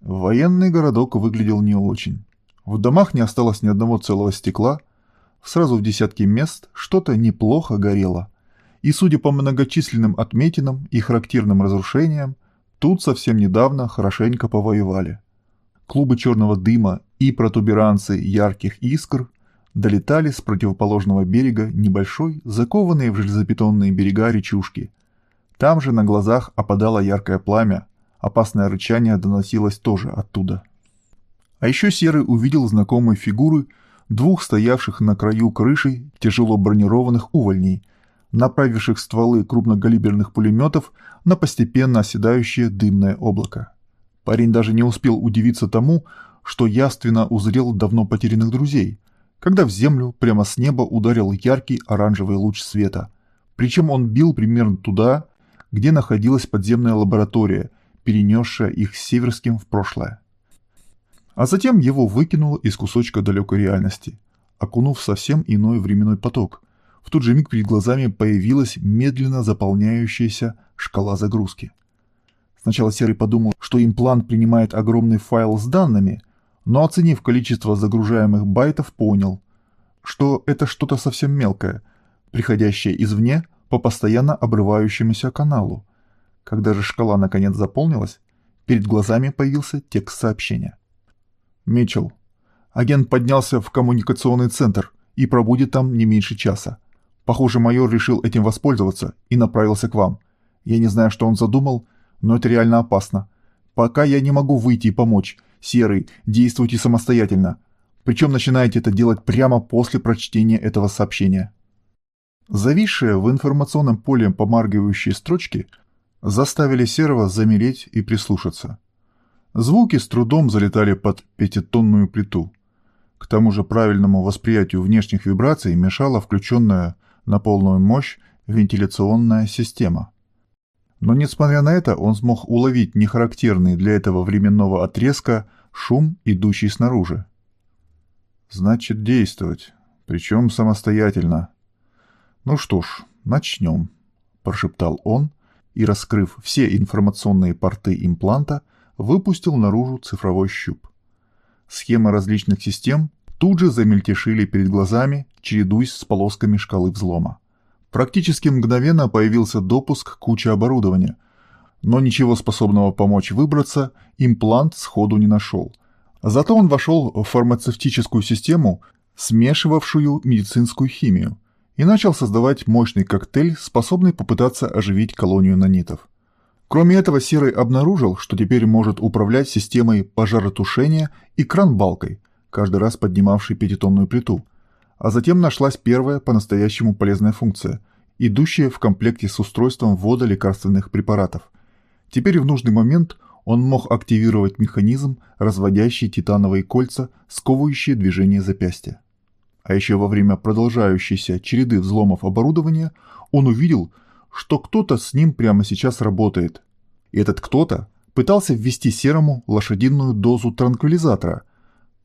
Военный городок выглядел не очень. В домах не осталось ни одного целого стекла, сразу в десятки мест что-то неплохо горело. И судя по многочисленным отметинам и характерным разрушениям, тут совсем недавно хорошенько повоевали. Клубы черного дыма и протуберанцы ярких искр долетали с противоположного берега небольшой, закованные в железобетонные берега речушки. Там же на глазах опадало яркое пламя, опасное рычание доносилось тоже оттуда. А еще Серый увидел знакомые фигуры двух стоявших на краю крыши тяжело бронированных увольней, направивших стволы крупногалиберных пулеметов на постепенно оседающее дымное облако. Парень даже не успел удивиться тому, что яственно узрел давно потерянных друзей, когда в землю прямо с неба ударил яркий оранжевый луч света. Причем он бил примерно туда, где находилась подземная лаборатория, перенесшая их с Северским в прошлое а затем его выкинуло из кусочка далекой реальности, окунув совсем иной временной поток. В тот же миг перед глазами появилась медленно заполняющаяся шкала загрузки. Сначала Серый подумал, что имплант принимает огромный файл с данными, но оценив количество загружаемых байтов, понял, что это что-то совсем мелкое, приходящее извне по постоянно обрывающемуся каналу. Когда же шкала наконец заполнилась, перед глазами появился текст сообщения. Митчелл. Агент поднялся в коммуникационный центр и пробудет там не меньше часа. Похоже, майор решил этим воспользоваться и направился к вам. Я не знаю, что он задумал, но это реально опасно. Пока я не могу выйти и помочь. Серый, действуйте самостоятельно. Причем начинаете это делать прямо после прочтения этого сообщения. Зависшие в информационном поле помаргивающие строчки заставили Серого замереть и прислушаться. Звуки с трудом залетали под пятитонную плиту. К тому же правильному восприятию внешних вибраций мешала включенная на полную мощь вентиляционная система. Но несмотря на это, он смог уловить нехарактерный для этого временного отрезка шум, идущий снаружи. Значит, действовать, причем самостоятельно. Ну что ж, начнем, прошептал он и, раскрыв все информационные порты импланта, выпустил наружу цифровой щуп. Схемы различных систем тут же замельтешили перед глазами, чередуясь с полосками шкалы взлома. Практически мгновенно появился допуск к куче оборудования, но ничего способного помочь выбраться имплант сходу не нашел. Зато он вошел в фармацевтическую систему, смешивавшую медицинскую химию, и начал создавать мощный коктейль, способный попытаться оживить колонию нанитов. Кроме этого, Серый обнаружил, что теперь может управлять системой пожаротушения и кран-балкой, каждый раз поднимавшей пятитонную плиту. А затем нашлась первая по-настоящему полезная функция, идущая в комплекте с устройством ввода лекарственных препаратов. Теперь в нужный момент он мог активировать механизм, разводящий титановые кольца, сковывающие движение запястья. А еще во время продолжающейся череды взломов оборудования он увидел, что кто-то с ним прямо сейчас работает. Этот кто-то пытался ввести серому лошадиную дозу транквилизатора.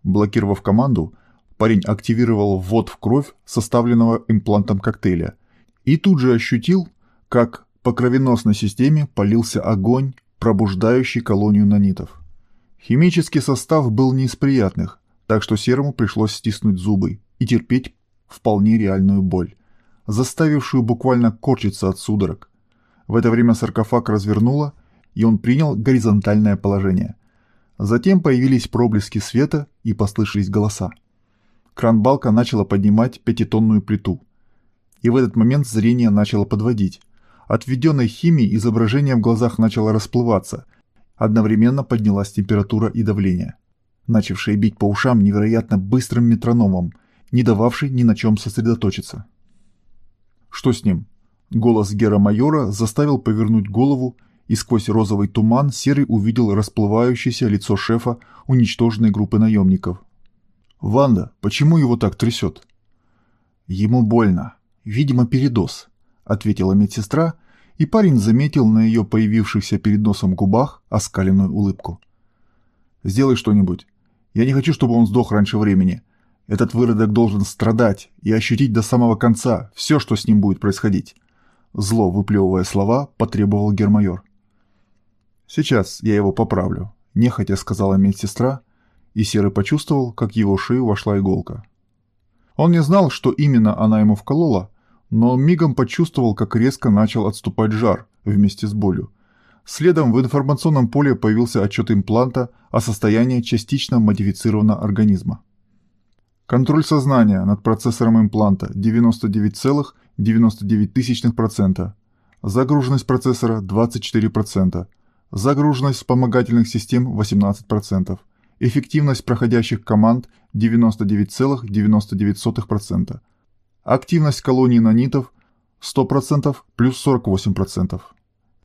Блокировав команду, парень активировал ввод в кровь составленного имплантом коктейля и тут же ощутил, как по кровеносной системе полился огонь, пробуждающий колонию нанитов. Химический состав был не из приятных, так что серому пришлось стиснуть зубы и терпеть вполне реальную боль, заставившую буквально корчиться от судорог. В это время саркофаг развернуло, и он принял горизонтальное положение. Затем появились проблески света и послышались голоса. Кран-балка начала поднимать пятитонную плиту. И в этот момент зрение начало подводить. От введенной химии изображение в глазах начало расплываться. Одновременно поднялась температура и давление, начавшие бить по ушам невероятно быстрым метрономом, не дававший ни на чем сосредоточиться. «Что с ним?» Голос Гера-майора заставил повернуть голову, и сквозь розовый туман Серый увидел расплывающееся лицо шефа уничтоженной группы наемников. «Ванда, почему его так трясет?» «Ему больно. Видимо, передоз», — ответила медсестра, и парень заметил на ее появившихся перед носом губах оскаленную улыбку. «Сделай что-нибудь. Я не хочу, чтобы он сдох раньше времени. Этот выродок должен страдать и ощутить до самого конца все, что с ним будет происходить. Зло, выплевывая слова, потребовал гермайор. «Сейчас я его поправлю», – нехотя сказала медсестра, и Серый почувствовал, как в его шею вошла иголка. Он не знал, что именно она ему вколола, но мигом почувствовал, как резко начал отступать жар вместе с болью. Следом в информационном поле появился отчет импланта о состоянии частично модифицированного организма. Контроль сознания над процессором импланта 99,99%. Загруженность процессора 24%. Загруженность вспомогательных систем 18%. Эффективность проходящих команд 99,99%. Активность колонии нанитов 100% плюс 48%.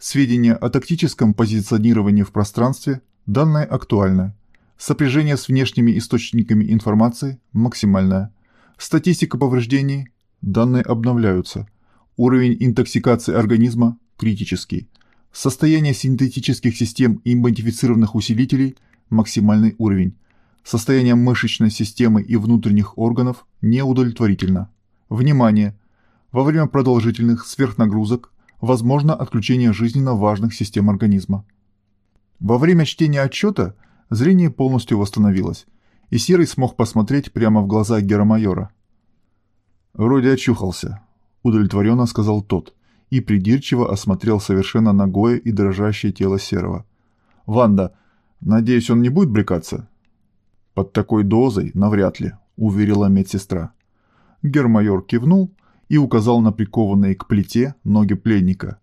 Сведения о тактическом позиционировании в пространстве, данные актуальны. Сопряжение с внешними источниками информации максимальное. Статистика повреждений. Данные обновляются. Уровень интоксикации организма критический. Состояние синтетических систем и модифицированных усилителей максимальный уровень. Состояние мышечной системы и внутренних органов неудовлетворительно. Внимание! Во время продолжительных сверхнагрузок возможно отключение жизненно важных систем организма. Во время чтения отчета Зрение полностью восстановилось, и Серый смог посмотреть прямо в глаза геромайора. «Вроде очухался», — удовлетворенно сказал тот, и придирчиво осмотрел совершенно ногое и дрожащее тело Серого. «Ванда, надеюсь, он не будет брекаться?» «Под такой дозой навряд ли», — уверила медсестра. Гермайор кивнул и указал на прикованные к плите ноги пленника.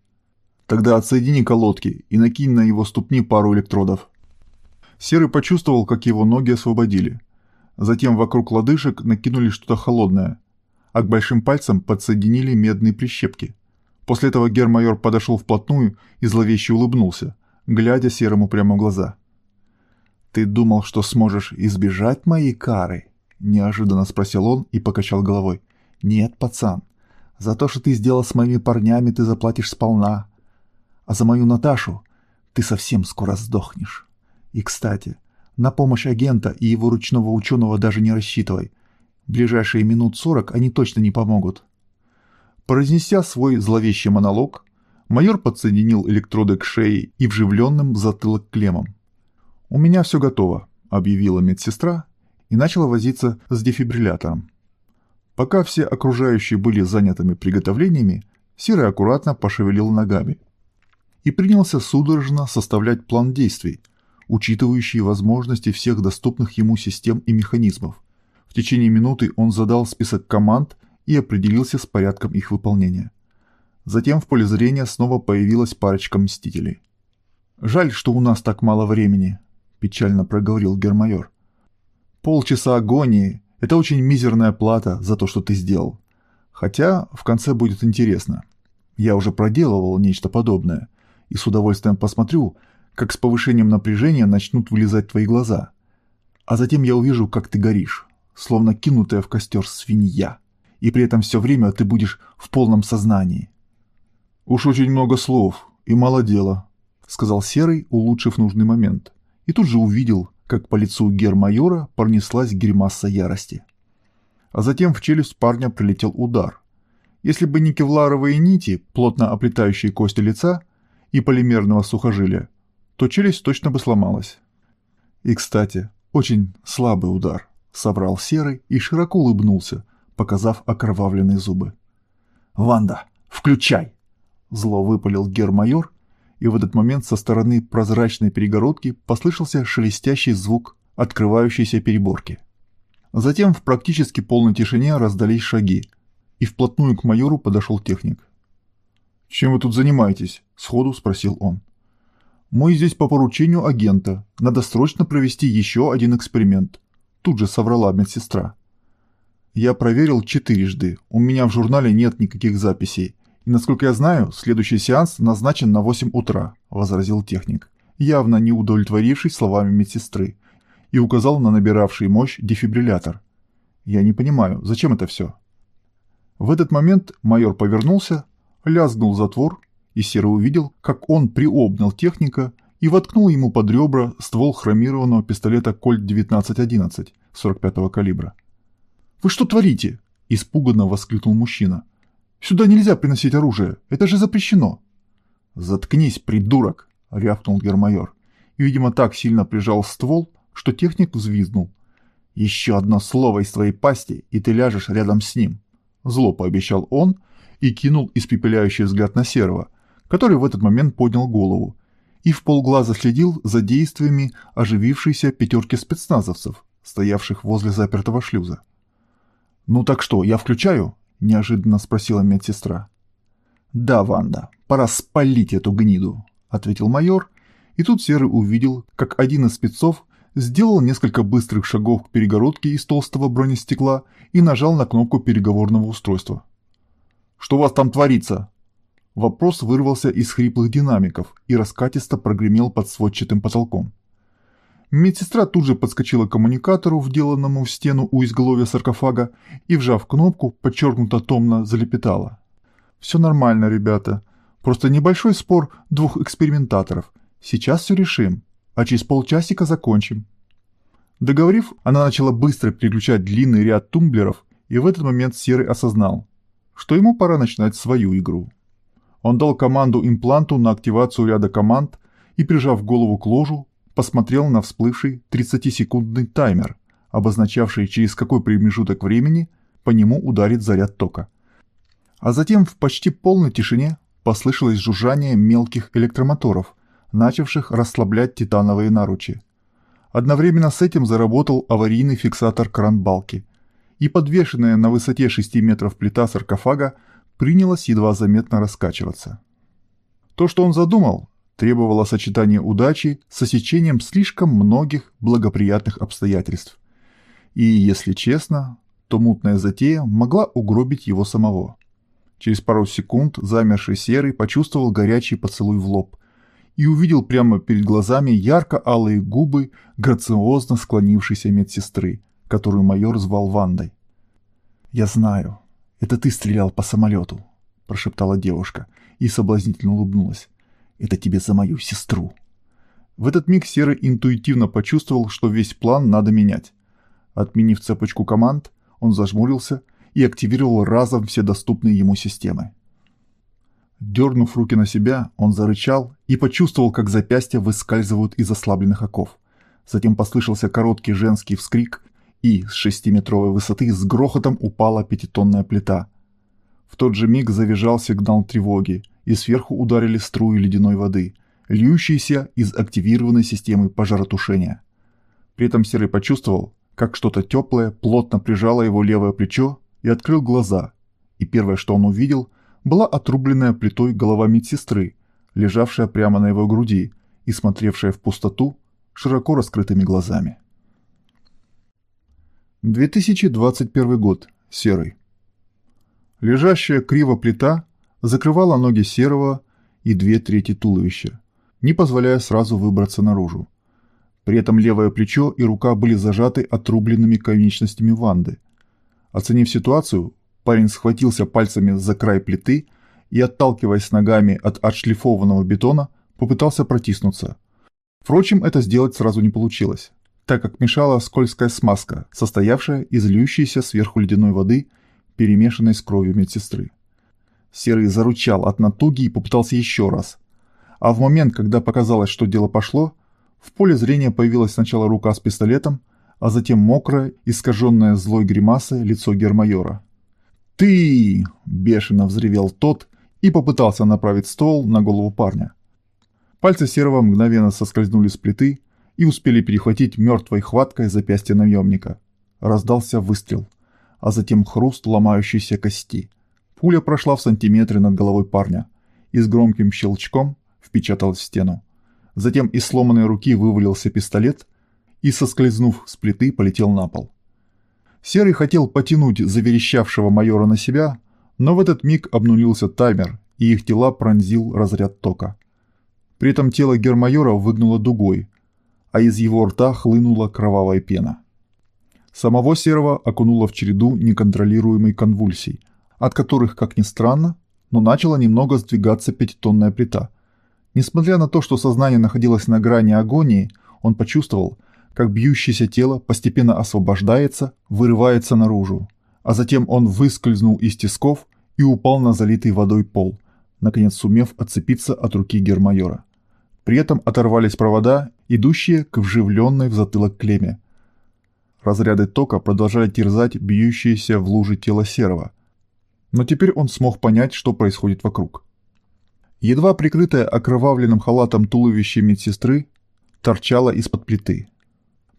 «Тогда отсоедини колодки и накинь на его ступни пару электродов», Серый почувствовал, как его ноги освободили. Затем вокруг лодыжек накинули что-то холодное, а к большим пальцам подсоединили медные прищепки. После этого гермайор подошел вплотную и зловеще улыбнулся, глядя Серому прямо в глаза. «Ты думал, что сможешь избежать моей кары?» – неожиданно спросил он и покачал головой. «Нет, пацан, за то, что ты сделал с моими парнями, ты заплатишь сполна. А за мою Наташу ты совсем скоро сдохнешь. И, кстати, на помощь агента и его ручного ученого даже не рассчитывай. Ближайшие минут сорок они точно не помогут. Произнеся свой зловещий монолог, майор подсоединил электроды к шее и вживленным в затылок клеммам. «У меня все готово», — объявила медсестра и начала возиться с дефибриллятором. Пока все окружающие были занятыми приготовлениями, Серый аккуратно пошевелил ногами и принялся судорожно составлять план действий, учитывающий возможности всех доступных ему систем и механизмов. В течение минуты он задал список команд и определился с порядком их выполнения. Затем в поле зрения снова появилась парочка мстителей. «Жаль, что у нас так мало времени», – печально проговорил гермайор. «Полчаса агонии – это очень мизерная плата за то, что ты сделал. Хотя в конце будет интересно. Я уже проделывал нечто подобное, и с удовольствием посмотрю, как с повышением напряжения начнут вылезать твои глаза. А затем я увижу, как ты горишь, словно кинутая в костер свинья, и при этом все время ты будешь в полном сознании. «Уж очень много слов, и мало дела», — сказал Серый, улучшив нужный момент, и тут же увидел, как по лицу гермайора пронеслась гримаса ярости. А затем в челюсть парня прилетел удар. Если бы не кевларовые нити, плотно оплетающие кости лица, и полимерного сухожилия, то челюсть точно бы сломалась. И, кстати, очень слабый удар, соврал Серый и широко улыбнулся, показав окровавленные зубы. «Ванда, включай!» Зло выпалил гермайор, и в этот момент со стороны прозрачной перегородки послышался шелестящий звук открывающейся переборки. Затем в практически полной тишине раздались шаги, и вплотную к майору подошел техник. «Чем вы тут занимаетесь?» – сходу спросил он. «Мы здесь по поручению агента. Надо срочно провести еще один эксперимент», – тут же соврала медсестра. «Я проверил четырежды. У меня в журнале нет никаких записей. И, насколько я знаю, следующий сеанс назначен на 8 утра», – возразил техник, явно не удовлетворившись словами медсестры, и указал на набиравший мощь дефибриллятор. «Я не понимаю, зачем это все?» В этот момент майор повернулся, лязгнул затвор, и Серый увидел, как он приобнял техника и воткнул ему под ребра ствол хромированного пистолета Кольт 1911 45-го калибра. «Вы что творите?» – испуганно воскликнул мужчина. «Сюда нельзя приносить оружие, это же запрещено!» «Заткнись, придурок!» – рявкнул гермайор. И, видимо, так сильно прижал ствол, что техник взвизгнул. «Еще одно слово из твоей пасти, и ты ляжешь рядом с ним!» Зло пообещал он – и кинул испепеляющий взгляд на Серого, который в этот момент поднял голову и в полглаза следил за действиями оживившейся пятерки спецназовцев, стоявших возле запертого шлюза. «Ну так что, я включаю?» – неожиданно спросила медсестра. «Да, Ванда, пора спалить эту гниду», – ответил майор, и тут Серый увидел, как один из спецов сделал несколько быстрых шагов к перегородке из толстого бронестекла и нажал на кнопку переговорного устройства. Что у вас там творится?» Вопрос вырвался из хриплых динамиков и раскатисто прогремел под сводчатым потолком. Медсестра тут же подскочила к коммуникатору, вделанному в стену у изголовья саркофага, и, вжав кнопку, подчеркнуто томно залепетала. «Все нормально, ребята. Просто небольшой спор двух экспериментаторов. Сейчас все решим, а через полчасика закончим». Договорив, она начала быстро переключать длинный ряд тумблеров, и в этот момент Серый осознал – что ему пора начинать свою игру. Он дал команду импланту на активацию ряда команд и, прижав голову к ложу, посмотрел на всплывший 30-секундный таймер, обозначавший через какой промежуток времени по нему ударит заряд тока. А затем в почти полной тишине послышалось жужжание мелких электромоторов, начавших расслаблять титановые наручи. Одновременно с этим заработал аварийный фиксатор кран-балки – и подвешенная на высоте 6 метров плита саркофага принялась едва заметно раскачиваться. То, что он задумал, требовало сочетания удачи с осечением слишком многих благоприятных обстоятельств. И, если честно, то мутная затея могла угробить его самого. Через пару секунд замерший серый почувствовал горячий поцелуй в лоб и увидел прямо перед глазами ярко-алые губы грациозно склонившейся медсестры, которую майор звал Вандой. «Я знаю, это ты стрелял по самолету», – прошептала девушка и соблазнительно улыбнулась. «Это тебе за мою сестру». В этот миг Серый интуитивно почувствовал, что весь план надо менять. Отменив цепочку команд, он зажмурился и активировал разом все доступные ему системы. Дернув руки на себя, он зарычал и почувствовал, как запястья выскальзывают из ослабленных оков. Затем послышался короткий женский вскрик, и с шестиметровой высоты с грохотом упала пятитонная плита. В тот же миг завизжал сигнал тревоги, и сверху ударили струи ледяной воды, льющиеся из активированной системы пожаротушения. При этом Серый почувствовал, как что-то теплое плотно прижало его левое плечо и открыл глаза, и первое, что он увидел, была отрубленная плитой голова медсестры, лежавшая прямо на его груди и смотревшая в пустоту широко раскрытыми глазами. 2021 год. Серый. Лежащая криво плита закрывала ноги Серого и две трети туловища, не позволяя сразу выбраться наружу. При этом левое плечо и рука были зажаты отрубленными конечностями Ванды. Оценив ситуацию, парень схватился пальцами за край плиты и, отталкиваясь ногами от отшлифованного бетона, попытался протиснуться. Впрочем, это сделать сразу не получилось, так как мешала скользкая смазка, состоявшая из льющейся сверху ледяной воды, перемешанной с кровью медсестры. Серый заручал от натуги и попытался еще раз. А в момент, когда показалось, что дело пошло, в поле зрения появилась сначала рука с пистолетом, а затем мокрое, искаженное злой гримасой лицо гермайора. «Ты!» – бешено взревел тот и попытался направить ствол на голову парня. Пальцы Серого мгновенно соскользнули с плиты и успели перехватить мертвой хваткой запястье наемника. Раздался выстрел, а затем хруст ломающейся кости. Пуля прошла в сантиметре над головой парня и с громким щелчком впечаталась в стену. Затем из сломанной руки вывалился пистолет и, соскользнув с плиты, полетел на пол. Серый хотел потянуть заверещавшего майора на себя, но в этот миг обнулился таймер, и их тела пронзил разряд тока. При этом тело гермайора выгнуло дугой, а из его рта хлынула кровавая пена. Самого Серого окунуло в череду неконтролируемой конвульсий, от которых, как ни странно, но начала немного сдвигаться пятитонная плита – Несмотря на то, что сознание находилось на грани агонии, он почувствовал, как бьющееся тело постепенно освобождается, вырывается наружу, а затем он выскользнул из тисков и упал на залитый водой пол, наконец сумев отцепиться от руки гермайора. При этом оторвались провода, идущие к вживленной в затылок клеме. Разряды тока продолжали терзать бьющееся в луже тело серого. Но теперь он смог понять, что происходит вокруг. Едва прикрытое окровавленным халатом туловище медсестры торчало из-под плиты.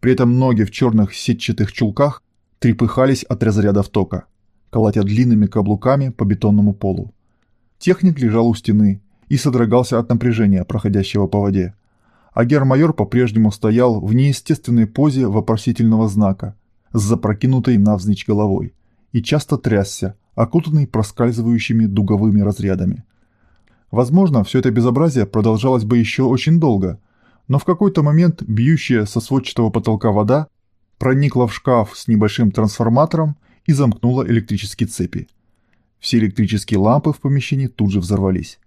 При этом ноги в черных сетчатых чулках трепыхались от разрядов тока, колотя длинными каблуками по бетонному полу. Техник лежал у стены и содрогался от напряжения, проходящего по воде. А гермайор по-прежнему стоял в неестественной позе вопросительного знака, с запрокинутой навзничь головой, и часто трясся, окутанный проскальзывающими дуговыми разрядами – Возможно, все это безобразие продолжалось бы еще очень долго, но в какой-то момент бьющая со сводчатого потолка вода проникла в шкаф с небольшим трансформатором и замкнула электрические цепи. Все электрические лампы в помещении тут же взорвались.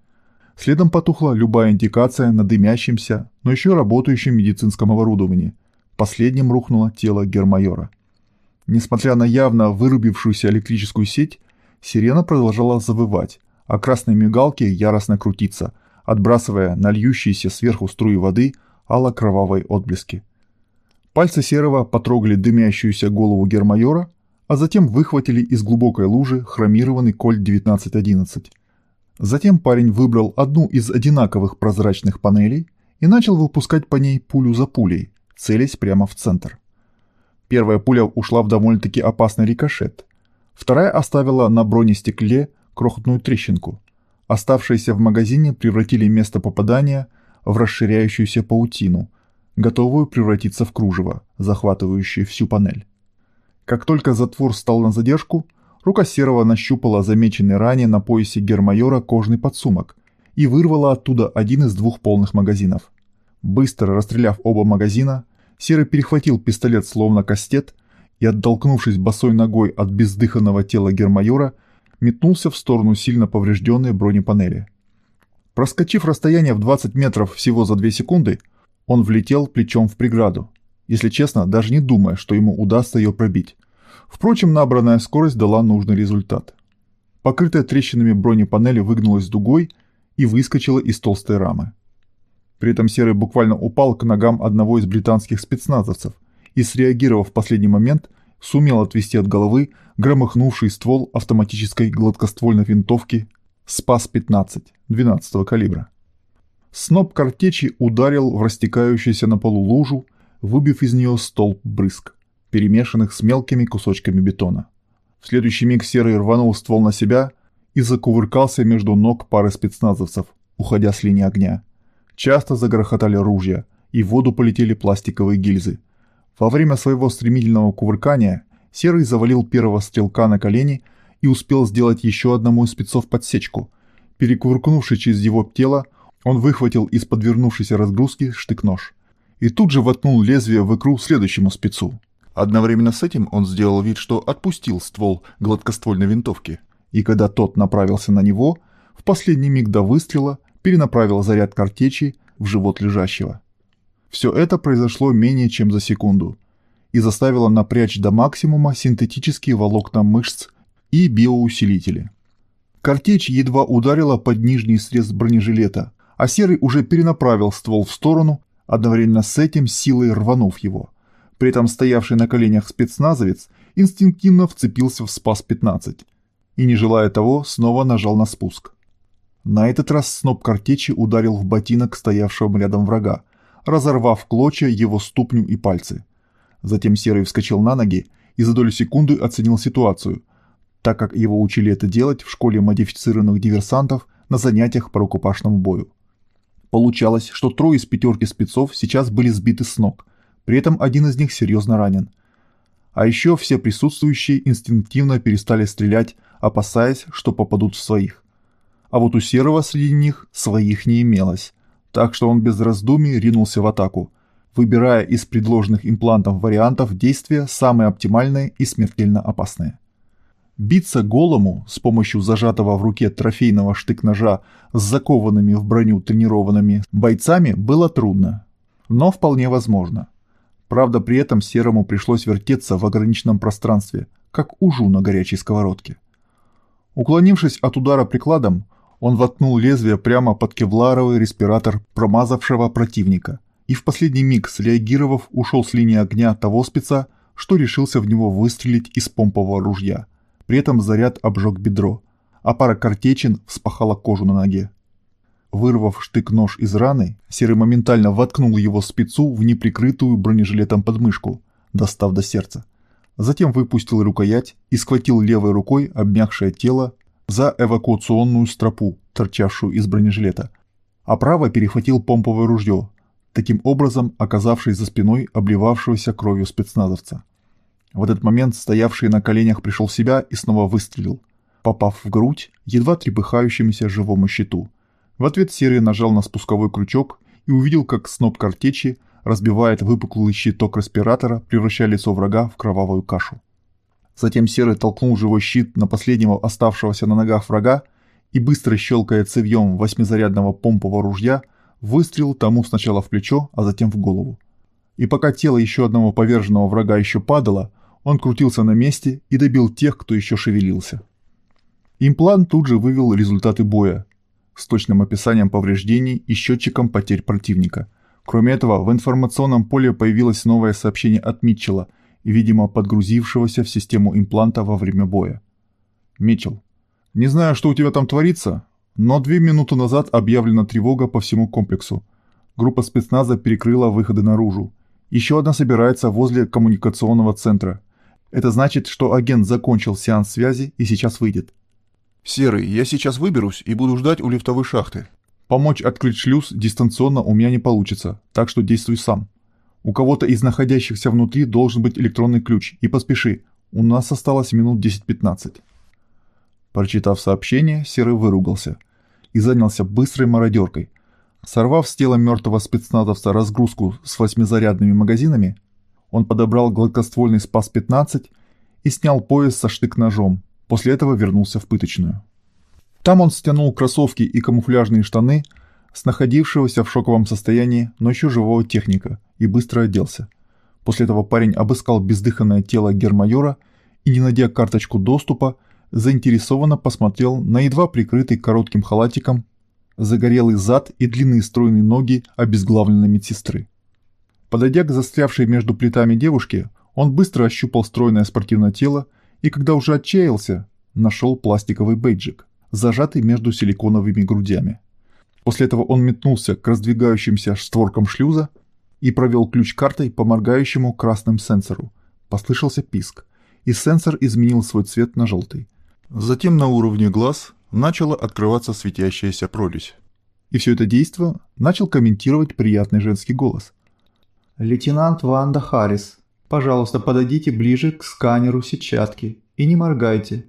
Следом потухла любая индикация на дымящемся, но еще работающем медицинском оборудовании. Последним рухнуло тело гермайора. Несмотря на явно вырубившуюся электрическую сеть, сирена продолжала завывать, а красные мигалки яростно крутиться, отбрасывая на льющиеся сверху струи воды ало-кровавой отблески. Пальцы Серого потрогали дымящуюся голову гермайора, а затем выхватили из глубокой лужи хромированный кольт 1911. Затем парень выбрал одну из одинаковых прозрачных панелей и начал выпускать по ней пулю за пулей, целясь прямо в центр. Первая пуля ушла в довольно-таки опасный рикошет. Вторая оставила на бронестекле крохотную трещинку. Оставшиеся в магазине превратили место попадания в расширяющуюся паутину, готовую превратиться в кружево, захватывающее всю панель. Как только затвор стал на задержку, рука Серого нащупала замеченный ранее на поясе гермайора кожный подсумок и вырвала оттуда один из двух полных магазинов. Быстро расстреляв оба магазина, Серый перехватил пистолет словно кастет и, оттолкнувшись босой ногой от бездыханного тела гермайора, метнулся в сторону сильно поврежденной бронепанели. Проскочив расстояние в 20 метров всего за 2 секунды, он влетел плечом в преграду, если честно, даже не думая, что ему удастся ее пробить. Впрочем, набранная скорость дала нужный результат. Покрытая трещинами бронепанели выгнулась дугой и выскочила из толстой рамы. При этом Серый буквально упал к ногам одного из британских спецназовцев и, среагировав в последний момент, сумел отвести от головы громыхнувший ствол автоматической гладкоствольной винтовки СПАС-15 12 калибра. Сноп картечи ударил в растекающуюся на полу лужу, выбив из нее столб брызг, перемешанных с мелкими кусочками бетона. В следующий миг Серый рванул ствол на себя и закувыркался между ног пары спецназовцев, уходя с линии огня. Часто загрохотали ружья, и в воду полетели пластиковые гильзы. Во время своего стремительного кувыркания Серый завалил первого стрелка на колени и успел сделать еще одному из спецов подсечку. Перекувыркнувшись через его тело, он выхватил из подвернувшейся разгрузки штык-нож и тут же воткнул лезвие в икру следующему спецу. Одновременно с этим он сделал вид, что отпустил ствол гладкоствольной винтовки, и когда тот направился на него, в последний миг до выстрела перенаправил заряд картечи в живот лежащего. Все это произошло менее чем за секунду и заставило напрячь до максимума синтетические волокна мышц и биоусилители. Картечь едва ударила под нижний срез бронежилета, а Серый уже перенаправил ствол в сторону одновременно с этим силой рванув его. При этом стоявший на коленях спецназовец инстинктивно вцепился в СПАС-15 и, не желая того, снова нажал на спуск. На этот раз сноп картечи ударил в ботинок стоявшего рядом врага, разорвав клочья его ступню и пальцы. Затем Серый вскочил на ноги и за долю секунды оценил ситуацию, так как его учили это делать в школе модифицированных диверсантов на занятиях по рукопашному бою. Получалось, что трое из пятерки спецов сейчас были сбиты с ног, при этом один из них серьезно ранен. А еще все присутствующие инстинктивно перестали стрелять, опасаясь, что попадут в своих. А вот у Серого среди них своих не имелось, так что он без раздумий ринулся в атаку, выбирая из предложенных имплантов вариантов действия самые оптимальные и смертельно опасные. Биться голому с помощью зажатого в руке трофейного штык-ножа с закованными в броню тренированными бойцами было трудно, но вполне возможно. Правда, при этом Серому пришлось вертеться в ограниченном пространстве, как ужу на горячей сковородке. Уклонившись от удара прикладом, он воткнул лезвие прямо под кевларовый респиратор промазавшего противника и в последний миг, среагировав, ушел с линии огня того спеца, что решился в него выстрелить из помпового ружья – при этом заряд обжег бедро, а пара картечин вспахала кожу на ноге. Вырвав штык-нож из раны, Серый моментально воткнул его спецу в неприкрытую бронежилетом подмышку, достав до сердца. Затем выпустил рукоять и схватил левой рукой обмякшее тело за эвакуационную стропу, торчавшую из бронежилета, а правой перехватил помповое ружье, таким образом оказавшись за спиной обливавшегося кровью спецназовца. В этот момент стоявший на коленях пришел в себя и снова выстрелил, попав в грудь едва трепыхающемуся живому щиту. В ответ Серый нажал на спусковой крючок и увидел, как сноп картечи разбивает выпуклый щиток респиратора, превращая лицо врага в кровавую кашу. Затем Серый толкнул живой щит на последнего оставшегося на ногах врага и, быстро щелкая цевьем восьмизарядного помпового ружья, выстрелил тому сначала в плечо, а затем в голову. И пока тело еще одного поверженного врага еще падало, он крутился на месте и добил тех, кто еще шевелился. Имплант тут же вывел результаты боя с точным описанием повреждений и счетчиком потерь противника. Кроме этого, в информационном поле появилось новое сообщение от Митчелла, видимо, подгрузившегося в систему импланта во время боя. Митчелл. «Не знаю, что у тебя там творится, но две минуты назад объявлена тревога по всему комплексу. Группа спецназа перекрыла выходы наружу. Еще одна собирается возле коммуникационного центра. Это значит, что агент закончил сеанс связи и сейчас выйдет. «Серый, я сейчас выберусь и буду ждать у лифтовой шахты. Помочь открыть шлюз дистанционно у меня не получится, так что действуй сам. У кого-то из находящихся внутри должен быть электронный ключ, и поспеши, у нас осталось минут 10-15. Прочитав сообщение, Серый выругался и занялся быстрой мародеркой. Сорвав с тела мертвого спецназовца разгрузку с восьмизарядными магазинами, он подобрал гладкоствольный СПАС-15 и снял пояс со штык-ножом, после этого вернулся в пыточную. Там он стянул кроссовки и камуфляжные штаны с находившегося в шоковом состоянии, но еще живого техника, и быстро оделся. После этого парень обыскал бездыханное тело гермайора и, не найдя карточку доступа, заинтересованно посмотрел на едва прикрытый коротким халатиком загорелый зад и длинные стройные ноги обезглавленной медсестры. Подойдя к застрявшей между плитами девушке, он быстро ощупал стройное спортивное тело и, когда уже отчаялся, нашел пластиковый бейджик зажатый между силиконовыми грудями. После этого он метнулся к раздвигающимся створкам шлюза и провел ключ картой по моргающему красным сенсору. Послышался писк, и сенсор изменил свой цвет на желтый. Затем на уровне глаз начала открываться светящаяся прорезь. И все это действо начал комментировать приятный женский голос. «Лейтенант Ванда Харрис, пожалуйста, подойдите ближе к сканеру сетчатки и не моргайте.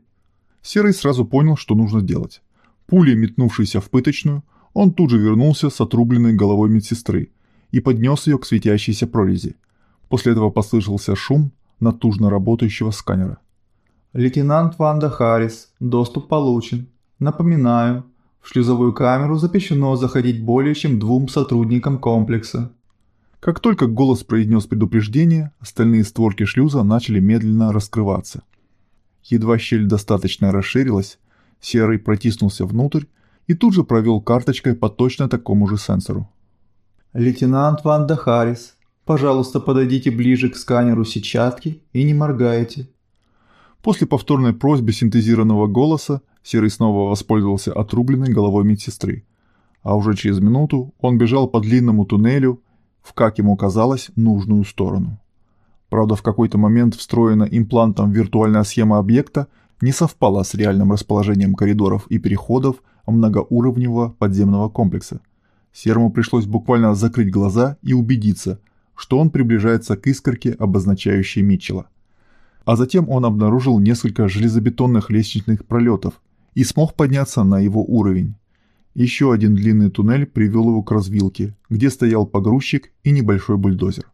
Серый сразу понял, что нужно делать. Пулей метнувшийся в пыточную, он тут же вернулся с отрубленной головой медсестры и поднес ее к светящейся прорези. После этого послышался шум натужно работающего сканера. «Лейтенант Ванда Харрис, доступ получен. Напоминаю, в шлюзовую камеру запрещено заходить более чем двум сотрудникам комплекса». Как только голос произнес предупреждение, остальные створки шлюза начали медленно раскрываться – Едва щель достаточно расширилась, Серый протиснулся внутрь и тут же провел карточкой по точно такому же сенсору. «Лейтенант Ванда Харрис, пожалуйста, подойдите ближе к сканеру сетчатки и не моргайте». После повторной просьбы синтезированного голоса Серый снова воспользовался отрубленной головой медсестры, а уже через минуту он бежал по длинному туннелю в, как ему казалось, нужную сторону. Правда, в какой-то момент встроенная имплантом виртуальная схема объекта не совпала с реальным расположением коридоров и переходов многоуровневого подземного комплекса. Серому пришлось буквально закрыть глаза и убедиться, что он приближается к искорке, обозначающей Митчелла. А затем он обнаружил несколько железобетонных лестничных пролетов и смог подняться на его уровень. Еще один длинный туннель привел его к развилке, где стоял погрузчик и небольшой бульдозер.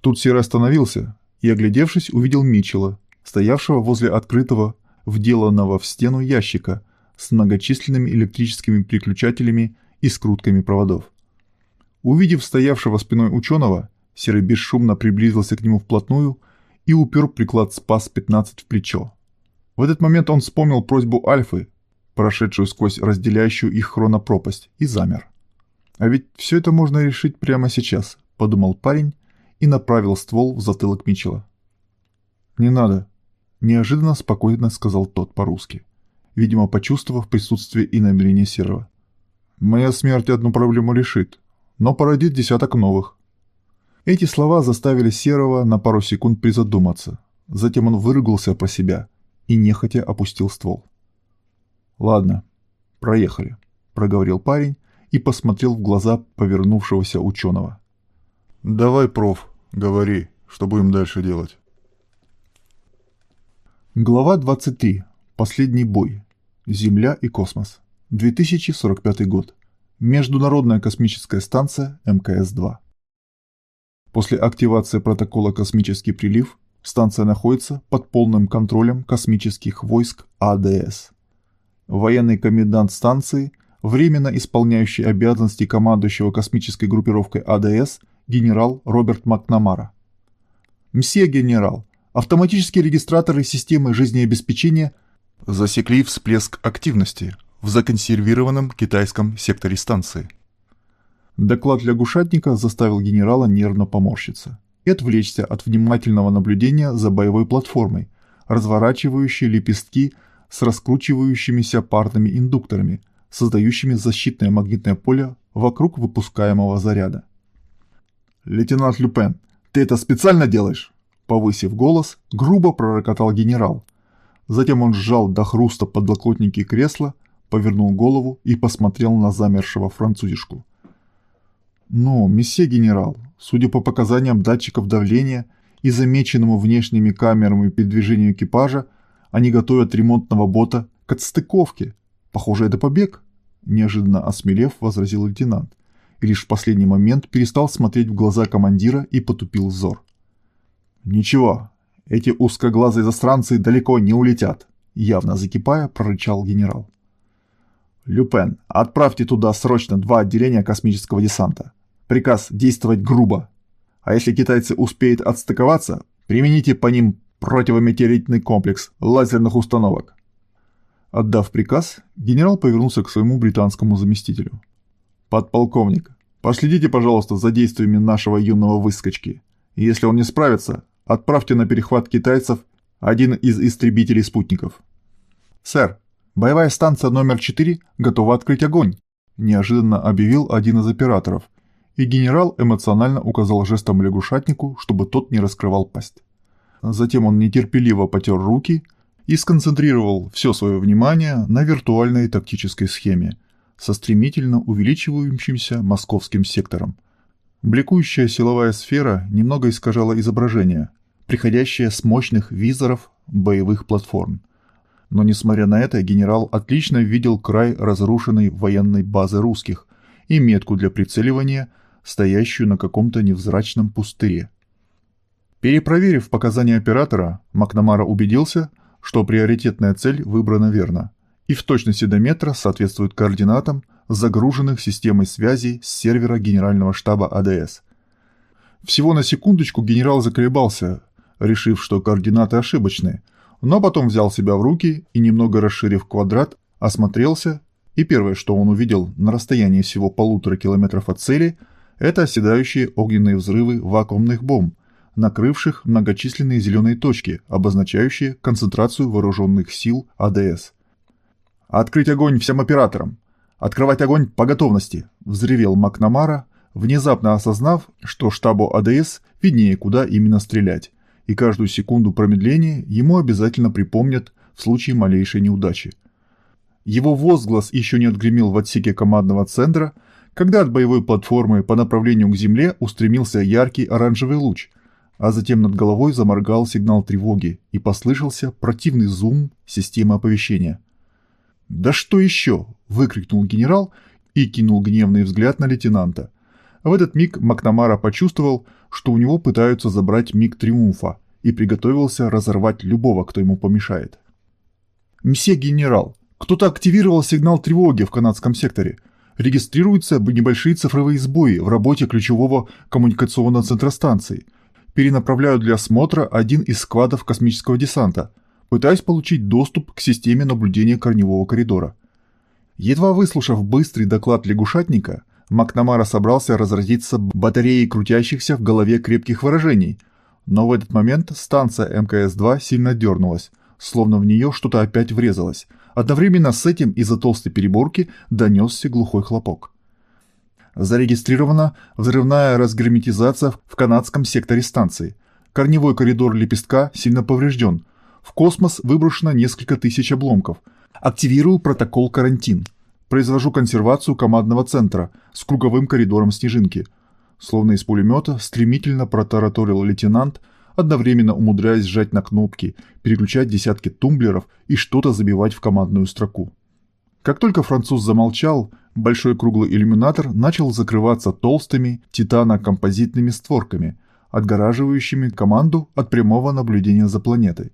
Тут Серый остановился и, оглядевшись, увидел Митчелла, стоявшего возле открытого, вделанного в стену ящика с многочисленными электрическими переключателями и скрутками проводов. Увидев стоявшего спиной ученого, Серый бесшумно приблизился к нему вплотную и упер приклад СПАС-15 в плечо. В этот момент он вспомнил просьбу Альфы, прошедшую сквозь разделяющую их хронопропасть, и замер. «А ведь все это можно решить прямо сейчас», – подумал парень, и направил ствол в затылок Митчелла. «Не надо», – неожиданно спокойно сказал тот по-русски, видимо, почувствовав присутствие и намерение Серого. «Моя смерть одну проблему решит, но породит десяток новых». Эти слова заставили Серого на пару секунд призадуматься. Затем он выругался про себя и нехотя опустил ствол. «Ладно, проехали», – проговорил парень и посмотрел в глаза повернувшегося ученого. «Давай, проф, говори, что будем дальше делать». Глава 23. Последний бой. Земля и космос. 2045 год. Международная космическая станция МКС-2. После активации протокола «Космический прилив» станция находится под полным контролем космических войск АДС. Военный комендант станции, временно исполняющий обязанности командующего космической группировкой АДС – генерал Роберт Макнамара. «Мсье генерал, автоматические регистраторы системы жизнеобеспечения засекли всплеск активности в законсервированном китайском секторе станции». Доклад лягушатника заставил генерала нервно поморщиться и отвлечься от внимательного наблюдения за боевой платформой, разворачивающей лепестки с раскручивающимися парными индукторами, создающими защитное магнитное поле вокруг выпускаемого заряда. «Лейтенант Люпен, ты это специально делаешь?» Повысив голос, грубо пророкотал генерал. Затем он сжал до хруста подлокотники кресла, повернул голову и посмотрел на замершего французишку. «Ну, месье генерал, судя по показаниям датчиков давления и замеченному внешними камерами передвижению экипажа, они готовят ремонтного бота к отстыковке. Похоже, это побег», – неожиданно осмелев, возразил лейтенант. И лишь в последний момент перестал смотреть в глаза командира и потупил взор. «Ничего, эти узкоглазые застранцы далеко не улетят», – явно закипая, прорычал генерал. «Люпен, отправьте туда срочно два отделения космического десанта. Приказ действовать грубо. А если китайцы успеют отстыковаться, примените по ним противометеоритный комплекс лазерных установок». Отдав приказ, генерал повернулся к своему британскому заместителю. «Подполковник, последите, пожалуйста, за действиями нашего юного выскочки. Если он не справится, отправьте на перехват китайцев один из истребителей спутников». «Сэр, боевая станция номер 4 готова открыть огонь», неожиданно объявил один из операторов, и генерал эмоционально указал жестом лягушатнику, чтобы тот не раскрывал пасть. Затем он нетерпеливо потер руки и сконцентрировал все свое внимание на виртуальной тактической схеме со стремительно увеличивающимся московским сектором. Бликующая силовая сфера немного искажала изображение, приходящее с мощных визоров боевых платформ. Но несмотря на это, генерал отлично видел край разрушенной военной базы русских и метку для прицеливания, стоящую на каком-то невзрачном пустыре. Перепроверив показания оператора, Макнамара убедился, что приоритетная цель выбрана верно и в точности до метра соответствует координатам, загруженных системой связи с сервера Генерального штаба АДС. Всего на секундочку генерал заколебался, решив, что координаты ошибочны, но потом взял себя в руки и, немного расширив квадрат, осмотрелся, и первое, что он увидел на расстоянии всего полутора километров от цели, это оседающие огненные взрывы вакуумных бомб, накрывших многочисленные зеленые точки, обозначающие концентрацию вооруженных сил АДС. «Открыть огонь всем операторам! Открывать огонь по готовности!» – взревел Макнамара, внезапно осознав, что штабу АДС виднее, куда именно стрелять, и каждую секунду промедления ему обязательно припомнят в случае малейшей неудачи. Его возглас еще не отгремел в отсеке командного центра, когда от боевой платформы по направлению к земле устремился яркий оранжевый луч, а затем над головой заморгал сигнал тревоги и послышался противный зум системы оповещения. «Да что еще?» – выкрикнул генерал и кинул гневный взгляд на лейтенанта. В этот миг Макнамара почувствовал, что у него пытаются забрать миг триумфа и приготовился разорвать любого, кто ему помешает. «Мсье генерал, кто-то активировал сигнал тревоги в канадском секторе. Регистрируются небольшие цифровые сбои в работе ключевого коммуникационного центра станции. Перенаправляют для осмотра один из складов космического десанта – пытаясь получить доступ к системе наблюдения корневого коридора. Едва выслушав быстрый доклад лягушатника, Макнамара собрался разразиться батареей крутящихся в голове крепких выражений, но в этот момент станция МКС-2 сильно дернулась, словно в нее что-то опять врезалось. Одновременно с этим из-за толстой переборки донесся глухой хлопок. Зарегистрирована взрывная разгерметизация в канадском секторе станции. Корневой коридор лепестка сильно поврежден, в космос выброшено несколько тысяч обломков. Активирую протокол карантин. Произвожу консервацию командного центра с круговым коридором снежинки. Словно из пулемета стремительно протараторил лейтенант, одновременно умудряясь сжать на кнопки, переключать десятки тумблеров и что-то забивать в командную строку. Как только француз замолчал, большой круглый иллюминатор начал закрываться толстыми титано-композитными створками, отгораживающими команду от прямого наблюдения за планетой.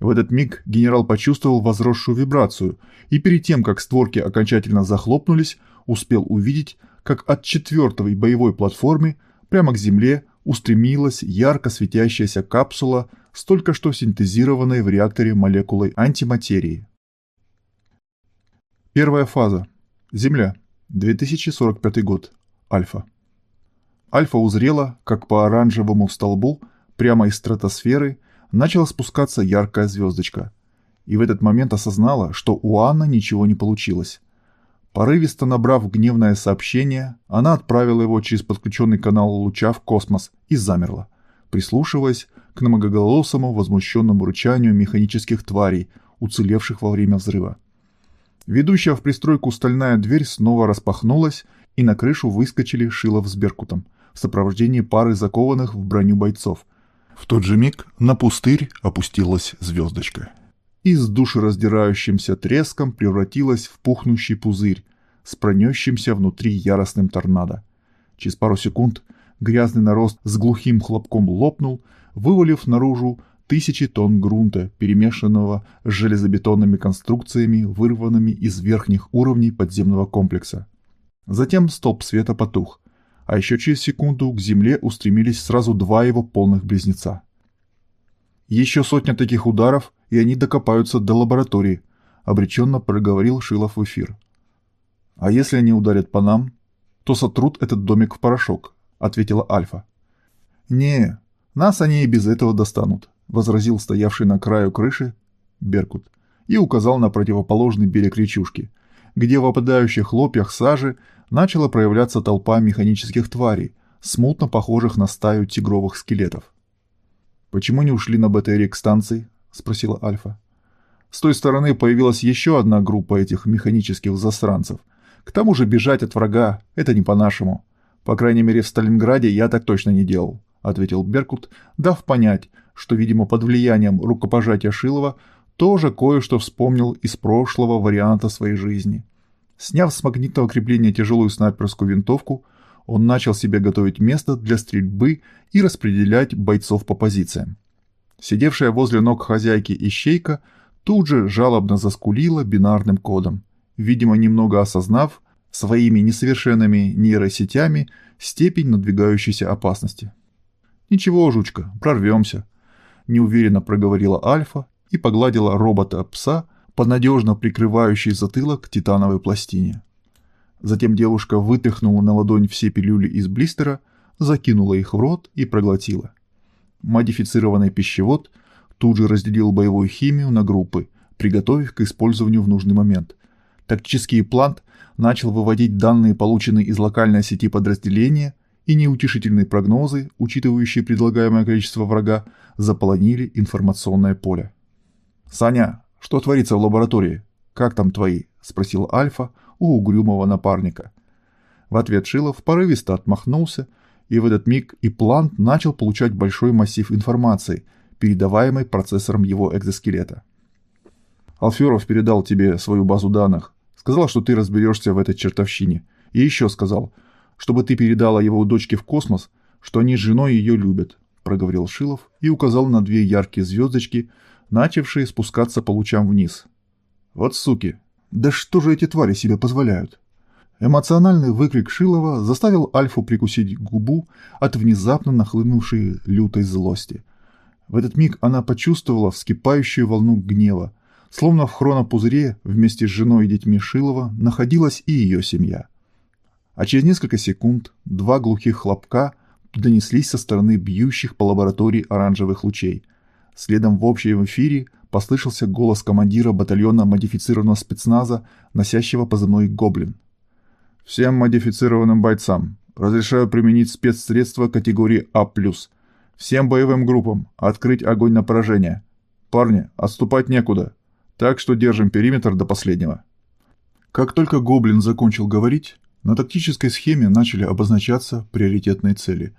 В этот миг генерал почувствовал возросшую вибрацию и перед тем, как створки окончательно захлопнулись, успел увидеть, как от четвертой боевой платформы прямо к земле устремилась ярко светящаяся капсула с только что синтезированной в реакторе молекулой антиматерии. Первая фаза. Земля. 2045 год. Альфа. Альфа узрела, как по оранжевому столбу, прямо из стратосферы, начала спускаться яркая звездочка. И в этот момент осознала, что у Анны ничего не получилось. Порывисто набрав гневное сообщение, она отправила его через подключенный канал луча в космос и замерла, прислушиваясь к многоголосому возмущенному рычанию механических тварей, уцелевших во время взрыва. Ведущая в пристройку стальная дверь снова распахнулась, и на крышу выскочили Шилов с Беркутом в сопровождении пары закованных в броню бойцов. В тот же миг на пустырь опустилась звездочка. И с душераздирающимся треском превратилась в пухнущий пузырь с пронесшимся внутри яростным торнадо. Через пару секунд грязный нарост с глухим хлопком лопнул, вывалив наружу тысячи тонн грунта, перемешанного с железобетонными конструкциями, вырванными из верхних уровней подземного комплекса. Затем столб света потух, а еще через секунду к земле устремились сразу два его полных близнеца. «Еще сотня таких ударов, и они докопаются до лаборатории», — обреченно проговорил Шилов в эфир. «А если они ударят по нам, то сотрут этот домик в порошок», — ответила Альфа. «Не, нас они и без этого достанут», — возразил стоявший на краю крыши Беркут и указал на противоположный берег речушки, где в опадающих хлопьях сажи начала проявляться толпа механических тварей, смутно похожих на стаю тигровых скелетов. «Почему не ушли на БТР к станции?» — спросила Альфа. С той стороны появилась еще одна группа этих механических засранцев. К тому же бежать от врага — это не по-нашему. По крайней мере, в Сталинграде я так точно не делал, — ответил Беркут, дав понять, что, видимо, под влиянием рукопожатия Шилова тоже кое-что вспомнил из прошлого варианта своей жизни. Сняв с магнитного крепления тяжелую снайперскую винтовку, он начал себе готовить место для стрельбы и распределять бойцов по позициям. Сидевшая возле ног хозяйки ищейка тут же жалобно заскулила бинарным кодом, видимо, немного осознав своими несовершенными нейросетями степень надвигающейся опасности. «Ничего, жучка, прорвемся», – неуверенно проговорила Альфа и погладила робота-пса по надежно прикрывающей затылок титановой пластине. Затем девушка вытряхнула на ладонь все пилюли из блистера, закинула их в рот и проглотила. Модифицированный пищевод тут же разделил боевую химию на группы, приготовив к использованию в нужный момент. Тактический плант начал выводить данные, полученные из локальной сети подразделения, и неутешительные прогнозы, учитывающие предлагаемое количество врага, заполонили информационное поле. «Саня, что творится в лаборатории? Как там твои?» – спросил Альфа у угрюмого напарника. В ответ Шилов порывисто отмахнулся, и в этот миг и Плант начал получать большой массив информации, передаваемой процессором его экзоскелета. Алферов передал тебе свою базу данных, сказал, что ты разберешься в этой чертовщине, и еще сказал, чтобы ты передала его дочке в космос, что они с женой ее любят, проговорил Шилов и указал на две яркие звездочки, начавшие спускаться по лучам вниз. Вот суки, да что же эти твари себе позволяют? Эмоциональный выкрик Шилова заставил Альфу прикусить губу от внезапно нахлынувшей лютой злости. В этот миг она почувствовала вскипающую волну гнева, словно в хронопузыре вместе с женой и детьми Шилова находилась и ее семья. А через несколько секунд два глухих хлопка донеслись со стороны бьющих по лаборатории оранжевых лучей. Следом в общем эфире послышался голос командира батальона модифицированного спецназа, носящего позывной «Гоблин». «Всем модифицированным бойцам разрешаю применить спецсредства категории А+. Всем боевым группам открыть огонь на поражение. Парни, отступать некуда, так что держим периметр до последнего». Как только Гоблин закончил говорить, на тактической схеме начали обозначаться приоритетные цели,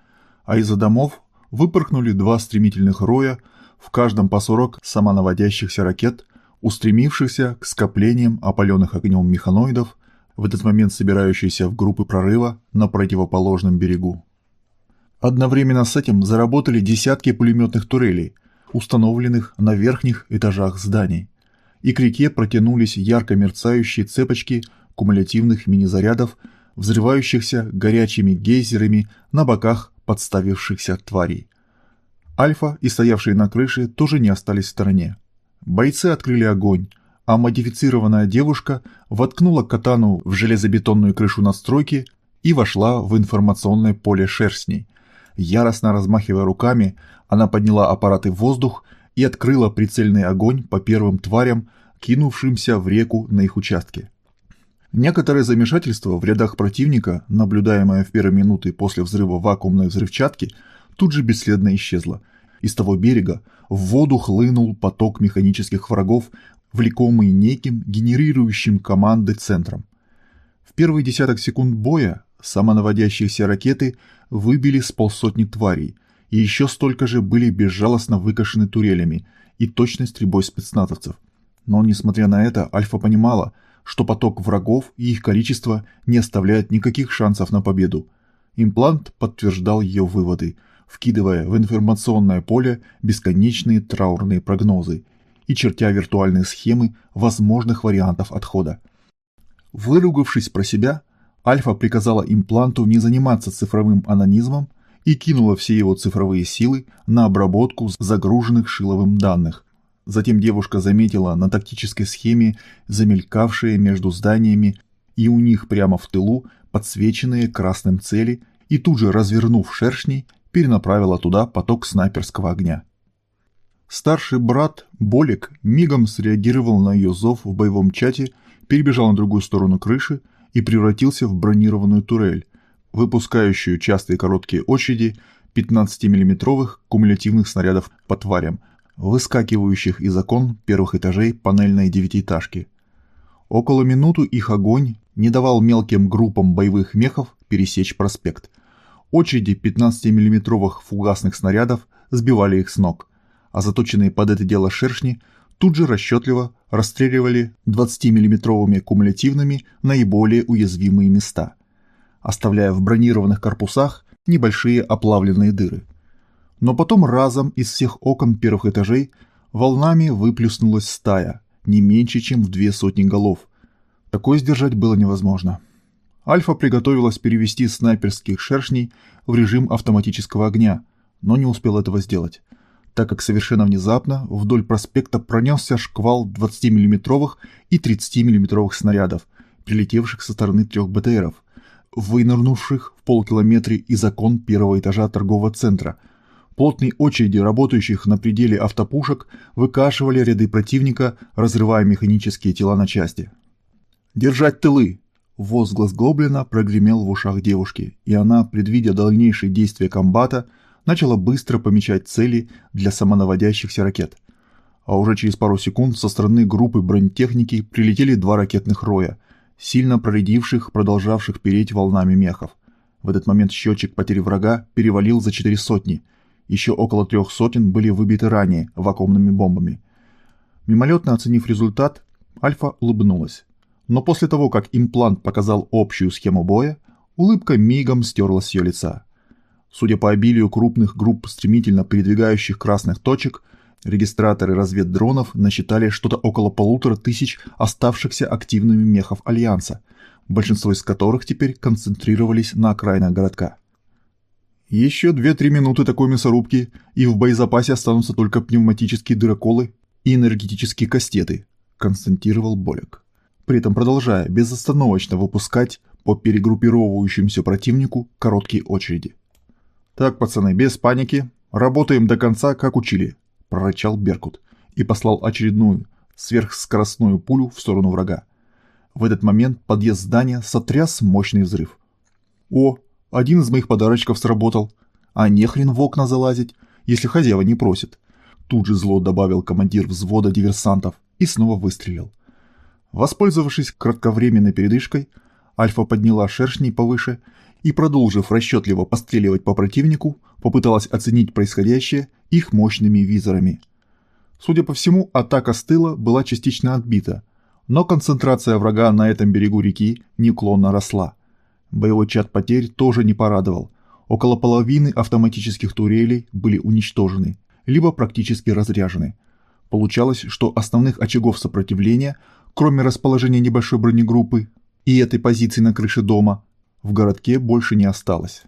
а из-за домов выпорхнули два стремительных роя – в каждом по 40 самонаводящихся ракет, устремившихся к скоплениям опаленных огнем механоидов, в этот момент собирающиеся в группы прорыва на противоположном берегу. Одновременно с этим заработали десятки пулеметных турелей, установленных на верхних этажах зданий, и к реке протянулись ярко мерцающие цепочки кумулятивных мини-зарядов, взрывающихся горячими гейзерами на боках подставившихся тварей. Альфа и стоявшие на крыше тоже не остались в стороне. Бойцы открыли огонь, а модифицированная девушка воткнула катану в железобетонную крышу надстройки и вошла в информационное поле шерстней. Яростно размахивая руками, она подняла аппараты в воздух и открыла прицельный огонь по первым тварям, кинувшимся в реку на их участке. Некоторое замешательство в рядах противника, наблюдаемое в первые минуты после взрыва вакуумной взрывчатки, тут же бесследно исчезло, из того берега в воду хлынул поток механических врагов, влекомые неким генерирующим команды центром. В первые десяток секунд боя самонаводящиеся ракеты выбили с полсотни тварей, и еще столько же были безжалостно выкашены турелями и точной стрельбой спецназовцев. Но, несмотря на это, Альфа понимала, что поток врагов и их количество не оставляет никаких шансов на победу. Имплант подтверждал ее выводы, вкидывая в информационное поле бесконечные траурные прогнозы и чертя виртуальные схемы возможных вариантов отхода. Выругавшись про себя, Альфа приказала импланту не заниматься цифровым анонизмом и кинула все его цифровые силы на обработку загруженных Шиловым данных. Затем девушка заметила на тактической схеме замелькавшие между зданиями и у них прямо в тылу подсвеченные красным цели и тут же, развернув шершней, перенаправила туда поток снайперского огня. Старший брат, Болик, мигом среагировал на ее зов в боевом чате, перебежал на другую сторону крыши и превратился в бронированную турель, выпускающую частые короткие очереди 15-миллиметровых кумулятивных снарядов по тварям, выскакивающих из окон первых этажей панельной девятиэтажки. Около минуты их огонь не давал мелким группам боевых мехов пересечь проспект. Очереди 15-миллиметровых фугасных снарядов сбивали их с ног, а заточенные под это дело шершни тут же расчетливо расстреливали 20-миллиметровыми кумулятивными наиболее уязвимые места, оставляя в бронированных корпусах небольшие оплавленные дыры. Но потом разом из всех окон первых этажей волнами выплюснулась стая, не меньше, чем в две сотни голов. Такое сдержать было невозможно. Альфа приготовилась перевести снайперских шершней в режим автоматического огня, но не успел этого сделать так как совершенно внезапно вдоль проспекта пронесся шквал 20-мм и 30-мм снарядов, прилетевших со стороны трех БТРов, вынырнувших в полкилометре из окон первого этажа торгового центра. Плотные очереди работающих на пределе автопушек выкашивали ряды противника, разрывая механические тела на части. «Держать тылы!» Возглас Гоблина прогремел в ушах девушки, и она, предвидя дальнейшие действия комбата, начала быстро помечать цели для самонаводящихся ракет. А уже через пару секунд со стороны группы бронетехники прилетели два ракетных роя, сильно проредивших, продолжавших переть волнами мехов. В этот момент счетчик потери врага перевалил за четыре сотни. Еще около трех сотен были выбиты ранее вакуумными бомбами. Мимолетно оценив результат, Альфа улыбнулась. Но после того, как имплант показал общую схему боя, улыбка мигом стерлась с ее лица. Судя по обилию крупных групп стремительно передвигающих красных точек, регистраторы разведдронов насчитали что-то около полутора тысяч оставшихся активными мехов Альянса, большинство из которых теперь концентрировались на окраинах городка. Еще 2-3 минуты такой мясорубки, и в боезапасе останутся только пневматические дыроколы и энергетические кастеты, констатировал Болек. При этом продолжая безостановочно выпускать по перегруппировывающемуся противнику короткие очереди. «Так, пацаны, без паники. Работаем до конца, как учили», – прорычал Беркут и послал очередную сверхскоростную пулю в сторону врага. В этот момент подъезд здания сотряс мощный взрыв. «О, один из моих подарочков сработал. А не хрен в окна залазить, если хозяева не просит». Тут же зло добавил командир взвода диверсантов и снова выстрелил. Воспользовавшись кратковременной передышкой, Альфа подняла шершни повыше и, продолжив расчетливо постреливать по противнику, попыталась оценить происходящее их мощными визорами. Судя по всему, атака с тыла была частично отбита, но концентрация врага на этом берегу реки неуклонно росла. Боевой чат потерь тоже не порадовал. Около половины автоматических турелей были уничтожены, либо практически разряжены. Получалось, что основных очагов сопротивления, кроме расположения небольшой бронегруппы и этой позиции на крыше дома, в городке больше не осталось.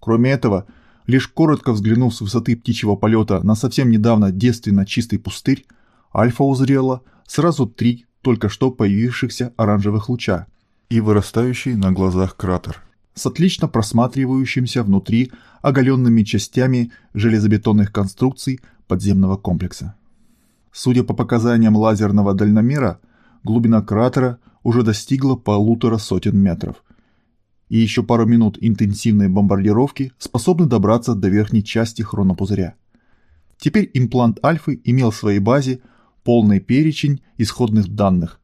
Кроме этого, лишь коротко взглянув с высоты птичьего полета на совсем недавно девственно чистый пустырь, Альфа узрела сразу три только что появившихся оранжевых луча и вырастающий на глазах кратер с отлично просматривающимся внутри оголенными частями железобетонных конструкций подземного комплекса. Судя по показаниям лазерного дальномера, глубина кратера уже достигла полутора сотен метров – и еще пару минут интенсивной бомбардировки способны добраться до верхней части хронопузыря. Теперь имплант Альфы имел в своей базе полный перечень исходных данных,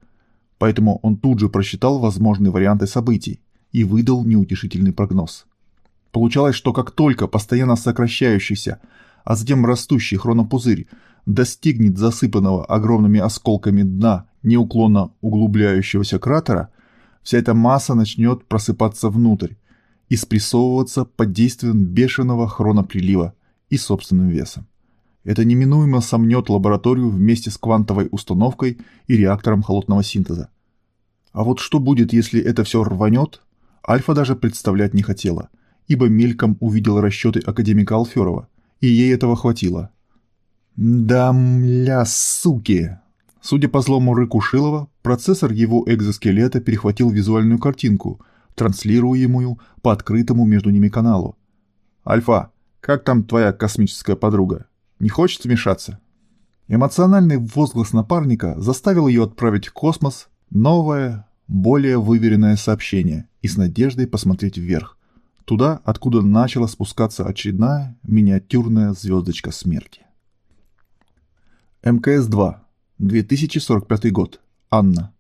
поэтому он тут же просчитал возможные варианты событий и выдал неутешительный прогноз. Получалось, что как только постоянно сокращающийся, а затем растущий хронопузырь достигнет засыпанного огромными осколками дна неуклонно углубляющегося кратера, вся эта масса начнет просыпаться внутрь и спрессовываться под действием бешеного хроноприлива и собственным весом. Это неминуемо сомнет лабораторию вместе с квантовой установкой и реактором холодного синтеза. А вот что будет, если это все рванет, Альфа даже представлять не хотела, ибо мельком увидела расчеты академика Алферова, и ей этого хватило. Да мля, суки! Судя по злому рыку Шилова, процессор его экзоскелета перехватил визуальную картинку, транслируемую по открытому между ними каналу. «Альфа, как там твоя космическая подруга? Не хочет вмешаться?» Эмоциональный возглас напарника заставил ее отправить в космос новое, более выверенное сообщение и с надеждой посмотреть вверх, туда, откуда начала спускаться очередная миниатюрная звездочка смерти. МКС-2. 2045 год. Анна.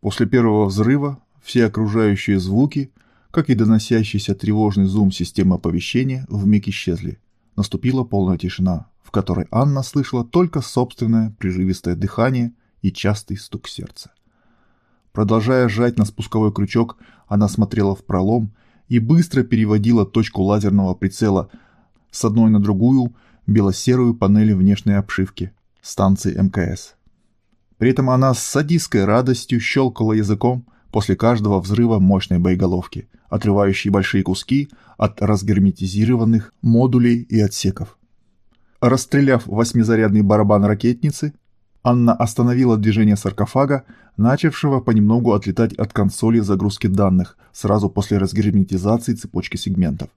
После первого взрыва все окружающие звуки, как и доносящийся тревожный зум системы оповещения, вмиг исчезли. Наступила полная тишина, в которой Анна слышала только собственное прерывистое дыхание и частый стук сердца. Продолжая жать на спусковой крючок, она смотрела в пролом и быстро переводила точку лазерного прицела с одной на другую бело-серую панель внешней обшивки станции МКС. При этом она с садистской радостью щелкала языком после каждого взрыва мощной боеголовки, отрывающей большие куски от разгерметизированных модулей и отсеков. Расстреляв восьмизарядный барабан ракетницы, Анна остановила движение саркофага, начавшего понемногу отлетать от консоли загрузки данных сразу после разгерметизации цепочки сегментов.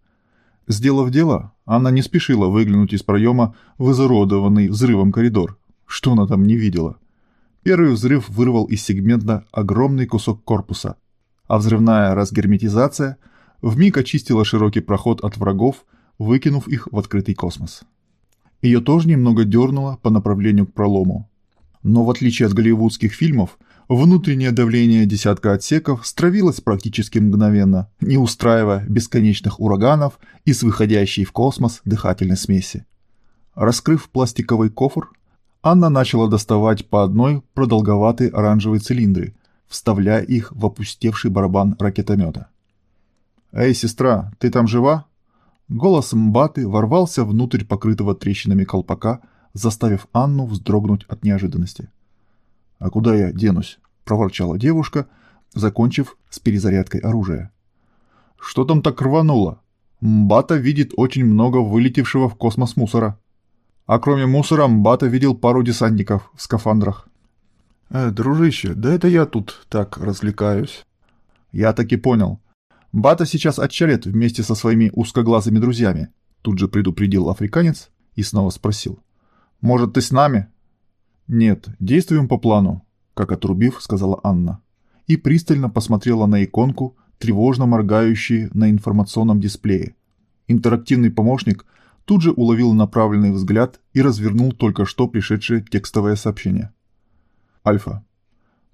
Сделав дело, она не спешила выглянуть из проема в изуродованный взрывом коридор. Что она там не видела? Первый взрыв вырвал из сегмента огромный кусок корпуса, а взрывная разгерметизация вмиг очистила широкий проход от врагов, выкинув их в открытый космос. Ее тоже немного дернуло по направлению к пролому, но в отличие от голливудских фильмов, внутреннее давление десятка отсеков стравилось практически мгновенно, не устраивая бесконечных ураганов из выходящей в космос дыхательной смеси. Раскрыв пластиковый кофр, Анна начала доставать по одной продолговатые оранжевые цилиндры, вставляя их в опустевший барабан ракетомета. «Эй, сестра, ты там жива?» Голос Мбаты ворвался внутрь покрытого трещинами колпака – заставив Анну вздрогнуть от неожиданности. «А куда я денусь?» – проворчала девушка, закончив с перезарядкой оружия. «Что там так рвануло? Мбата видит очень много вылетевшего в космос мусора. А кроме мусора Мбата видел пару десантников в скафандрах». «Э, дружище, да это я тут так развлекаюсь». «Я таки понял. Бата сейчас отчалит вместе со своими узкоглазыми друзьями», тут же предупредил африканец и снова спросил. Может, ты с нами?» «Нет, действуем по плану», — как отрубив, сказала Анна. И пристально посмотрела на иконку, тревожно моргающую на информационном дисплее. Интерактивный помощник тут же уловил направленный взгляд и развернул только что пришедшее текстовое сообщение. Альфа.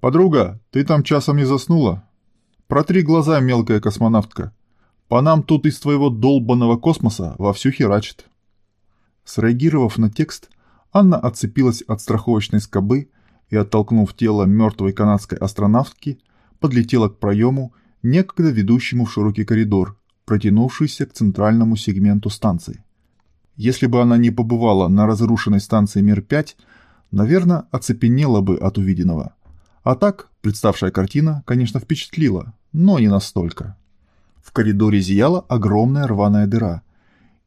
«Подруга, ты там часом не заснула? Протри глаза, мелкая космонавтка. По нам тут из твоего долбанного космоса вовсю херачит». Среагировав на текст, Анна отцепилась от страховочной скобы и, оттолкнув тело мертвой канадской астронавтки, подлетела к проему, некогда ведущему в широкий коридор, протянувшийся к центральному сегменту станции. Если бы она не побывала на разрушенной станции Мир-5, наверное, оцепенела бы от увиденного. А так, представшая картина, конечно, впечатлила, но не настолько. В коридоре зияла огромная рваная дыра,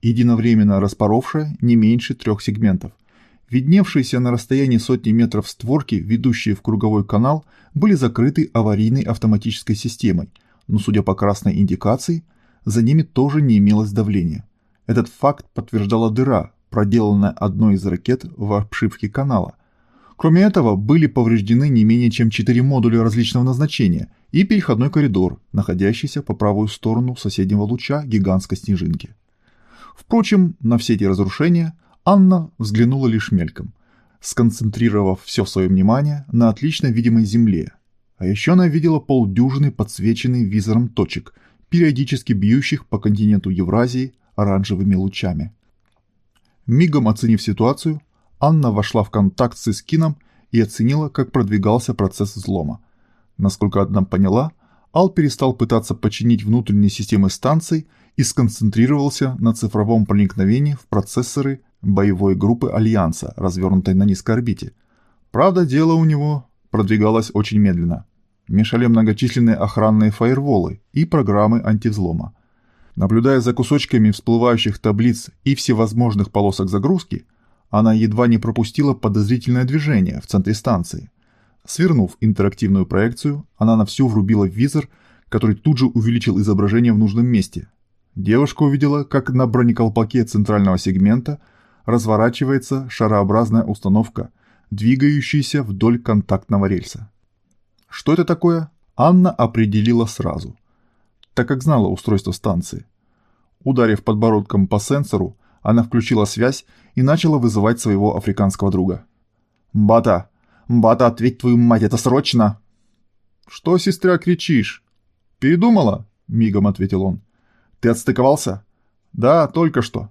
единовременно распоровшая не меньше трех сегментов – Видневшиеся на расстоянии сотни метров створки, ведущие в круговой канал, были закрыты аварийной автоматической системой, но, судя по красной индикации, за ними тоже не имелось давления. Этот факт подтверждала дыра, проделанная одной из ракет в обшивке канала. Кроме этого, были повреждены не менее чем четыре модуля различного назначения и переходной коридор, находящийся по правую сторону соседнего луча гигантской снежинки. Впрочем, на все эти разрушения – Анна взглянула лишь мельком. сконцентрировав все свое внимание на отлично видимой земле. А еще она видела полдюжины подсвеченных визором точек, периодически бьющих по континенту Евразии оранжевыми лучами. Мигом оценив ситуацию, Анна вошла в контакт с Искином и оценила, как продвигался процесс взлома. Насколько одна поняла, Ал перестал пытаться починить внутренние системы станций и сконцентрировался на цифровом проникновении в процессоры боевой группы Альянса, развернутой на низкой орбите. Правда, дело у него продвигалось очень медленно. Мешали многочисленные охранные фаерволы и программы антивзлома. Наблюдая за кусочками всплывающих таблиц и всевозможных полосок загрузки, она едва не пропустила подозрительное движение в центре станции. Свернув интерактивную проекцию, она на всю врубила визор, который тут же увеличил изображение в нужном месте. Девушка увидела, как на бронеколпаке центрального сегмента разворачивается шарообразная установка, двигающаяся вдоль контактного рельса. Что это такое, Анна определила сразу, так как знала устройство станции. Ударив подбородком по сенсору, она включила связь и начала вызывать своего африканского друга. «Бата! Бата, ответь твою мать, это срочно!» «Что, сестра, кричишь?» «Передумала?» — мигом ответил он. «Ты отстыковался?» «Да, только что.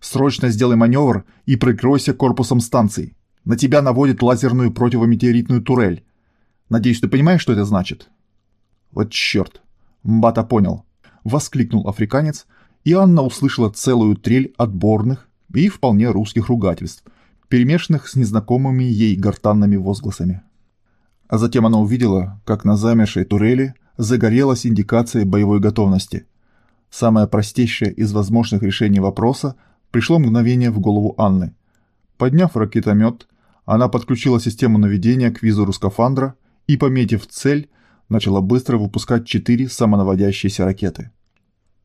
Срочно сделай маневр и прикройся корпусом станции. На тебя наводит лазерную противометеоритную турель. Надеюсь, ты понимаешь, что это значит?» «Вот черт!» Мбата понял. Воскликнул африканец, и Анна услышала целую трель отборных и вполне русских ругательств, перемешанных с незнакомыми ей гортанными возгласами. А затем она увидела, как на замершей турели загорелась индикация боевой готовности. Самое простейшее из возможных решений вопроса пришло мгновение в голову Анны. Подняв ракетомет, она подключила систему наведения к визору скафандра и, пометив цель, начала быстро выпускать четыре самонаводящиеся ракеты.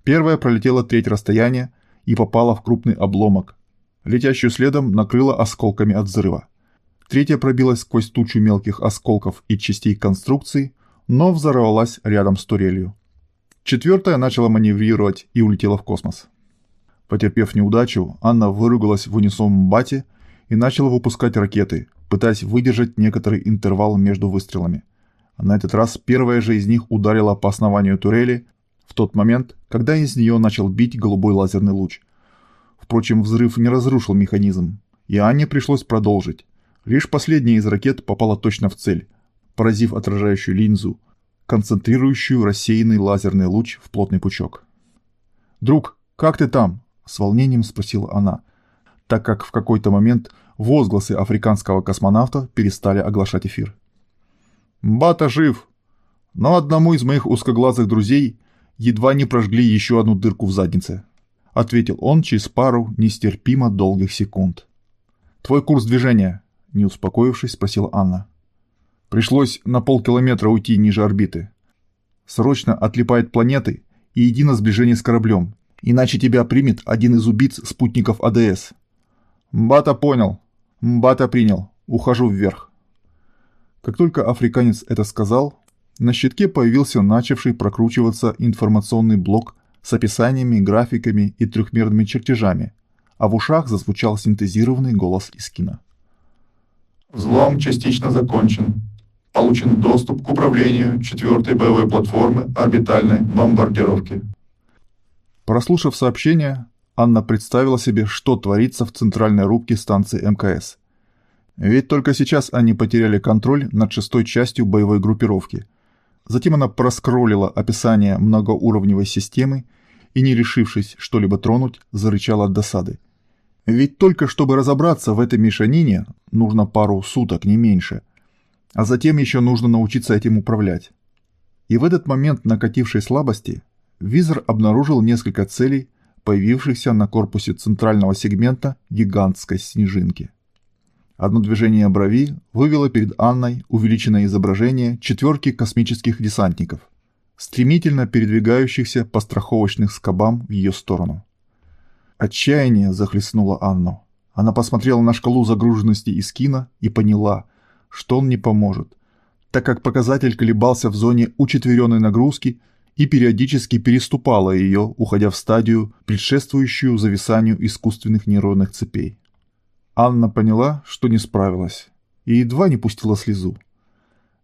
Первая пролетела треть расстояния и попала в крупный обломок. Летящую следом накрыла осколками от взрыва. Третья пробилась сквозь тучу мелких осколков и частей конструкции, но взорвалась рядом с турелью. Четвертая начала маневрировать и улетела в космос. Потерпев неудачу, Анна выругалась в унисон Бати и начала выпускать ракеты, пытаясь выдержать некоторый интервал между выстрелами. На этот раз первая же из них ударила по основанию турели в тот момент, когда из нее начал бить голубой лазерный луч. Впрочем, взрыв не разрушил механизм, и Анне пришлось продолжить. Лишь последняя из ракет попала точно в цель, поразив отражающую линзу, концентрирующую рассеянный лазерный луч в плотный пучок. «Друг, как ты там?» – с волнением спросила она, так как в какой-то момент возгласы африканского космонавта перестали оглашать эфир. «Бата жив, но одному из моих узкоглазых друзей едва не прожгли еще одну дырку в заднице», – ответил он через пару нестерпимо долгих секунд. «Твой курс движения?» – не успокоившись, спросила Анна. Пришлось на полкилометра уйти ниже орбиты. Срочно отлипает планеты и иди на сближение с кораблем, иначе тебя примет один из убийц спутников АДС. Мбата понял. Мбата принял. Ухожу вверх. Как только африканец это сказал, на щитке появился начавший прокручиваться информационный блок с описаниями, графиками и трехмерными чертежами, а в ушах зазвучал синтезированный голос Искина. Взлом частично закончен. Получен доступ к управлению четвертой боевой платформы орбитальной бомбардировки. Прослушав сообщение, Анна представила себе, что творится в центральной рубке станции МКС. Ведь только сейчас они потеряли контроль над шестой частью боевой группировки. Затем она проскроллила описание многоуровневой системы и, не решившись что-либо тронуть, зарычала от досады. Ведь только чтобы разобраться в этой мешанине, нужно пару суток, не меньше – а затем еще нужно научиться этим управлять. И в этот момент накатившей слабости визор обнаружил несколько целей, появившихся на корпусе центрального сегмента гигантской снежинки. Одно движение брови вывело перед Анной увеличенное изображение четверки космических десантников, стремительно передвигающихся по страховочных скобам в ее сторону. Отчаяние захлестнуло Анну. Она посмотрела на шкалу загруженности Искина и поняла – что он не поможет, так как показатель колебался в зоне учетверенной нагрузки и периодически переступала ее, уходя в стадию, предшествующую зависанию искусственных нейронных цепей. Анна поняла, что не справилась, и едва не пустила слезу.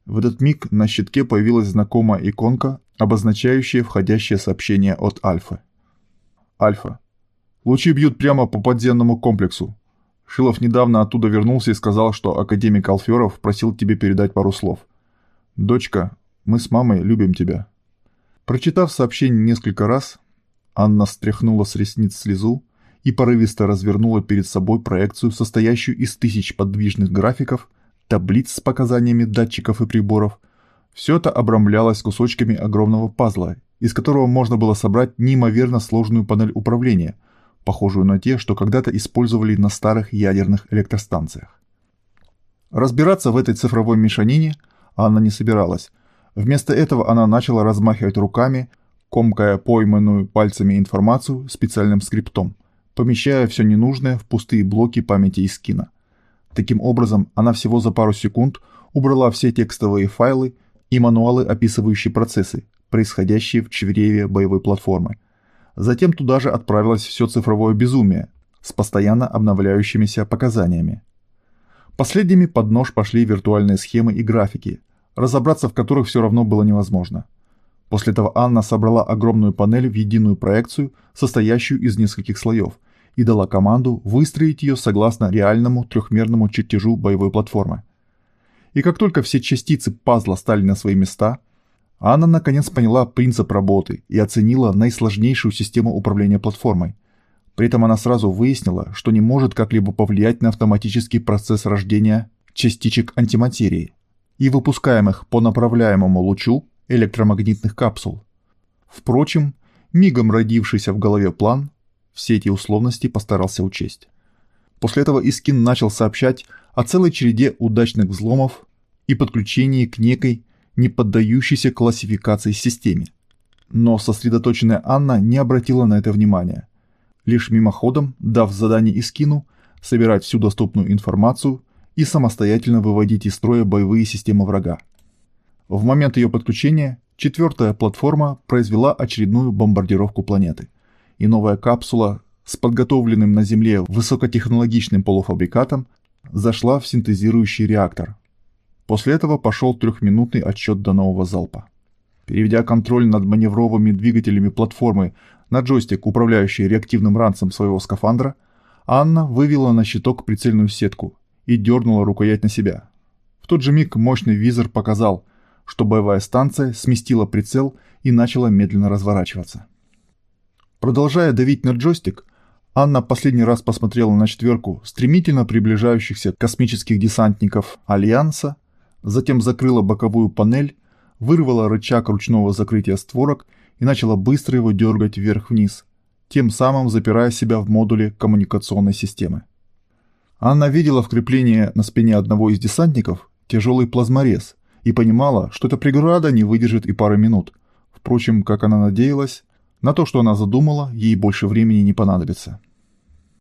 В этот миг на щитке появилась знакомая иконка, обозначающая входящее сообщение от Альфы. Альфа. Лучи бьют прямо по подземному комплексу. Шилов недавно оттуда вернулся и сказал, что академик Алферов просил тебе передать пару слов. «Дочка, мы с мамой любим тебя». Прочитав сообщение несколько раз, Анна стряхнула с ресниц слезу и порывисто развернула перед собой проекцию, состоящую из тысяч подвижных графиков, таблиц с показаниями датчиков и приборов. Все это обрамлялось кусочками огромного пазла, из которого можно было собрать неимоверно сложную панель управления, похожую на те, что когда-то использовали на старых ядерных электростанциях. Разбираться в этой цифровой мешанине Анна не собиралась. Вместо этого она начала размахивать руками, комкая пойманную пальцами информацию специальным скриптом, помещая все ненужное в пустые блоки памяти из кино. Таким образом, она всего за пару секунд убрала все текстовые файлы и мануалы, описывающие процессы, происходящие в чреве боевой платформы. Затем туда же отправилось все цифровое безумие с постоянно обновляющимися показаниями. Последними под нож пошли виртуальные схемы и графики, разобраться в которых все равно было невозможно. После этого Анна собрала огромную панель в единую проекцию, состоящую из нескольких слоев, и дала команду выстроить ее согласно реальному трехмерному чертежу боевой платформы. И как только все частицы пазла стали на свои места, Анна наконец поняла принцип работы и оценила наисложнейшую систему управления платформой. При этом она сразу выяснила, что не может как-либо повлиять на автоматический процесс рождения частичек антиматерии и выпускаемых по направляемому лучу электромагнитных капсул. Впрочем, мигом родившийся в голове план все эти условности постарался учесть. После этого Искин начал сообщать о целой череде удачных взломов и подключении к некой не поддающейся классификации системе. Но сосредоточенная Анна не обратила на это внимания, лишь мимоходом дав задание Искину собирать всю доступную информацию и самостоятельно выводить из строя боевые системы врага. В момент ее подключения четвертая платформа произвела очередную бомбардировку планеты, и новая капсула с подготовленным на Земле высокотехнологичным полуфабрикатом зашла в синтезирующий реактор, После этого пошел трехминутный отсчет до нового залпа. Переведя контроль над маневровыми двигателями платформы на джойстик, управляющий реактивным ранцем своего скафандра, Анна вывела на щиток прицельную сетку и дернула рукоять на себя. В тот же миг мощный визор показал, что боевая станция сместила прицел и начала медленно разворачиваться. Продолжая давить на джойстик, Анна последний раз посмотрела на четверку стремительно приближающихся космических десантников Альянса затем закрыла боковую панель, вырвала рычаг ручного закрытия створок и начала быстро его дергать вверх-вниз, тем самым запирая себя в модуле коммуникационной системы. Анна видела в креплении на спине одного из десантников тяжелый плазморез и понимала, что эта преграда не выдержит и пары минут. Впрочем, как она надеялась, на то, что она задумала, ей больше времени не понадобится.